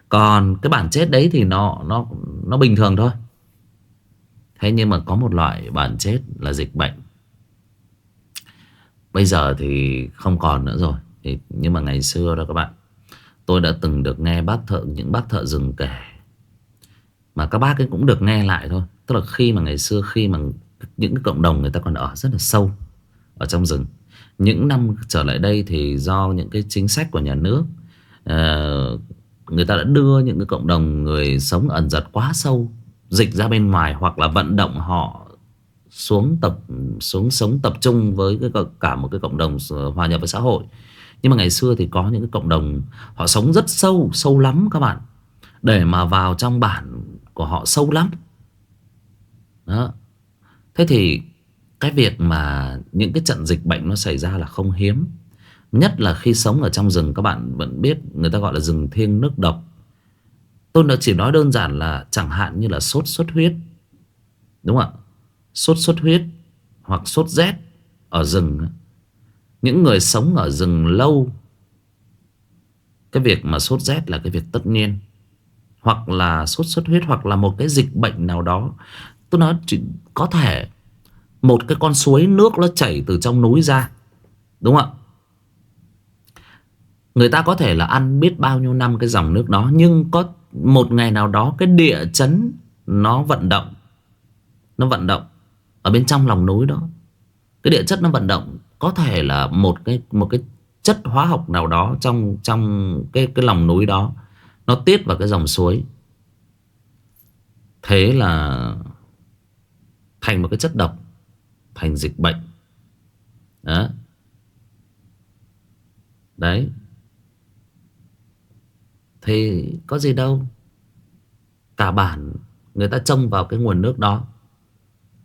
[SPEAKER 1] Còn cái bản chết đấy thì nó nó nó bình thường thôi. Thế nhưng mà có một loại bản chết là dịch bệnh. Bây giờ thì không còn nữa rồi. Thì, Nhưng mà ngày xưa đó các bạn Tôi đã từng được nghe bác thợ những bác thợ rừng kể. Mà các bác ấy cũng được nghe lại thôi. Tức là khi mà ngày xưa khi mà những cái cộng đồng người ta còn ở rất là sâu Ở trong rừng. Những năm trở lại đây thì do những cái chính sách của nhà nước uh, Người ta đã đưa những cái cộng đồng người sống ẩn giật quá sâu Dịch ra bên ngoài Hoặc là vận động họ xuống tập xuống sống tập trung với cái cả một cái cộng đồng hòa nhập với xã hội nhưng mà ngày xưa thì có những cái cộng đồng, họ sống rất sâu sâu lắm các bạn. Để mà vào trong bản của họ sâu lắm. Đó. Thế thì cái việc mà những cái trận dịch bệnh nó xảy ra là không hiếm. Nhất là khi sống ở trong rừng, các bạn vẫn biết người ta gọi là rừng thiêng nước độc. Tôi đã chỉ nói đơn giản là chẳng hạn như là sốt xuất huyết. Đúng không ạ? Sốt xuất huyết hoặc sốt rét ở rừng những người sống ở rừng lâu, cái việc mà sốt rét là cái việc tất nhiên. Hoặc là sốt xuất huyết, hoặc là một cái dịch bệnh nào đó. Tôi nói chỉ có thể một cái con suối nước nó chảy từ trong núi ra, đúng không ạ? Người ta có thể là ăn biết bao nhiêu năm cái dòng nước đó, nhưng có một ngày nào đó cái địa chấn nó vận động, nó vận động ở bên trong lòng núi đó. Cái địa chất nó vận động có thể là một cái một cái chất hóa học nào đó trong trong cái cái lòng núi đó, nó tiết vào cái dòng suối. Thế là thành một cái chất độc, thành dịch bệnh. Đó. Đấy. Thì có gì đâu. Cả bản, người ta trông vào cái nguồn nước đó.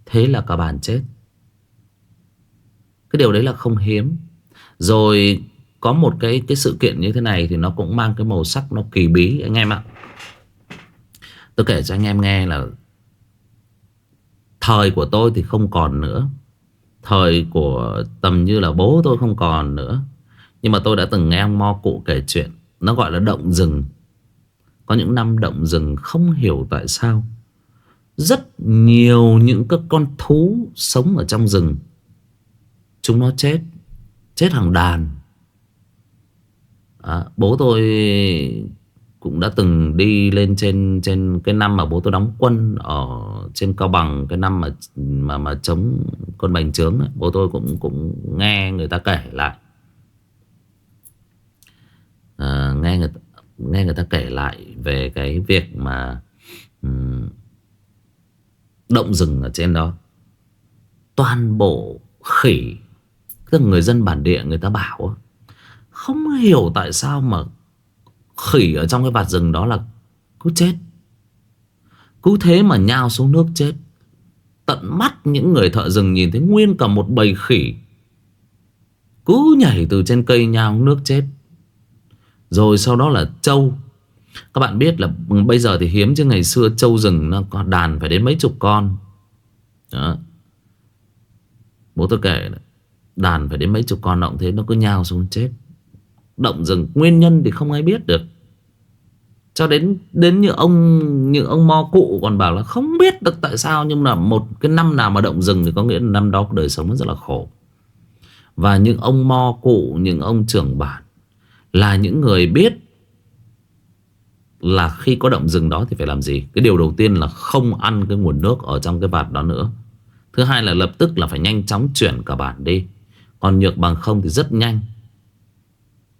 [SPEAKER 1] Thế là cả bản chết. Cái điều đấy là không hiếm. Rồi, có một cái cái sự kiện như thế này Thì nó cũng mang cái màu sắc nó kỳ bí, anh em ạ. Tôi kể cho anh em nghe là Thời của tôi thì không còn nữa. Thời của tầm như là bố tôi không còn nữa. Nhưng mà tôi đã từng nghe ông Mo Cụ kể chuyện, Nó gọi là động rừng. Có những năm động rừng không hiểu tại sao rất nhiều những các con thú sống ở trong rừng. Chúng nó chết Chết hàng đàn à, Bố tôi cũng đã từng đi lên trên trên cái năm mà bố tôi đóng quân ở trên cao bằng cái năm mà mà mà chống con bành trướng ấy. bố tôi cũng cũng nghe người ta kể lại à, nghe người nghe người ta kể lại về cái việc mà um, động rừng ở trên đó toàn bộ khỉ tức là người dân bản địa người ta bảo không hiểu tại sao mà khỉ ở trong cái vạt rừng đó là cứ chết. Cứ thế mà nhao xuống nước chết. Tận mắt những người thợ rừng nhìn thấy nguyên cả một bầy khỉ. Cứ nhảy từ trên cây nhao nước chết. Rồi sau đó là trâu. Các bạn biết là bây giờ thì hiếm chứ, ngày xưa trâu rừng nó có đàn phải đến mấy chục con. Đó. Bố tôi kể đàn phải đến mấy chục con động thế nó cứ nhào xuống chết. Động rừng nguyên nhân thì không ai biết được. Cho đến đến như ông như ông mo cụ còn bảo là không biết được tại sao nhưng mà một cái năm nào mà động rừng thì có nghĩa là năm đó đời sống rất là khổ. Và những ông mo cụ, những ông trưởng bản là những người biết là khi có động rừng đó thì phải làm gì Cái điều đầu tiên là không ăn cái nguồn nước ở trong cái vạt đó nữa Thứ hai là lập tức là phải nhanh chóng chuyển cả bản đi còn nhược bằng không thì rất nhanh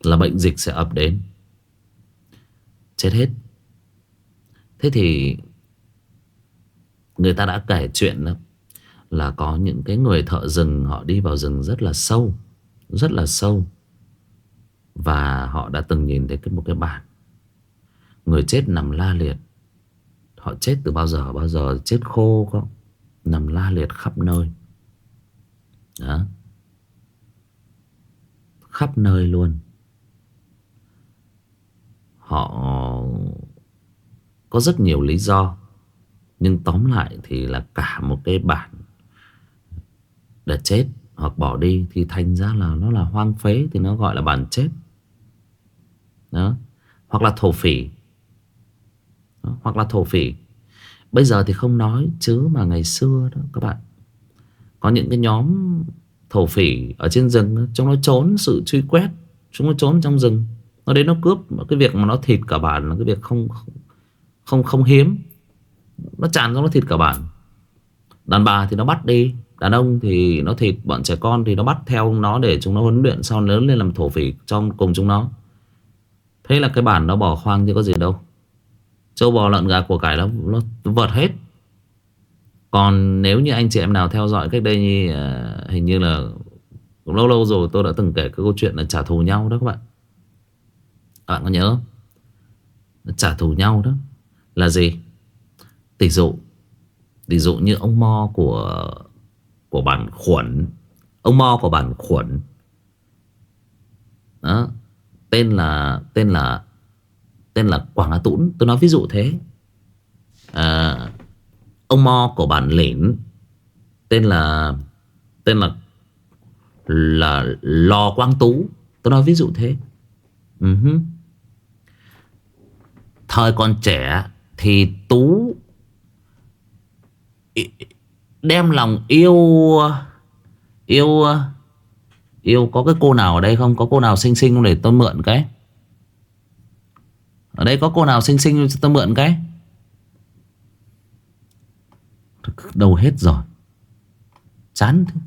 [SPEAKER 1] Là bệnh dịch sẽ ập đến. Chết hết. Thế thì Người ta đã kể chuyện đó Là có những cái người thợ rừng, Họ đi vào rừng rất là sâu, Rất là sâu. Và họ đã từng nhìn thấy một cái bản. Người chết nằm la liệt. Họ chết từ bao giờ? Bao giờ? Chết khô không? Nằm la liệt khắp nơi. Đó. Khắp nơi luôn. Họ Có rất nhiều lý do Nhưng tóm lại thì là cả một cái bản Đã chết Hoặc bỏ đi Thì thành ra là nó là hoang phế Thì nó gọi là bản chết. Đó. Hoặc là thổ phỉ. Đó, Hoặc là thổ phỉ. Bây giờ thì không nói chứ mà ngày xưa đó các bạn Có những cái nhóm thổ phỉ ở trên rừng Chúng nó trốn sự truy quét Chúng nó trốn trong rừng. Nó đến nó cướp Cái việc mà nó thịt cả bản là cái việc không không không hiếm. Nó tràn ra nó thịt cả bản. Đàn bà thì nó bắt đi Đàn ông thì nó thịt Bọn trẻ con thì nó bắt theo nó để chúng nó huấn luyện Sau lớn lên làm thổ phỉ trong cùng chúng nó. Thế là cái bản nó bỏ hoang chứ có gì đâu. Châu bò lợn gà của cải nó, nó vợt hết. Còn nếu như anh chị em nào theo dõi cách đây như, uh, Hình như là cũng lâu lâu rồi tôi đã từng kể cái câu chuyện là trả thù nhau đó các bạn Các bạn có nhớ không? Trả thù nhau đó Là gì? Tỷ dụ Tỷ dụ như ông Mo của Của bản khuẩn Ông Mo của bản khuẩn Đó Tên là Tên là Tên là Quảng Á Tũng Tôi nói ví dụ thế à, Ông Mo của bản lĩnh Tên là Tên là Là Lò Quang Tú. Tôi nói ví dụ thế. Ừ uh -huh. Thời còn trẻ Thì Tú Đem lòng yêu Yêu Yêu có cái cô nào ở đây không? Có cô nào xinh xinh không? Để tôi mượn cái. Ở đây có cô nào xinh xinh cho tôi mượn cái. Đâu hết rồi. Chán thế.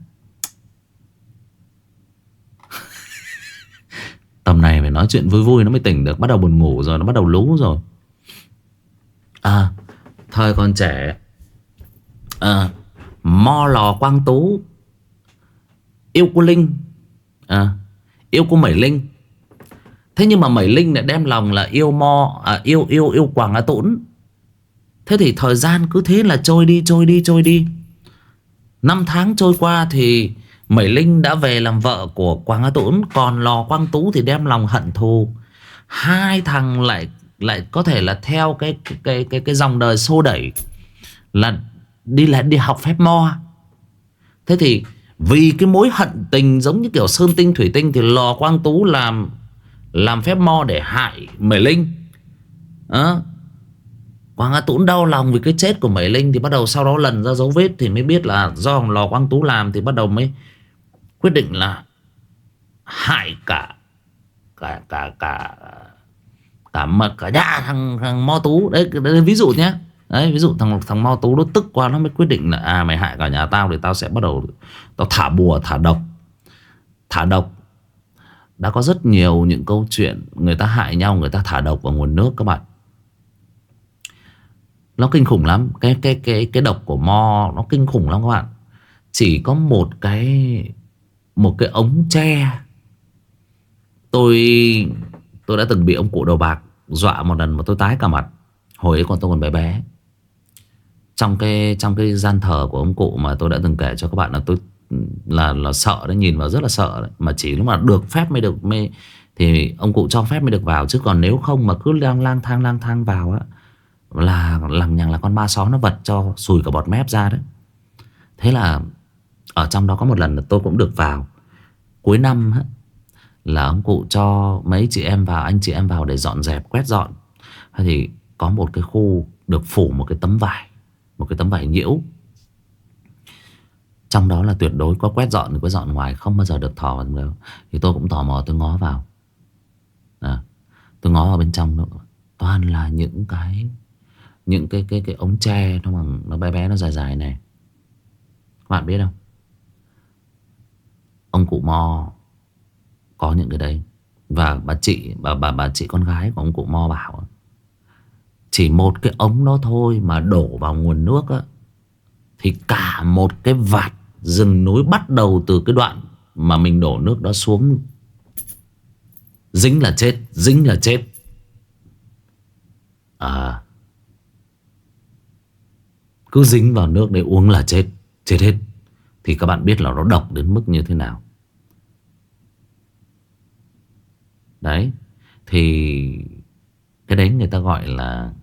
[SPEAKER 1] Tầm này phải nói chuyện vui vui nó mới tỉnh được. Bắt đầu buồn ngủ rồi Nó bắt đầu lú rồi. À Thời còn trẻ à, Mo lò quang tú Yêu cô Linh à, Yêu cô Mẩy Linh. Thế nhưng mà Mẩy Linh lại đem lòng là yêu Mo à, Yêu yêu yêu Quảng a Tũng Thế thì thời gian cứ thế là trôi đi trôi đi trôi đi. Năm tháng trôi qua thì Mẩy Linh đã về làm vợ của Quang Á Tũng Còn Lò Quang Tú thì đem lòng hận thù. Hai thằng lại lại có thể là theo cái cái cái cái, cái dòng đời xô đẩy là đi lại đi học phép mo. Thế thì vì cái mối hận tình giống như kiểu sơn tinh thủy tinh thì lò quang tú làm làm phép mo để hại mẩy linh. À, quang á tún đau lòng vì cái chết của mỹ linh thì bắt đầu sau đó lần ra dấu vết thì mới biết là do lò quang tú làm thì bắt đầu mới quyết định là hại cả cả cả cả cả mật cả nhà thằng thằng mo tú. Đấy, đấy ví dụ nhé Đấy ví dụ thằng thằng Mao Tú nó tức quá Nó mới quyết định là à mày hại cả nhà tao Thì tao sẽ bắt đầu Tao thả bùa thả độc. Thả độc. Đã có rất nhiều những câu chuyện Người ta hại nhau Người ta thả độc vào nguồn nước các bạn. Nó kinh khủng lắm. Cái cái cái cái độc của Mo, Nó kinh khủng lắm các bạn. Chỉ có một cái Một cái ống tre. Tôi Tôi đã từng bị ông cụ đầu bạc Dọa một lần mà tôi tái cả mặt. Hồi ấy còn tôi còn bé bé. Trong cái trong cái gian thờ của ông cụ mà tôi đã từng kể cho các bạn là tôi, là là sợ đấy, nhìn vào rất là sợ đấy. mà chỉ lúc mà được phép mới được, mới, thì ông cụ cho phép mới được vào. Chứ còn nếu không mà cứ lang lang thang lang thang vào á là làm nhằng là con ma só nó vật cho sùi cả bọt mép ra đấy. Thế là ở trong đó có một lần là tôi cũng được vào. Cuối năm là ông cụ cho mấy chị em vào anh chị em vào để dọn dẹp quét dọn. Thì có một cái khu được phủ một cái tấm vải một cái tấm vải nhiễu. Trong đó là tuyệt đối có quét dọn thì quét dọn ngoài Không bao giờ được thò vào đâu Thì tôi cũng tò mò tôi ngó vào. À, Tôi ngó vào bên trong đó, Toàn là những cái những cái cái cái ống tre Nó bằng nó bé bé nó dài dài này. Các bạn biết không? Ông cụ Mo Có những cái đấy. Và bà chị bà, bà, bà chị con gái của ông cụ Mo bảo chỉ một cái ống đó thôi mà đổ vào nguồn nước á Thì cả một cái vạt rừng núi bắt đầu từ cái đoạn mà mình đổ nước đó xuống. Dính là chết, dính là chết. À cứ dính vào nước để uống là chết Chết hết. Thì các bạn biết là nó độc đến mức như thế nào. Đấy, Thì Cái đấy người ta gọi là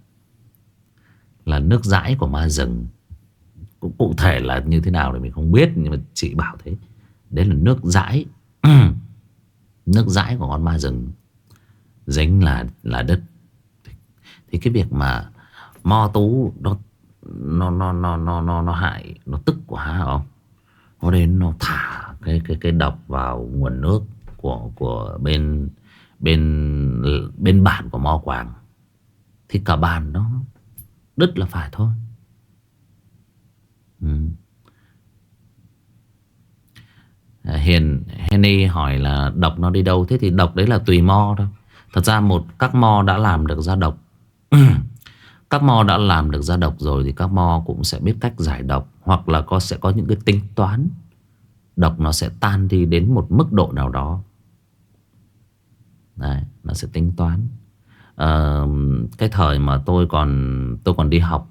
[SPEAKER 1] là nước dãi của ma rừng. Cũng cụ thể là như thế nào thì mình không biết, nhưng mà chị bảo thế. Đấy là nước dãi. Nước dãi của con ma rừng. Dính là là đất. Thì cái việc mà mo tú, nó nó nó nó nó nó, nó hại nó tức quá không? Nó đến nó thả cái cái cái độc vào nguồn nước của của bên bên bên bản của mo quảng thì cả bàn nó Đứt là phải thôi. Ừ. À, Hiền Henny hỏi là độc nó đi đâu? Thế thì độc đấy là tùy mo thôi. Thật ra một các mo đã làm được ra độc. Các mo đã làm được ra độc rồi Thì các mo cũng sẽ biết cách giải độc Hoặc là có sẽ có những cái tính toán. Độc nó sẽ tan đi đến một mức độ nào đó. Đấy, nó sẽ tính toán. À, Cái thời mà tôi còn Tôi còn đi học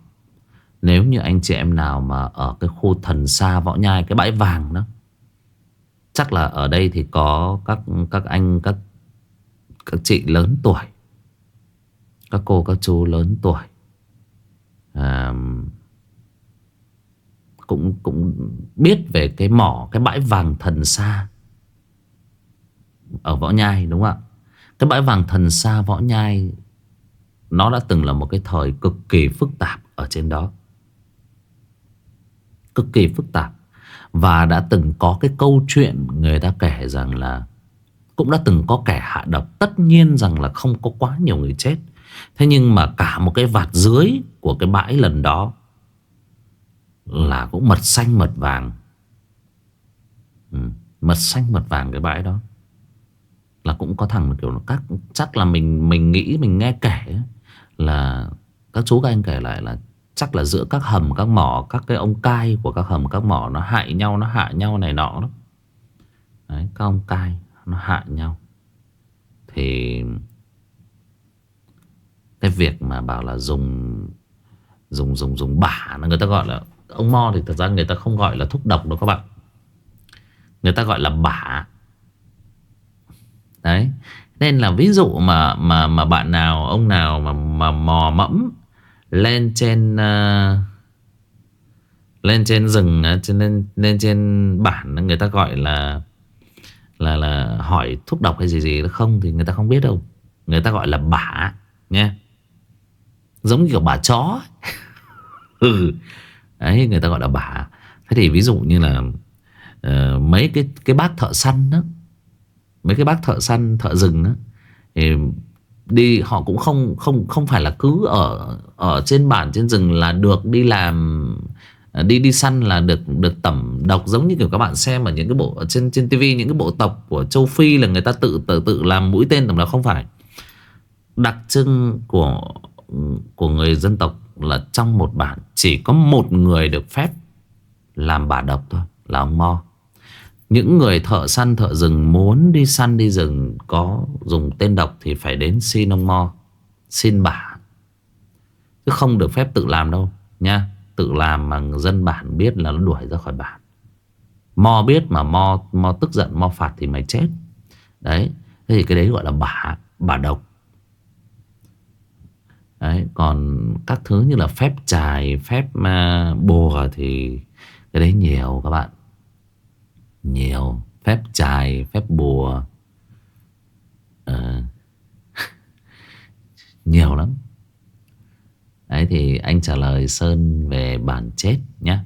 [SPEAKER 1] Nếu như anh chị em nào mà Ở cái khu thần xa võ nhai Cái bãi vàng đó Chắc là ở đây thì có các các anh các các chị lớn tuổi các cô các chú lớn tuổi à, cũng cũng biết về cái mỏ cái bãi vàng thần sa. Ở võ nhai đúng không ạ? Cái bãi vàng thần sa võ nhai nó đã từng là một cái thời cực kỳ phức tạp ở trên đó. Cực kỳ phức tạp. Và đã từng có cái câu chuyện người ta kể rằng là cũng đã từng có kẻ hạ độc. Tất nhiên rằng là không có quá nhiều người chết. Thế nhưng mà cả một cái vạt dưới của cái bãi lần đó Là cũng mật xanh mật vàng. Ừ, Mật xanh mật vàng cái bãi đó Là cũng có thằng kiểu các Chắc là mình mình nghĩ mình nghe kể Là các chú các anh kể lại là Chắc là giữa các hầm các mỏ Các cái ông cai của các hầm các mỏ Nó hại nhau nó hạ nhau này nọ đó. Đấy các ông cai Nó hại nhau. Thì Cái việc mà bảo là dùng Dùng dùng dùng bả Người ta gọi là Ông Mo thì thật ra người ta không gọi là thuốc độc đâu các bạn. Người ta gọi là bả. Đấy. Nên là ví dụ mà mà mà bạn nào Ông nào mà, mà mò mẫm lên trên uh, lên trên rừng ờ, trên lên lên trên bản người ta gọi là là là hỏi thuốc độc hay gì gì không thì người ta không biết đâu. Người ta gọi là bả nha giống như kiểu bà chó ừ. Đấy người ta gọi là bà. thế thì ví dụ như là uh, mấy cái cái bác thợ săn đó mấy cái bác thợ săn thợ rừng đó thì đi họ cũng không không không phải là cứ ở ở trên bản trên rừng là được đi làm đi đi săn là được được tẩm độc. Giống như kiểu các bạn xem ở những cái bộ trên trên tivi những cái bộ tộc của châu phi là người ta tự tự tự làm mũi tên tẩm độc không phải. Đặc trưng của của người dân tộc là trong một bản chỉ có một người được phép làm bà độc thôi là ông mo những người thợ săn thợ rừng muốn đi săn đi rừng có dùng tên độc thì phải đến xin ông Mo. Xin bà. Chứ không được phép tự làm đâu nha. Tự làm mà dân bản biết là nó đuổi ra khỏi bản. Mo biết mà Mo, Mo tức giận Mo phạt thì mày chết. Đấy. Thế thì cái đấy gọi là bà bà độc. Đấy. Còn các thứ như là phép trài, phép uh, bùa thì cái đấy nhiều các bạn. Nhiều Phép trài, phép bùa à, Nhiều lắm Đấy thì anh trả lời Sơn về bản chết nhé